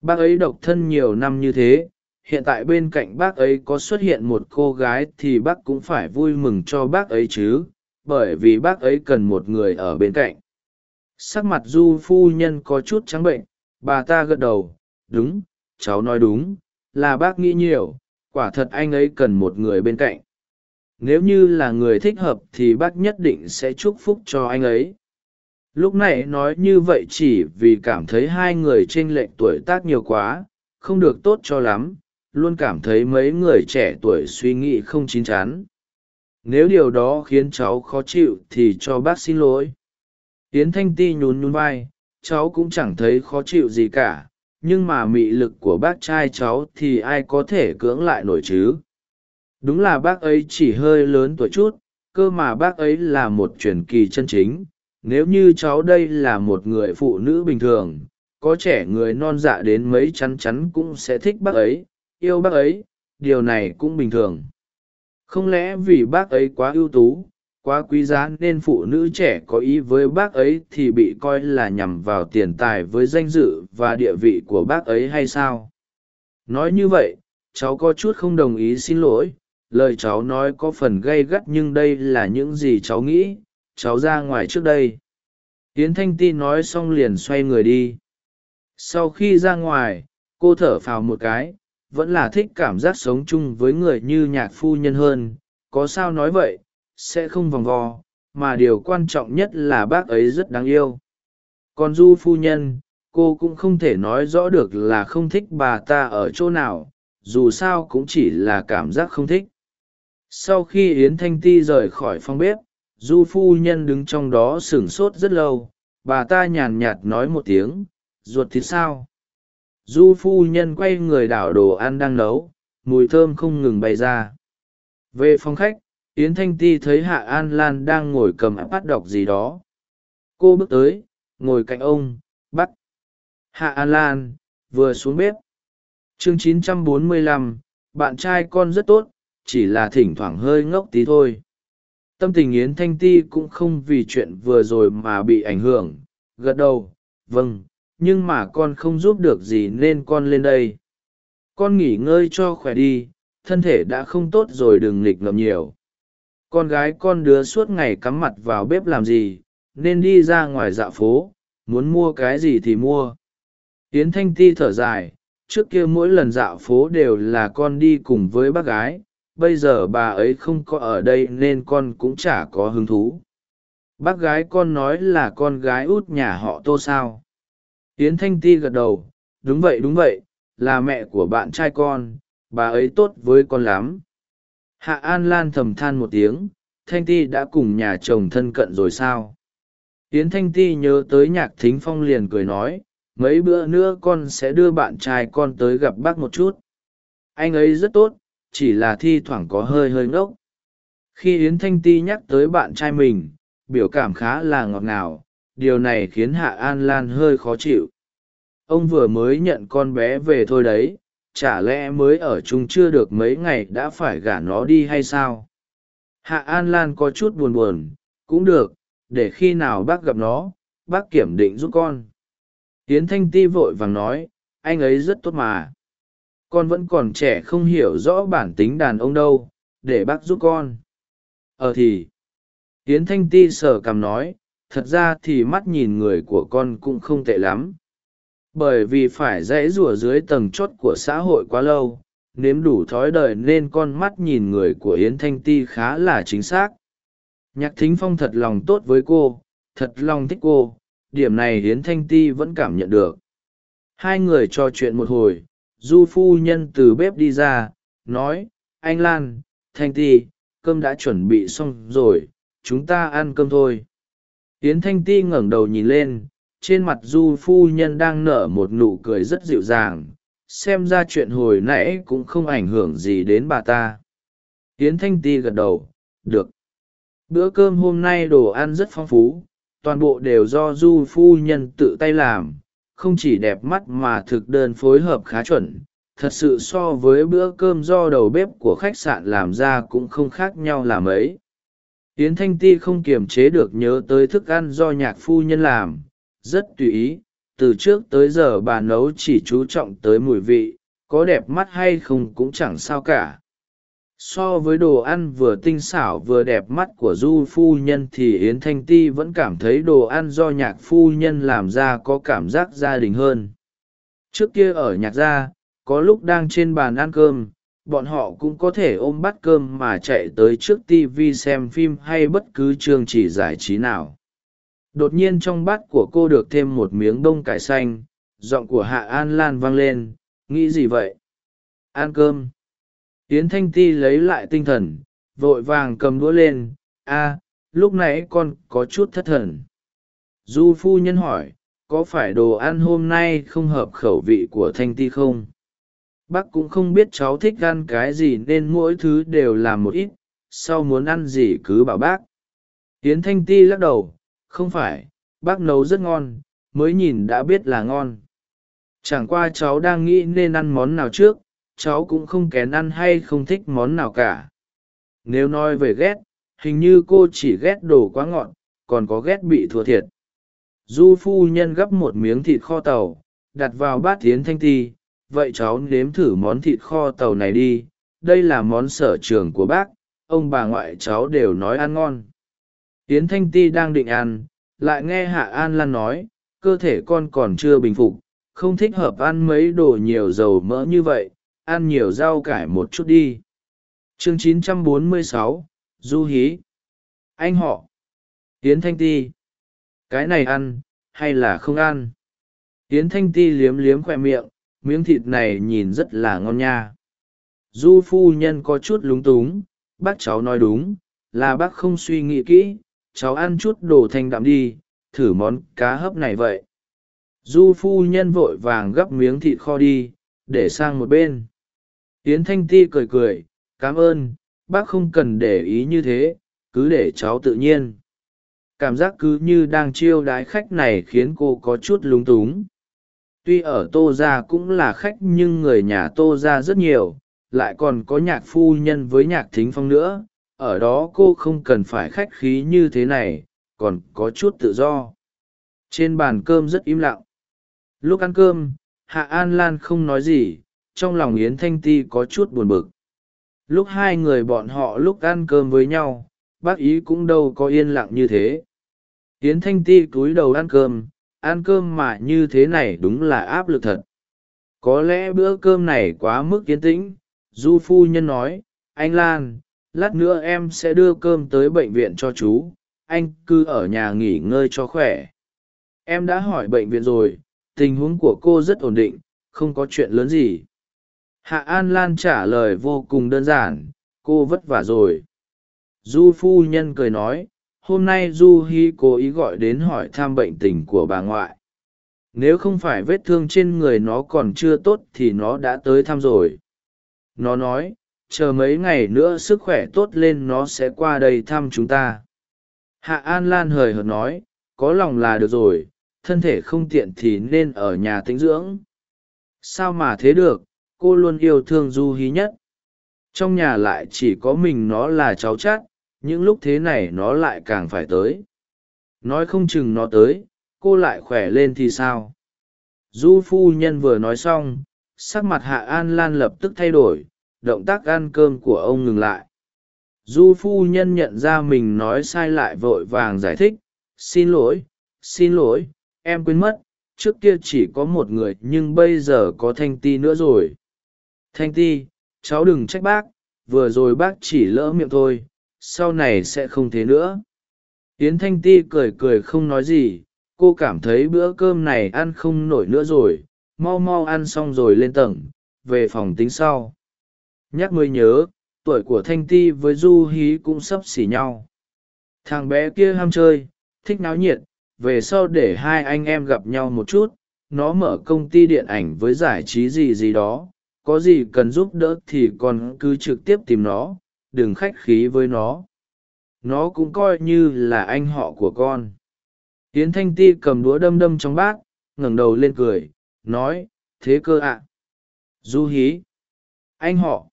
Bác ấy độc thân nhiều năm như thế, hiện tại bên cạnh bác ấy có xuất hiện một cô gái thì bác cũng phải vui mừng cho bác ấy chứ, bởi vì bác ấy cần một người ở bên cạnh. Sắc mặt du phu nhân có chút trắng bệnh bà ta gật đầu, đúng, cháu nói đúng, là bác nghĩ nhiều, quả thật anh ấy cần một người bên cạnh. Nếu như là người thích hợp thì bác nhất định sẽ chúc phúc cho anh ấy. Lúc này nói như vậy chỉ vì cảm thấy hai người t r ê n lệch tuổi tác nhiều quá, không được tốt cho lắm, luôn cảm thấy mấy người trẻ tuổi suy nghĩ không chín chắn. Nếu điều đó khiến cháu khó chịu thì cho bác xin lỗi. Tiến thanh ti nhún nhún vai cháu cũng chẳng thấy khó chịu gì cả, nhưng mà mị lực của bác trai cháu thì ai có thể cưỡng lại nổi chứ? Đúng là bác ấy chỉ hơi lớn tuổi chút, cơ mà bác ấy là một truyền kỳ chân chính. Nếu như cháu đây là một người phụ nữ bình thường, có trẻ người non dạ đến mấy chắn chắn cũng sẽ thích bác ấy, yêu bác ấy, điều này cũng bình thường. Không lẽ vì bác ấy quá ưu tú quá quý giá nên phụ nữ trẻ có ý với bác ấy thì bị coi là nhằm vào tiền tài với danh dự và địa vị của bác ấy hay sao? Nói như vậy, cháu có chút không đồng ý xin lỗi. Lời cháu nói có phần gay gắt nhưng đây là những gì cháu nghĩ. Cháu ra ngoài trước đây. Tiến thanh ti nói xong liền xoay người đi. Sau khi ra ngoài, cô thở phào một cái. Vẫn là thích cảm giác sống chung với người như nhạc phu nhân hơn. Có sao nói vậy? Sẽ không vòng vo, mà điều quan trọng nhất là bác ấy rất đáng yêu. Còn du phu nhân, cô cũng không thể nói rõ được là không thích bà ta ở chỗ nào, dù sao cũng chỉ là cảm giác không thích. Sau khi yến thanh ti rời khỏi phòng bếp, du phu nhân đứng trong đó sửng sốt rất lâu. Bà ta nhàn nhạt nói một tiếng, ruột thịt sao? Du phu nhân quay người đảo đồ ăn đang nấu, mùi thơm không ngừng bày ra. Về phòng khách yến thanh ti thấy hạ an lan đang ngồi cầm ipad đọc gì đó. Cô bước tới ngồi cạnh ông bắt. Hạ an lan vừa xuống bếp. Chương 945, bạn trai con rất tốt chỉ là thỉnh thoảng hơi ngốc tí thôi. Tâm tình yến thanh ti cũng không vì chuyện vừa rồi mà bị ảnh hưởng. Gật đầu vâng nhưng mà con không giúp được gì nên con lên đây. Con nghỉ ngơi cho khỏe đi thân thể đã không tốt rồi đừng nghịch ngợm nhiều con gái con đứa suốt ngày cắm mặt vào bếp làm gì, nên đi ra ngoài dạ phố, muốn mua cái gì thì mua. Yến thanh ti thở dài, trước kia mỗi lần dạo phố đều là con đi cùng với bác gái, bây giờ bà ấy không có ở đây nên con cũng chả có hứng thú. Bác gái con nói là con gái út nhà họ tô sao? Yến thanh ti gật đầu, đúng vậy đúng vậy, là mẹ của bạn trai con, bà ấy tốt với con lắm hạ an lan thầm than một tiếng, thanh ti đã cùng nhà chồng thân cận rồi sao? Yến thanh ti nhớ tới nhạc thính phong liền cười nói, mấy bữa nữa con sẽ đưa bạn trai con tới gặp bác một chút. Anh ấy rất tốt, chỉ là thi thoảng có hơi hơi ngốc. Khi yến thanh ti nhắc tới bạn trai mình, biểu cảm khá là ngọt ngào, điều này khiến hạ an lan hơi khó chịu. Ông vừa mới nhận con bé về thôi đấy chả lẽ mới ở chung chưa được mấy ngày đã phải gả nó đi hay sao? Hạ an lan có chút buồn buồn, cũng được, để khi nào bác gặp nó, bác kiểm định giúp con. Yến thanh ti vội vàng nói, anh ấy rất tốt mà. Con vẫn còn trẻ không hiểu rõ bản tính đàn ông đâu, để bác giúp con. Ờ thì, yến thanh ti sờ cằm nói, thật ra thì mắt nhìn người của con cũng không tệ lắm bởi vì phải dãy rủa dưới tầng chót của xã hội quá lâu, nếm đủ thói đời nên con mắt nhìn người của yến thanh ti khá là chính xác. Nhạc thính phong thật lòng tốt với cô, thật lòng thích cô, điểm này yến thanh ti vẫn cảm nhận được. Hai người trò chuyện một hồi, du phu nhân từ bếp đi ra, nói, anh lan, thanh ti, cơm đã chuẩn bị xong rồi, chúng ta ăn cơm thôi. Yến thanh ti ngẩng đầu nhìn lên trên mặt du phu nhân đang nở một nụ cười rất dịu dàng, xem ra chuyện hồi nãy cũng không ảnh hưởng gì đến bà ta. Yến thanh ti gật đầu, được. Bữa cơm hôm nay đồ ăn rất phong phú, toàn bộ đều do du phu nhân tự tay làm, không chỉ đẹp mắt mà thực đơn phối hợp khá chuẩn. Thật sự so với bữa cơm do đầu bếp của khách sạn làm ra cũng không khác nhau là mấy. Yến thanh ti không kiềm chế được nhớ tới thức ăn do nhạc phu nhân làm rất tùy ý. Từ trước tới giờ bà nấu chỉ chú trọng tới mùi vị, có đẹp mắt hay không cũng chẳng sao cả. So với đồ ăn vừa tinh xảo vừa đẹp mắt của du phu nhân thì yến thanh ti vẫn cảm thấy đồ ăn do nhạc phu nhân làm ra có cảm giác gia đình hơn. Trước kia ở nhạc gia, có lúc đang trên bàn ăn cơm, bọn họ cũng có thể ôm bát cơm mà chạy tới trước tv xem phim hay bất cứ chương trình giải trí nào đột nhiên trong bát của cô được thêm một miếng bông cải xanh, giọng của hạ an lan vang lên, nghĩ gì vậy? Ăn cơm. Yến thanh ti lấy lại tinh thần, vội vàng cầm đũa lên, a, lúc nãy con có chút thất thần. Du phu nhân hỏi, có phải đồ ăn hôm nay không hợp khẩu vị của thanh ti không? Bác cũng không biết cháu thích ăn cái gì nên mỗi thứ đều làm một ít, sau muốn ăn gì cứ bảo bác. Tiến thanh ti lắc đầu không phải, bác nấu rất ngon, mới nhìn đã biết là ngon. Chẳng qua cháu đang nghĩ nên ăn món nào trước, cháu cũng không kén ăn hay không thích món nào cả. Nếu nói về ghét, hình như cô chỉ ghét đồ quá ngọt, còn có ghét bị thua thiệt. Du phu nhân gắp một miếng thịt kho tàu, đặt vào bát tiến thanh ti, vậy cháu nếm thử món thịt kho tàu này đi, đây là món sở trường của bác, ông bà ngoại cháu đều nói ăn ngon yến thanh ti đang định ăn lại nghe hạ an lan nói cơ thể con còn chưa bình phục không thích hợp ăn mấy đồ nhiều dầu mỡ như vậy ăn nhiều rau cải một chút đi. Chương 946, du hí. Anh họ. Yến thanh ti. Cái này ăn hay là không ăn? Yến thanh ti liếm liếm khoe miệng miếng thịt này nhìn rất là ngon nha. Du phu nhân có chút lúng túng bác cháu nói đúng là bác không suy nghĩ kỹ cháu ăn chút đồ thanh đạm đi, thử món cá hấp này vậy. Du phu nhân vội vàng gắp miếng thịt kho đi, để sang một bên. Tiến thanh ti cười cười, cảm ơn, bác không cần để ý như thế, cứ để cháu tự nhiên. Cảm giác cứ như đang chiêu đái khách này khiến cô có chút lúng túng. Tuy ở tô ra cũng là khách nhưng người nhà tô ra rất nhiều, lại còn có nhạc phu nhân với nhạc thính phong nữa ở đó cô không cần phải khách khí như thế này, còn có chút tự do. Trên bàn cơm rất im lặng. Lúc ăn cơm, hạ an lan không nói gì, trong lòng yến thanh ti có chút buồn bực. Lúc hai người bọn họ lúc ăn cơm với nhau, bác ý cũng đâu có yên lặng như thế. Yến thanh ti cúi đầu ăn cơm ăn cơm mà như thế này đúng là áp lực thật. Có lẽ bữa cơm này quá mức yên tĩnh, du phu nhân nói, anh lan lát nữa em sẽ đưa cơm tới bệnh viện cho chú. Anh cứ ở nhà nghỉ ngơi cho khỏe. Em đã hỏi bệnh viện rồi, tình huống của cô rất ổn định, không có chuyện lớn gì. Hạ an lan trả lời vô cùng đơn giản, cô vất vả rồi. Du phu nhân cười nói, hôm nay du hi cố ý gọi đến hỏi thăm bệnh tình của bà ngoại. Nếu không phải vết thương trên người nó còn chưa tốt thì nó đã tới thăm rồi. Nó nói chờ mấy ngày nữa sức khỏe tốt lên nó sẽ qua đây thăm chúng ta. Hạ an lan hời hợt nói, có lòng là được rồi, thân thể không tiện thì nên ở nhà tĩnh dưỡng. Sao mà thế được, cô luôn yêu thương du hí nhất. Trong nhà lại chỉ có mình nó là cháu chắt những lúc thế này nó lại càng phải tới. Nói không chừng nó tới, cô lại khỏe lên thì sao? Du phu nhân vừa nói xong, sắc mặt hạ an lan lập tức thay đổi động tác ăn cơm của ông ngừng lại. Du phu nhân nhận ra mình nói sai lại vội vàng giải thích, xin lỗi xin lỗi, em quên mất, trước kia chỉ có một người nhưng bây giờ có thanh ti nữa rồi. Thanh ti, cháu đừng trách bác, vừa rồi bác chỉ lỡ miệng thôi, sau này sẽ không thế nữa. Yến thanh ti cười cười không nói gì, cô cảm thấy bữa cơm này ăn không nổi nữa rồi, mau mau ăn xong rồi lên tầng, về phòng tính sau nhắc mới nhớ, tuổi của thanh ti với du hí cũng sắp xỉ nhau. Thằng bé kia ham chơi, thích náo nhiệt, về sau để hai anh em gặp nhau một chút, nó mở công ty điện ảnh với giải trí gì gì đó, có gì cần giúp đỡ thì con cứ trực tiếp tìm nó, đừng khách khí với nó. Nó cũng coi như là anh họ của con. Tiến thanh ti cầm đũa đâm đâm trong bát, ngẩng đầu lên cười, nói, thế cơ ạ. Du hí, anh họ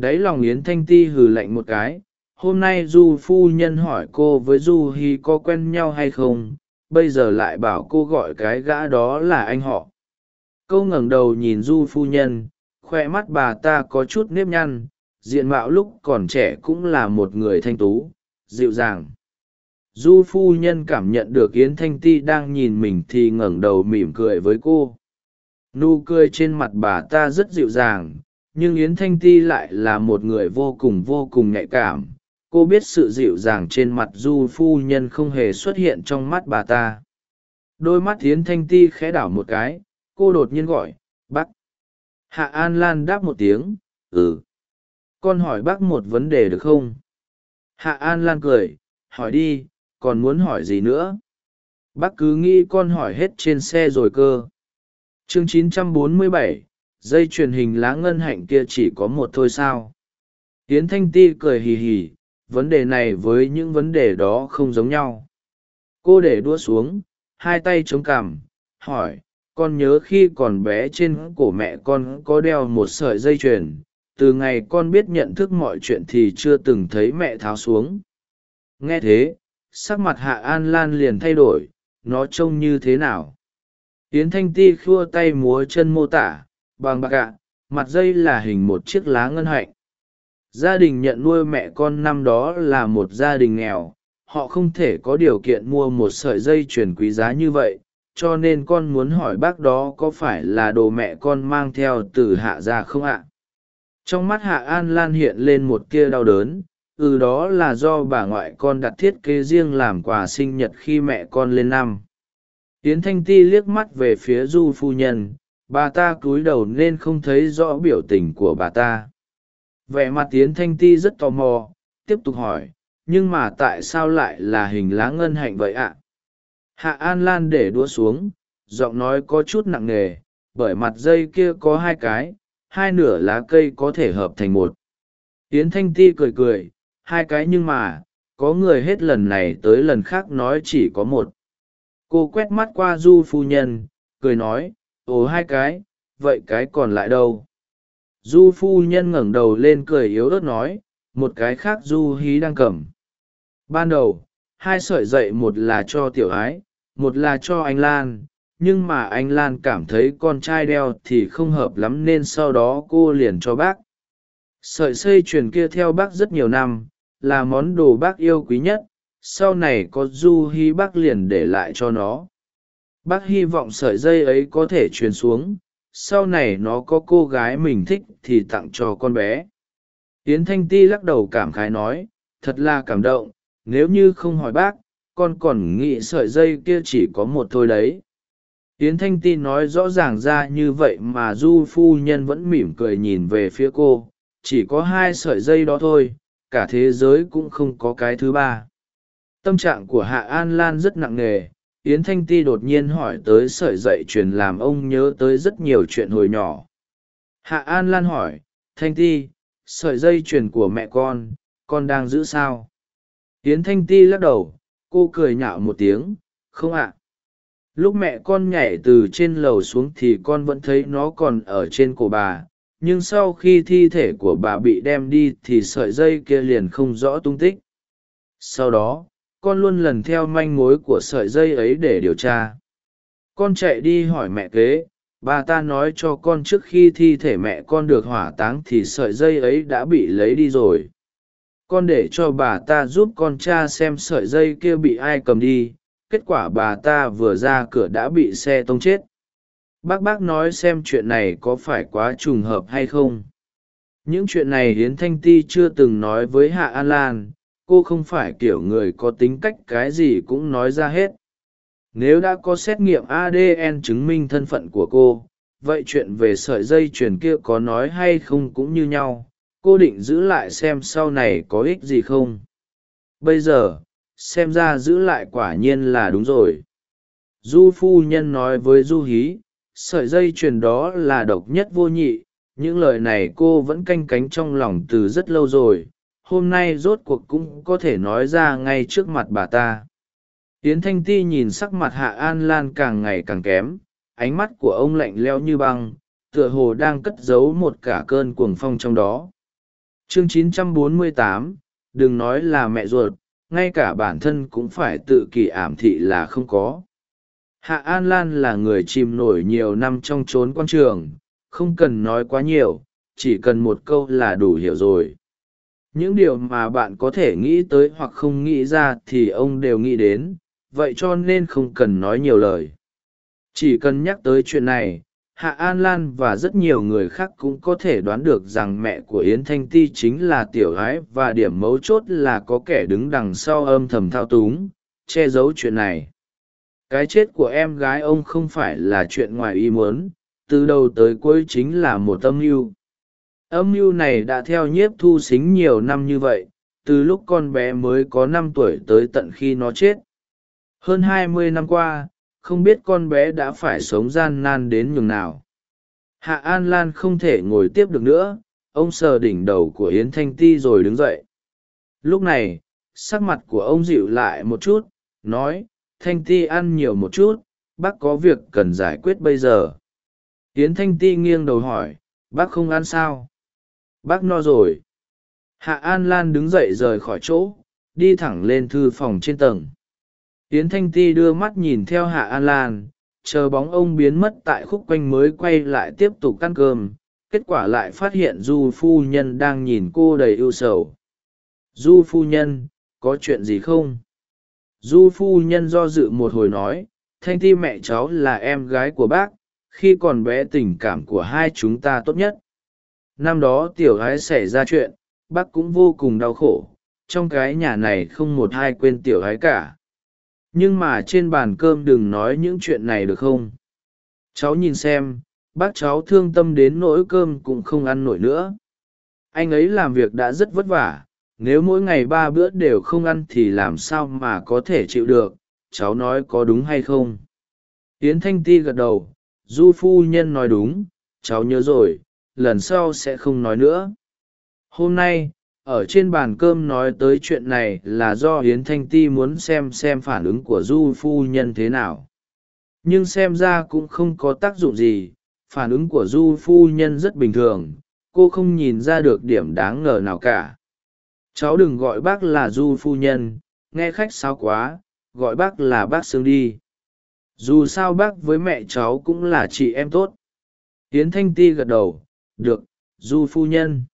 đáy lòng yến thanh ti hừ lạnh một cái, hôm nay du phu nhân hỏi cô với du hi có quen nhau hay không, bây giờ lại bảo cô gọi cái gã đó là anh họ. Câu ngẩng đầu nhìn du phu nhân, khoe mắt bà ta có chút nếp nhăn, diện mạo lúc còn trẻ cũng là một người thanh tú, dịu dàng. Du phu nhân cảm nhận được yến thanh ti đang nhìn mình thì ngẩng đầu mỉm cười với cô. Nụ cười trên mặt bà ta rất dịu dàng nhưng yến thanh ti lại là một người vô cùng vô cùng nhạy cảm. Cô biết sự dịu dàng trên mặt du phu nhân không hề xuất hiện trong mắt bà ta. Đôi mắt yến thanh ti khẽ đảo một cái cô đột nhiên gọi bác. Hạ an lan đáp một tiếng ừ. Con hỏi bác một vấn đề được không? Hạ an lan cười hỏi đi còn muốn hỏi gì nữa? Bác cứ nghĩ con hỏi hết trên xe rồi cơ. Chương 947, dây truyền hình lá ngân hạnh kia chỉ có một thôi sao? Hiến thanh ti cười hì hì, vấn đề này với những vấn đề đó không giống nhau. Cô để đua xuống, hai tay chống cằm, hỏi, con nhớ khi còn bé trên cổ mẹ con có đeo một sợi dây chuyền, từ ngày con biết nhận thức mọi chuyện thì chưa từng thấy mẹ tháo xuống? Nghe thế, sắc mặt hạ an lan liền thay đổi, nó trông như thế nào? Yến thanh ti khua tay múa chân mô tả bằng bạc ạ, mặt dây là hình một chiếc lá ngân hạnh. Gia đình nhận nuôi mẹ con năm đó là một gia đình nghèo, họ không thể có điều kiện mua một sợi dây chuyền quý giá như vậy, cho nên con muốn hỏi bác đó có phải là đồ mẹ con mang theo từ hạ ra không ạ? Trong mắt hạ an lan hiện lên một tia đau đớn ừ đó là do bà ngoại con đặt thiết kế riêng làm quà sinh nhật khi mẹ con lên năm. Tiến thanh ti liếc mắt về phía du phu nhân bà ta cúi đầu nên không thấy rõ biểu tình của bà ta. Vẻ mặt tiến thanh ti rất tò mò, tiếp tục hỏi, nhưng mà tại sao lại là hình lá ngân hạnh vậy ạ? Hạ an lan để đua xuống, giọng nói có chút nặng nề, bởi mặt dây kia có hai cái, hai nửa lá cây có thể hợp thành một. Tiến thanh ti cười cười, hai cái nhưng mà, có người hết lần này tới lần khác nói chỉ có một. Cô quét mắt qua du phu nhân, cười nói ồ hai cái, vậy cái còn lại đâu? Du phu nhân ngẩng đầu lên cười yếu ớt nói, một cái khác du hí đang cầm. Ban đầu, hai sợi dậy một là cho tiểu ái, một là cho anh lan, nhưng mà anh lan cảm thấy con trai đeo thì không hợp lắm nên sau đó cô liền cho bác. Sợi xây truyền kia theo bác rất nhiều năm, là món đồ bác yêu quý nhất, sau này có du hi bác liền để lại cho nó bác hy vọng sợi dây ấy có thể truyền xuống, sau này nó có cô gái mình thích thì tặng cho con bé. Yến thanh ti lắc đầu cảm khái nói, thật là cảm động, nếu như không hỏi bác, con còn nghĩ sợi dây kia chỉ có một thôi đấy. Yến thanh ti nói rõ ràng ra như vậy mà du phu nhân vẫn mỉm cười nhìn về phía cô, chỉ có hai sợi dây đó thôi, cả thế giới cũng không có cái thứ ba. Tâm trạng của hạ an lan rất nặng nề yến thanh ti đột nhiên hỏi tới sợi dậy truyền làm ông nhớ tới rất nhiều chuyện hồi nhỏ. Hạ an lan hỏi, thanh ti, sợi dây chuyền của mẹ con con đang giữ sao? Yến thanh ti lắc đầu, cô cười nhạo một tiếng, không ạ. Lúc mẹ con nhảy từ trên lầu xuống thì con vẫn thấy nó còn ở trên cổ bà, nhưng sau khi thi thể của bà bị đem đi thì sợi dây kia liền không rõ tung tích. Sau đó con luôn lần theo manh mối của sợi dây ấy để điều tra. Con chạy đi hỏi mẹ kế, bà ta nói cho con trước khi thi thể mẹ con được hỏa táng thì sợi dây ấy đã bị lấy đi rồi. Con để cho bà ta giúp con cha xem sợi dây kia bị ai cầm đi, kết quả bà ta vừa ra cửa đã bị xe tông chết. Bác bác nói xem chuyện này có phải quá trùng hợp hay không. Những chuyện này hiến thanh ti chưa từng nói với hạ an lan cô không phải kiểu người có tính cách cái gì cũng nói ra hết. Nếu đã có xét nghiệm adn chứng minh thân phận của cô, vậy chuyện về sợi dây chuyền kia có nói hay không cũng như nhau. Cô định giữ lại xem sau này có ích gì không? Bây giờ, xem ra giữ lại quả nhiên là đúng rồi. Du phu nhân nói với du hí, sợi dây chuyền đó là độc nhất vô nhị, những lời này cô vẫn canh cánh trong lòng từ rất lâu rồi hôm nay rốt cuộc cũng có thể nói ra ngay trước mặt bà ta. Yến thanh ti nhìn sắc mặt hạ an lan càng ngày càng kém ánh mắt của ông lạnh leo như băng tựa hồ đang cất giấu một cả cơn cuồng phong trong đó. Chương 948, đừng nói là mẹ ruột ngay cả bản thân cũng phải tự kỷ ảm thị là không có. Hạ an lan là người chìm nổi nhiều năm trong trốn quan trường không cần nói quá nhiều chỉ cần một câu là đủ hiểu rồi những điều mà bạn có thể nghĩ tới hoặc không nghĩ ra thì ông đều nghĩ đến, vậy cho nên không cần nói nhiều lời. Chỉ cần nhắc tới chuyện này, hạ an lan và rất nhiều người khác cũng có thể đoán được rằng mẹ của yến thanh ti chính là tiểu gái và điểm mấu chốt là có kẻ đứng đằng sau âm thầm thao túng, che giấu chuyện này. Cái chết của em gái ông không phải là chuyện ngoài ý muốn, từ đầu tới cuối chính là một âm mưu âm mưu này đã theo nhiếp thu xính nhiều năm như vậy, từ lúc con bé mới có năm tuổi tới tận khi nó chết. Hơn hai mươi năm qua, không biết con bé đã phải sống gian nan đến nhường nào. Hạ an lan không thể ngồi tiếp được nữa, ông sờ đỉnh đầu của yến thanh ti rồi đứng dậy. Lúc này, sắc mặt của ông dịu lại một chút, nói, thanh ti ăn nhiều một chút, bác có việc cần giải quyết bây giờ. Yến thanh ti nghiêng đầu hỏi, bác không ăn sao? Bác no rồi. Hạ an lan đứng dậy rời khỏi chỗ, đi thẳng lên thư phòng trên tầng. Tiến thanh ti đưa mắt nhìn theo hạ an lan, chờ bóng ông biến mất tại khúc quanh mới quay lại tiếp tục ăn cơm, kết quả lại phát hiện du phu nhân đang nhìn cô đầy ưu sầu. Du phu nhân, có chuyện gì không? Du phu nhân do dự một hồi nói, thanh ti mẹ cháu là em gái của bác, khi còn bé tình cảm của hai chúng ta tốt nhất năm đó tiểu gái xảy ra chuyện, bác cũng vô cùng đau khổ, trong cái nhà này không một ai quên tiểu gái cả. Nhưng mà trên bàn cơm đừng nói những chuyện này được không? Cháu nhìn xem, bác cháu thương tâm đến nỗi cơm cũng không ăn nổi nữa. Anh ấy làm việc đã rất vất vả, nếu mỗi ngày ba bữa đều không ăn thì làm sao mà có thể chịu được, cháu nói có đúng hay không? Yến thanh ti gật đầu, du phu nhân nói đúng, cháu nhớ rồi lần sau sẽ không nói nữa. Hôm nay, ở trên bàn cơm nói tới chuyện này là do hiến thanh ti muốn xem xem phản ứng của du phu nhân thế nào. Nhưng xem ra cũng không có tác dụng gì, phản ứng của du phu nhân rất bình thường, cô không nhìn ra được điểm đáng ngờ nào cả. Cháu đừng gọi bác là du phu nhân, nghe khách sao quá, gọi bác là bác sương đi. Dù sao bác với mẹ cháu cũng là chị em tốt. Hiến thanh ti gật đầu được, du phu nhân.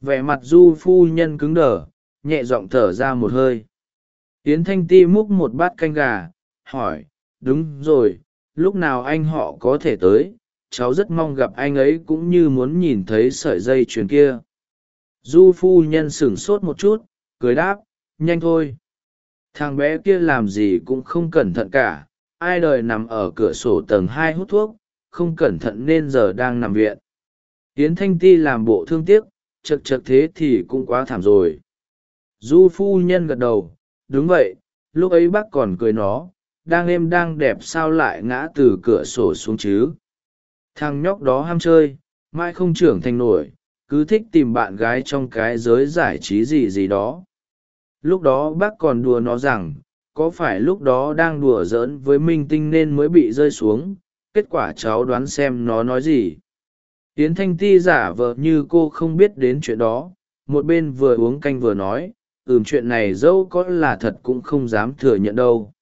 Vẻ mặt du phu nhân cứng đờ, nhẹ giọng thở ra một hơi. Yến thanh ti múc một bát canh gà, hỏi, đúng rồi, lúc nào anh họ có thể tới? Cháu rất mong gặp anh ấy cũng như muốn nhìn thấy sợi dây chuyền kia. Du phu nhân sửng sốt một chút, cười đáp, nhanh thôi. Thằng bé kia làm gì cũng không cẩn thận cả, ai đời nằm ở cửa sổ tầng hai hút thuốc, không cẩn thận nên giờ đang nằm viện yến thanh ti làm bộ thương tiếc, chật chật thế thì cũng quá thảm rồi. Du phu nhân gật đầu, đúng vậy, lúc ấy bác còn cười nó, đang êm đang đẹp sao lại ngã từ cửa sổ xuống chứ? Thằng nhóc đó ham chơi mai không trưởng thành nổi, cứ thích tìm bạn gái trong cái giới giải trí gì gì đó. Lúc đó bác còn đùa nó rằng, có phải lúc đó đang đùa giỡn với minh tinh nên mới bị rơi xuống, kết quả cháu đoán xem nó nói gì yến thanh ti giả vờ như cô không biết đến chuyện đó một bên vừa uống canh vừa nói ừm chuyện này dẫu có là thật cũng không dám thừa nhận đâu.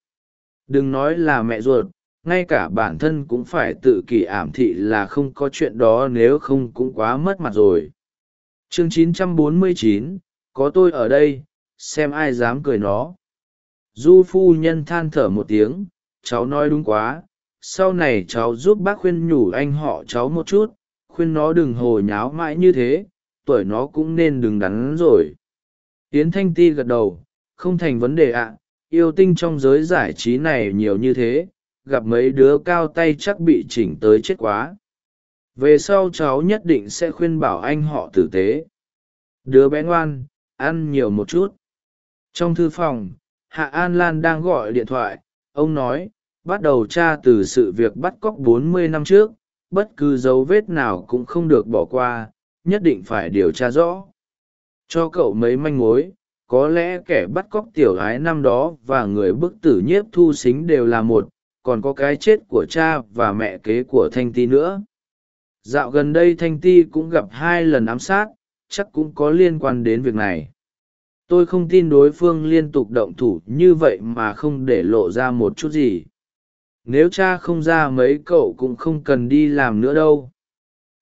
Đừng nói là mẹ ruột ngay cả bản thân cũng phải tự kỷ ảm thị là không có chuyện đó nếu không cũng quá mất mặt rồi. Chương 949, có tôi ở đây xem ai dám cười nó. Du phu nhân than thở một tiếng cháu nói đúng quá sau này cháu giúp bác khuyên nhủ anh họ cháu một chút khuyên nó đừng hồ nháo mãi như thế, tuổi nó cũng nên đừng đắn rồi. Yến thanh ti gật đầu, không thành vấn đề ạ, yêu tinh trong giới giải trí này nhiều như thế, gặp mấy đứa cao tay chắc bị chỉnh tới chết quá. Về sau cháu nhất định sẽ khuyên bảo anh họ tử tế. Đứa bé ngoan, ăn nhiều một chút. Trong thư phòng, hạ an lan đang gọi điện thoại, ông nói, bắt đầu tra từ sự việc bắt cóc bốn mươi năm trước bất cứ dấu vết nào cũng không được bỏ qua, nhất định phải điều tra rõ. Cho cậu mấy manh mối, có lẽ kẻ bắt cóc tiểu ái năm đó và người bức tử nhiếp thu xính đều là một, còn có cái chết của cha và mẹ kế của thanh ti nữa. Dạo gần đây thanh ti cũng gặp hai lần ám sát, chắc cũng có liên quan đến việc này. Tôi không tin đối phương liên tục động thủ như vậy mà không để lộ ra một chút gì nếu cha không ra mấy cậu cũng không cần đi làm nữa đâu.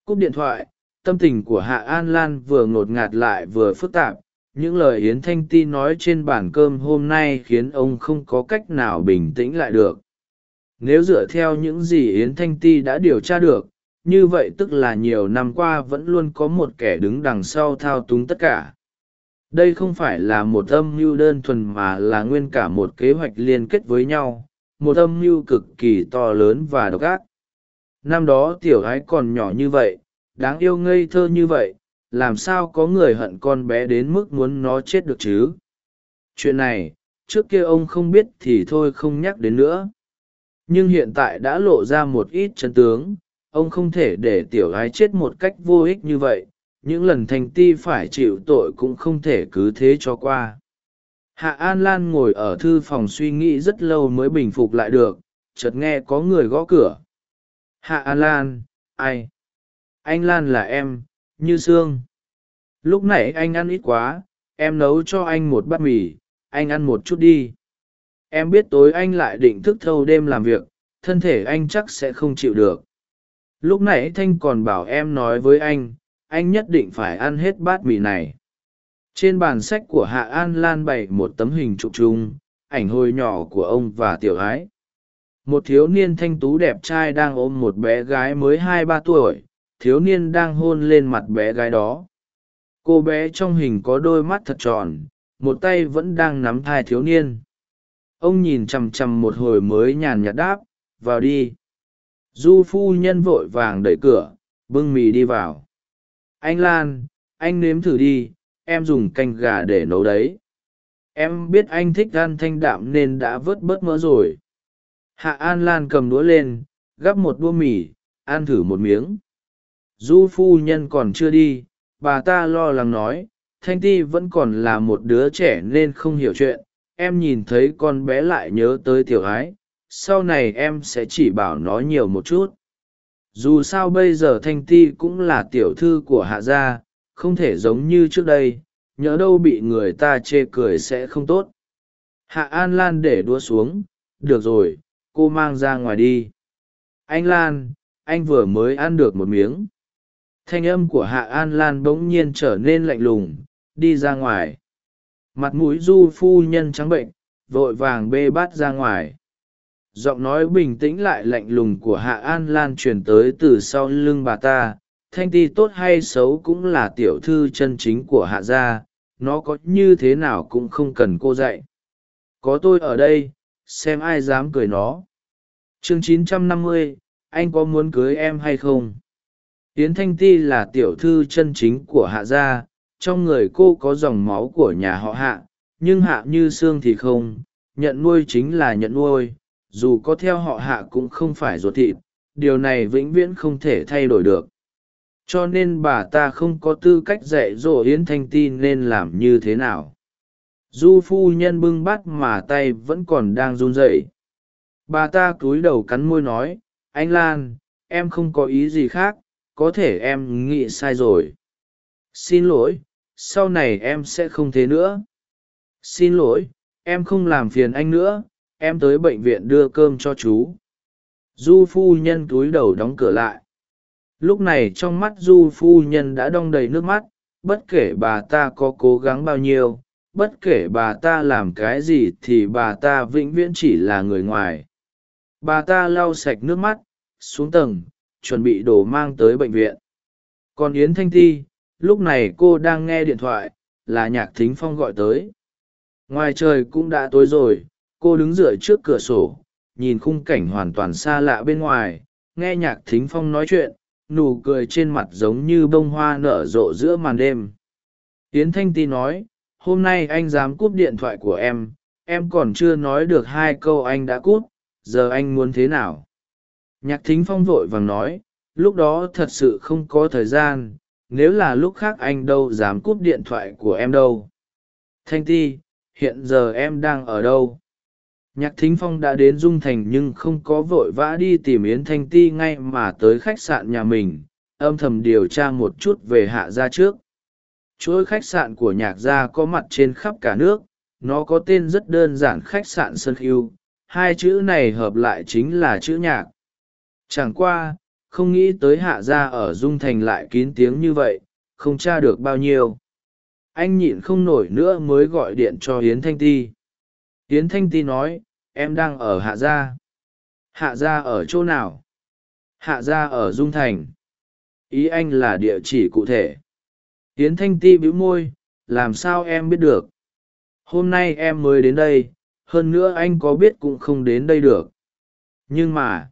Cúp điện thoại, tâm tình của hạ an lan vừa ngột ngạt lại vừa phức tạp. Những lời yến thanh ti nói trên bàn cơm hôm nay khiến ông không có cách nào bình tĩnh lại được. Nếu dựa theo những gì yến thanh ti đã điều tra được, như vậy tức là nhiều năm qua vẫn luôn có một kẻ đứng đằng sau thao túng tất cả. Đây không phải là một âm mưu đơn thuần mà là nguyên cả một kế hoạch liên kết với nhau một âm mưu cực kỳ to lớn và độc ác. Năm đó tiểu ái còn nhỏ như vậy, đáng yêu ngây thơ như vậy, làm sao có người hận con bé đến mức muốn nó chết được chứ? Chuyện này, trước kia ông không biết thì thôi không nhắc đến nữa. Nhưng hiện tại đã lộ ra một ít chân tướng, ông không thể để tiểu ái chết một cách vô ích như vậy, những lần thành ti phải chịu tội cũng không thể cứ thế cho qua hạ an lan ngồi ở thư phòng suy nghĩ rất lâu mới bình phục lại được, chợt nghe có người gõ cửa. Hạ an lan, ai? Anh lan là em, như sương. Lúc nãy anh ăn ít quá, em nấu cho anh một bát mì, anh ăn một chút đi. Em biết tối anh lại định thức thâu đêm làm việc, thân thể anh chắc sẽ không chịu được. Lúc nãy thanh còn bảo em nói với anh anh nhất định phải ăn hết bát mì này trên bàn sách của hạ an lan bày một tấm hình chụp chung, ảnh hồi nhỏ của ông và tiểu ái. Một thiếu niên thanh tú đẹp trai đang ôm một bé gái mới hai ba tuổi, thiếu niên đang hôn lên mặt bé gái đó. Cô bé trong hình có đôi mắt thật tròn, một tay vẫn đang nắm thai thiếu niên. Ông nhìn chằm chằm một hồi mới nhàn nhạt đáp, vào đi. Du phu nhân vội vàng đẩy cửa, bưng mì đi vào. Anh lan, anh nếm thử đi em dùng canh gà để nấu đấy. Em biết anh thích ăn thanh đạm nên đã vớt bớt mỡ rồi. Hạ an lan cầm đũa lên, gắp một đũa mì, ăn thử một miếng. Du phu nhân còn chưa đi, bà ta lo lắng nói, thanh ti vẫn còn là một đứa trẻ nên không hiểu chuyện. Em nhìn thấy con bé lại nhớ tới tiểu ái, sau này em sẽ chỉ bảo nó nhiều một chút. Dù sao bây giờ thanh ti cũng là tiểu thư của hạ gia không thể giống như trước đây, nhỡ đâu bị người ta chê cười sẽ không tốt. Hạ an lan để đua xuống, được rồi, cô mang ra ngoài đi. Anh lan, anh vừa mới ăn được một miếng. Thanh âm của hạ an lan bỗng nhiên trở nên lạnh lùng, đi ra ngoài. Mặt mũi du phu nhân trắng bệnh, vội vàng bê bát ra ngoài. Giọng nói bình tĩnh lại lạnh lùng của hạ an lan truyền tới từ sau lưng bà ta thanh ti tốt hay xấu cũng là tiểu thư chân chính của hạ gia nó có như thế nào cũng không cần cô dạy. Có tôi ở đây xem ai dám cười nó. Chương 950, anh có muốn cưới em hay không? Yến thanh ti là tiểu thư chân chính của hạ gia trong người cô có dòng máu của nhà họ hạ nhưng hạ như xương thì không nhận nuôi chính là nhận nuôi dù có theo họ hạ cũng không phải ruột thịt điều này vĩnh viễn không thể thay đổi được cho nên bà ta không có tư cách dạy dỗ yến thanh ti nên làm như thế nào. Du phu nhân bưng bát mà tay vẫn còn đang run rẩy. Bà ta cúi đầu cắn môi nói, anh lan, em không có ý gì khác, có thể em nghĩ sai rồi. Xin lỗi, sau này em sẽ không thế nữa. Xin lỗi, em không làm phiền anh nữa, em tới bệnh viện đưa cơm cho chú. Du phu nhân cúi đầu đóng cửa lại lúc này trong mắt du phu nhân đã đong đầy nước mắt, bất kể bà ta có cố gắng bao nhiêu, bất kể bà ta làm cái gì thì bà ta vĩnh viễn chỉ là người ngoài. Bà ta lau sạch nước mắt, xuống tầng, chuẩn bị đồ mang tới bệnh viện. Còn yến thanh thi, lúc này cô đang nghe điện thoại, là nhạc thính phong gọi tới. Ngoài trời cũng đã tối rồi, cô đứng dựa trước cửa sổ, nhìn khung cảnh hoàn toàn xa lạ bên ngoài, nghe nhạc thính phong nói chuyện nụ cười trên mặt giống như bông hoa nở rộ giữa màn đêm. Tiến thanh ti nói, hôm nay anh dám cúp điện thoại của em em còn chưa nói được hai câu anh đã cúp, giờ anh muốn thế nào? Nhạc thính phong vội vàng nói, lúc đó thật sự không có thời gian, nếu là lúc khác anh đâu dám cúp điện thoại của em đâu. Thanh ti, hiện giờ em đang ở đâu? Nhạc thính phong đã đến dung thành nhưng không có vội vã đi tìm yến thanh ti ngay mà tới khách sạn nhà mình, âm thầm điều tra một chút về hạ gia trước. Chuỗi khách sạn của nhạc gia có mặt trên khắp cả nước, nó có tên rất đơn giản khách sạn sơn khiêu, hai chữ này hợp lại chính là chữ nhạc. Chẳng qua, không nghĩ tới hạ gia ở dung thành lại kín tiếng như vậy, không tra được bao nhiêu. Anh nhịn không nổi nữa mới gọi điện cho hiến thanh ti. Yến thanh ti nói, em đang ở hạ gia. Hạ gia ở chỗ nào? Hạ gia ở dung thành. Ý anh là địa chỉ cụ thể. Yến thanh ti bĩu môi, làm sao em biết được? Hôm nay em mới đến đây, hơn nữa anh có biết cũng không đến đây được. Nhưng mà,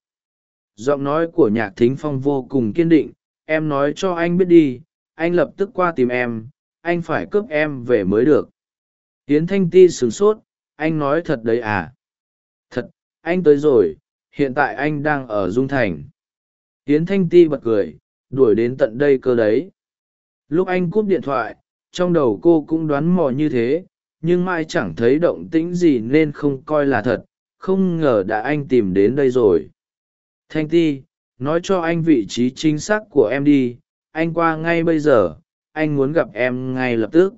giọng nói của nhạc thính phong vô cùng kiên định, em nói cho anh biết đi, anh lập tức qua tìm em, anh phải cướp em về mới được. Yến thanh ti sửng sốt anh nói thật đấy à. Thật, anh tới rồi, hiện tại anh đang ở dung thành. Tiến thanh ti bật cười, đuổi đến tận đây cơ đấy. Lúc anh cúp điện thoại, trong đầu cô cũng đoán mò như thế, nhưng mai chẳng thấy động tĩnh gì nên không coi là thật, không ngờ đã anh tìm đến đây rồi. Thanh ti, nói cho anh vị trí chính xác của em đi, anh qua ngay bây giờ, anh muốn gặp em ngay lập tức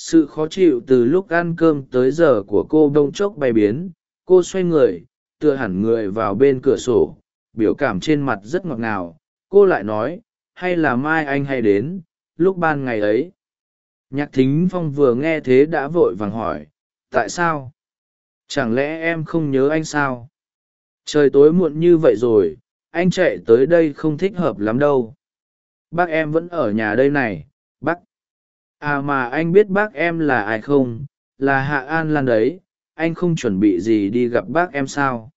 sự khó chịu từ lúc ăn cơm tới giờ của cô bông chốc bay biến. Cô xoay người, tựa hẳn người vào bên cửa sổ, biểu cảm trên mặt rất ngọt ngào. Cô lại nói, hay là mai anh hay đến, lúc ban ngày ấy? Nhạc thính phong vừa nghe thế đã vội vàng hỏi, tại sao? Chẳng lẽ em không nhớ anh sao? Trời tối muộn như vậy rồi, anh chạy tới đây không thích hợp lắm đâu. Bác em vẫn ở nhà đây này à mà anh biết bác em là ai không? Là hạ an lan đấy. Anh không chuẩn bị gì đi gặp bác em sao?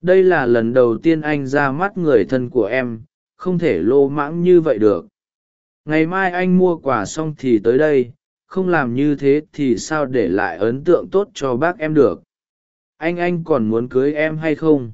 Đây là lần đầu tiên anh ra mắt người thân của em. Không thể lô mãng như vậy được. Ngày mai anh mua quà xong thì tới đây. Không làm như thế thì sao để lại ấn tượng tốt cho bác em được? Anh anh còn muốn cưới em hay không?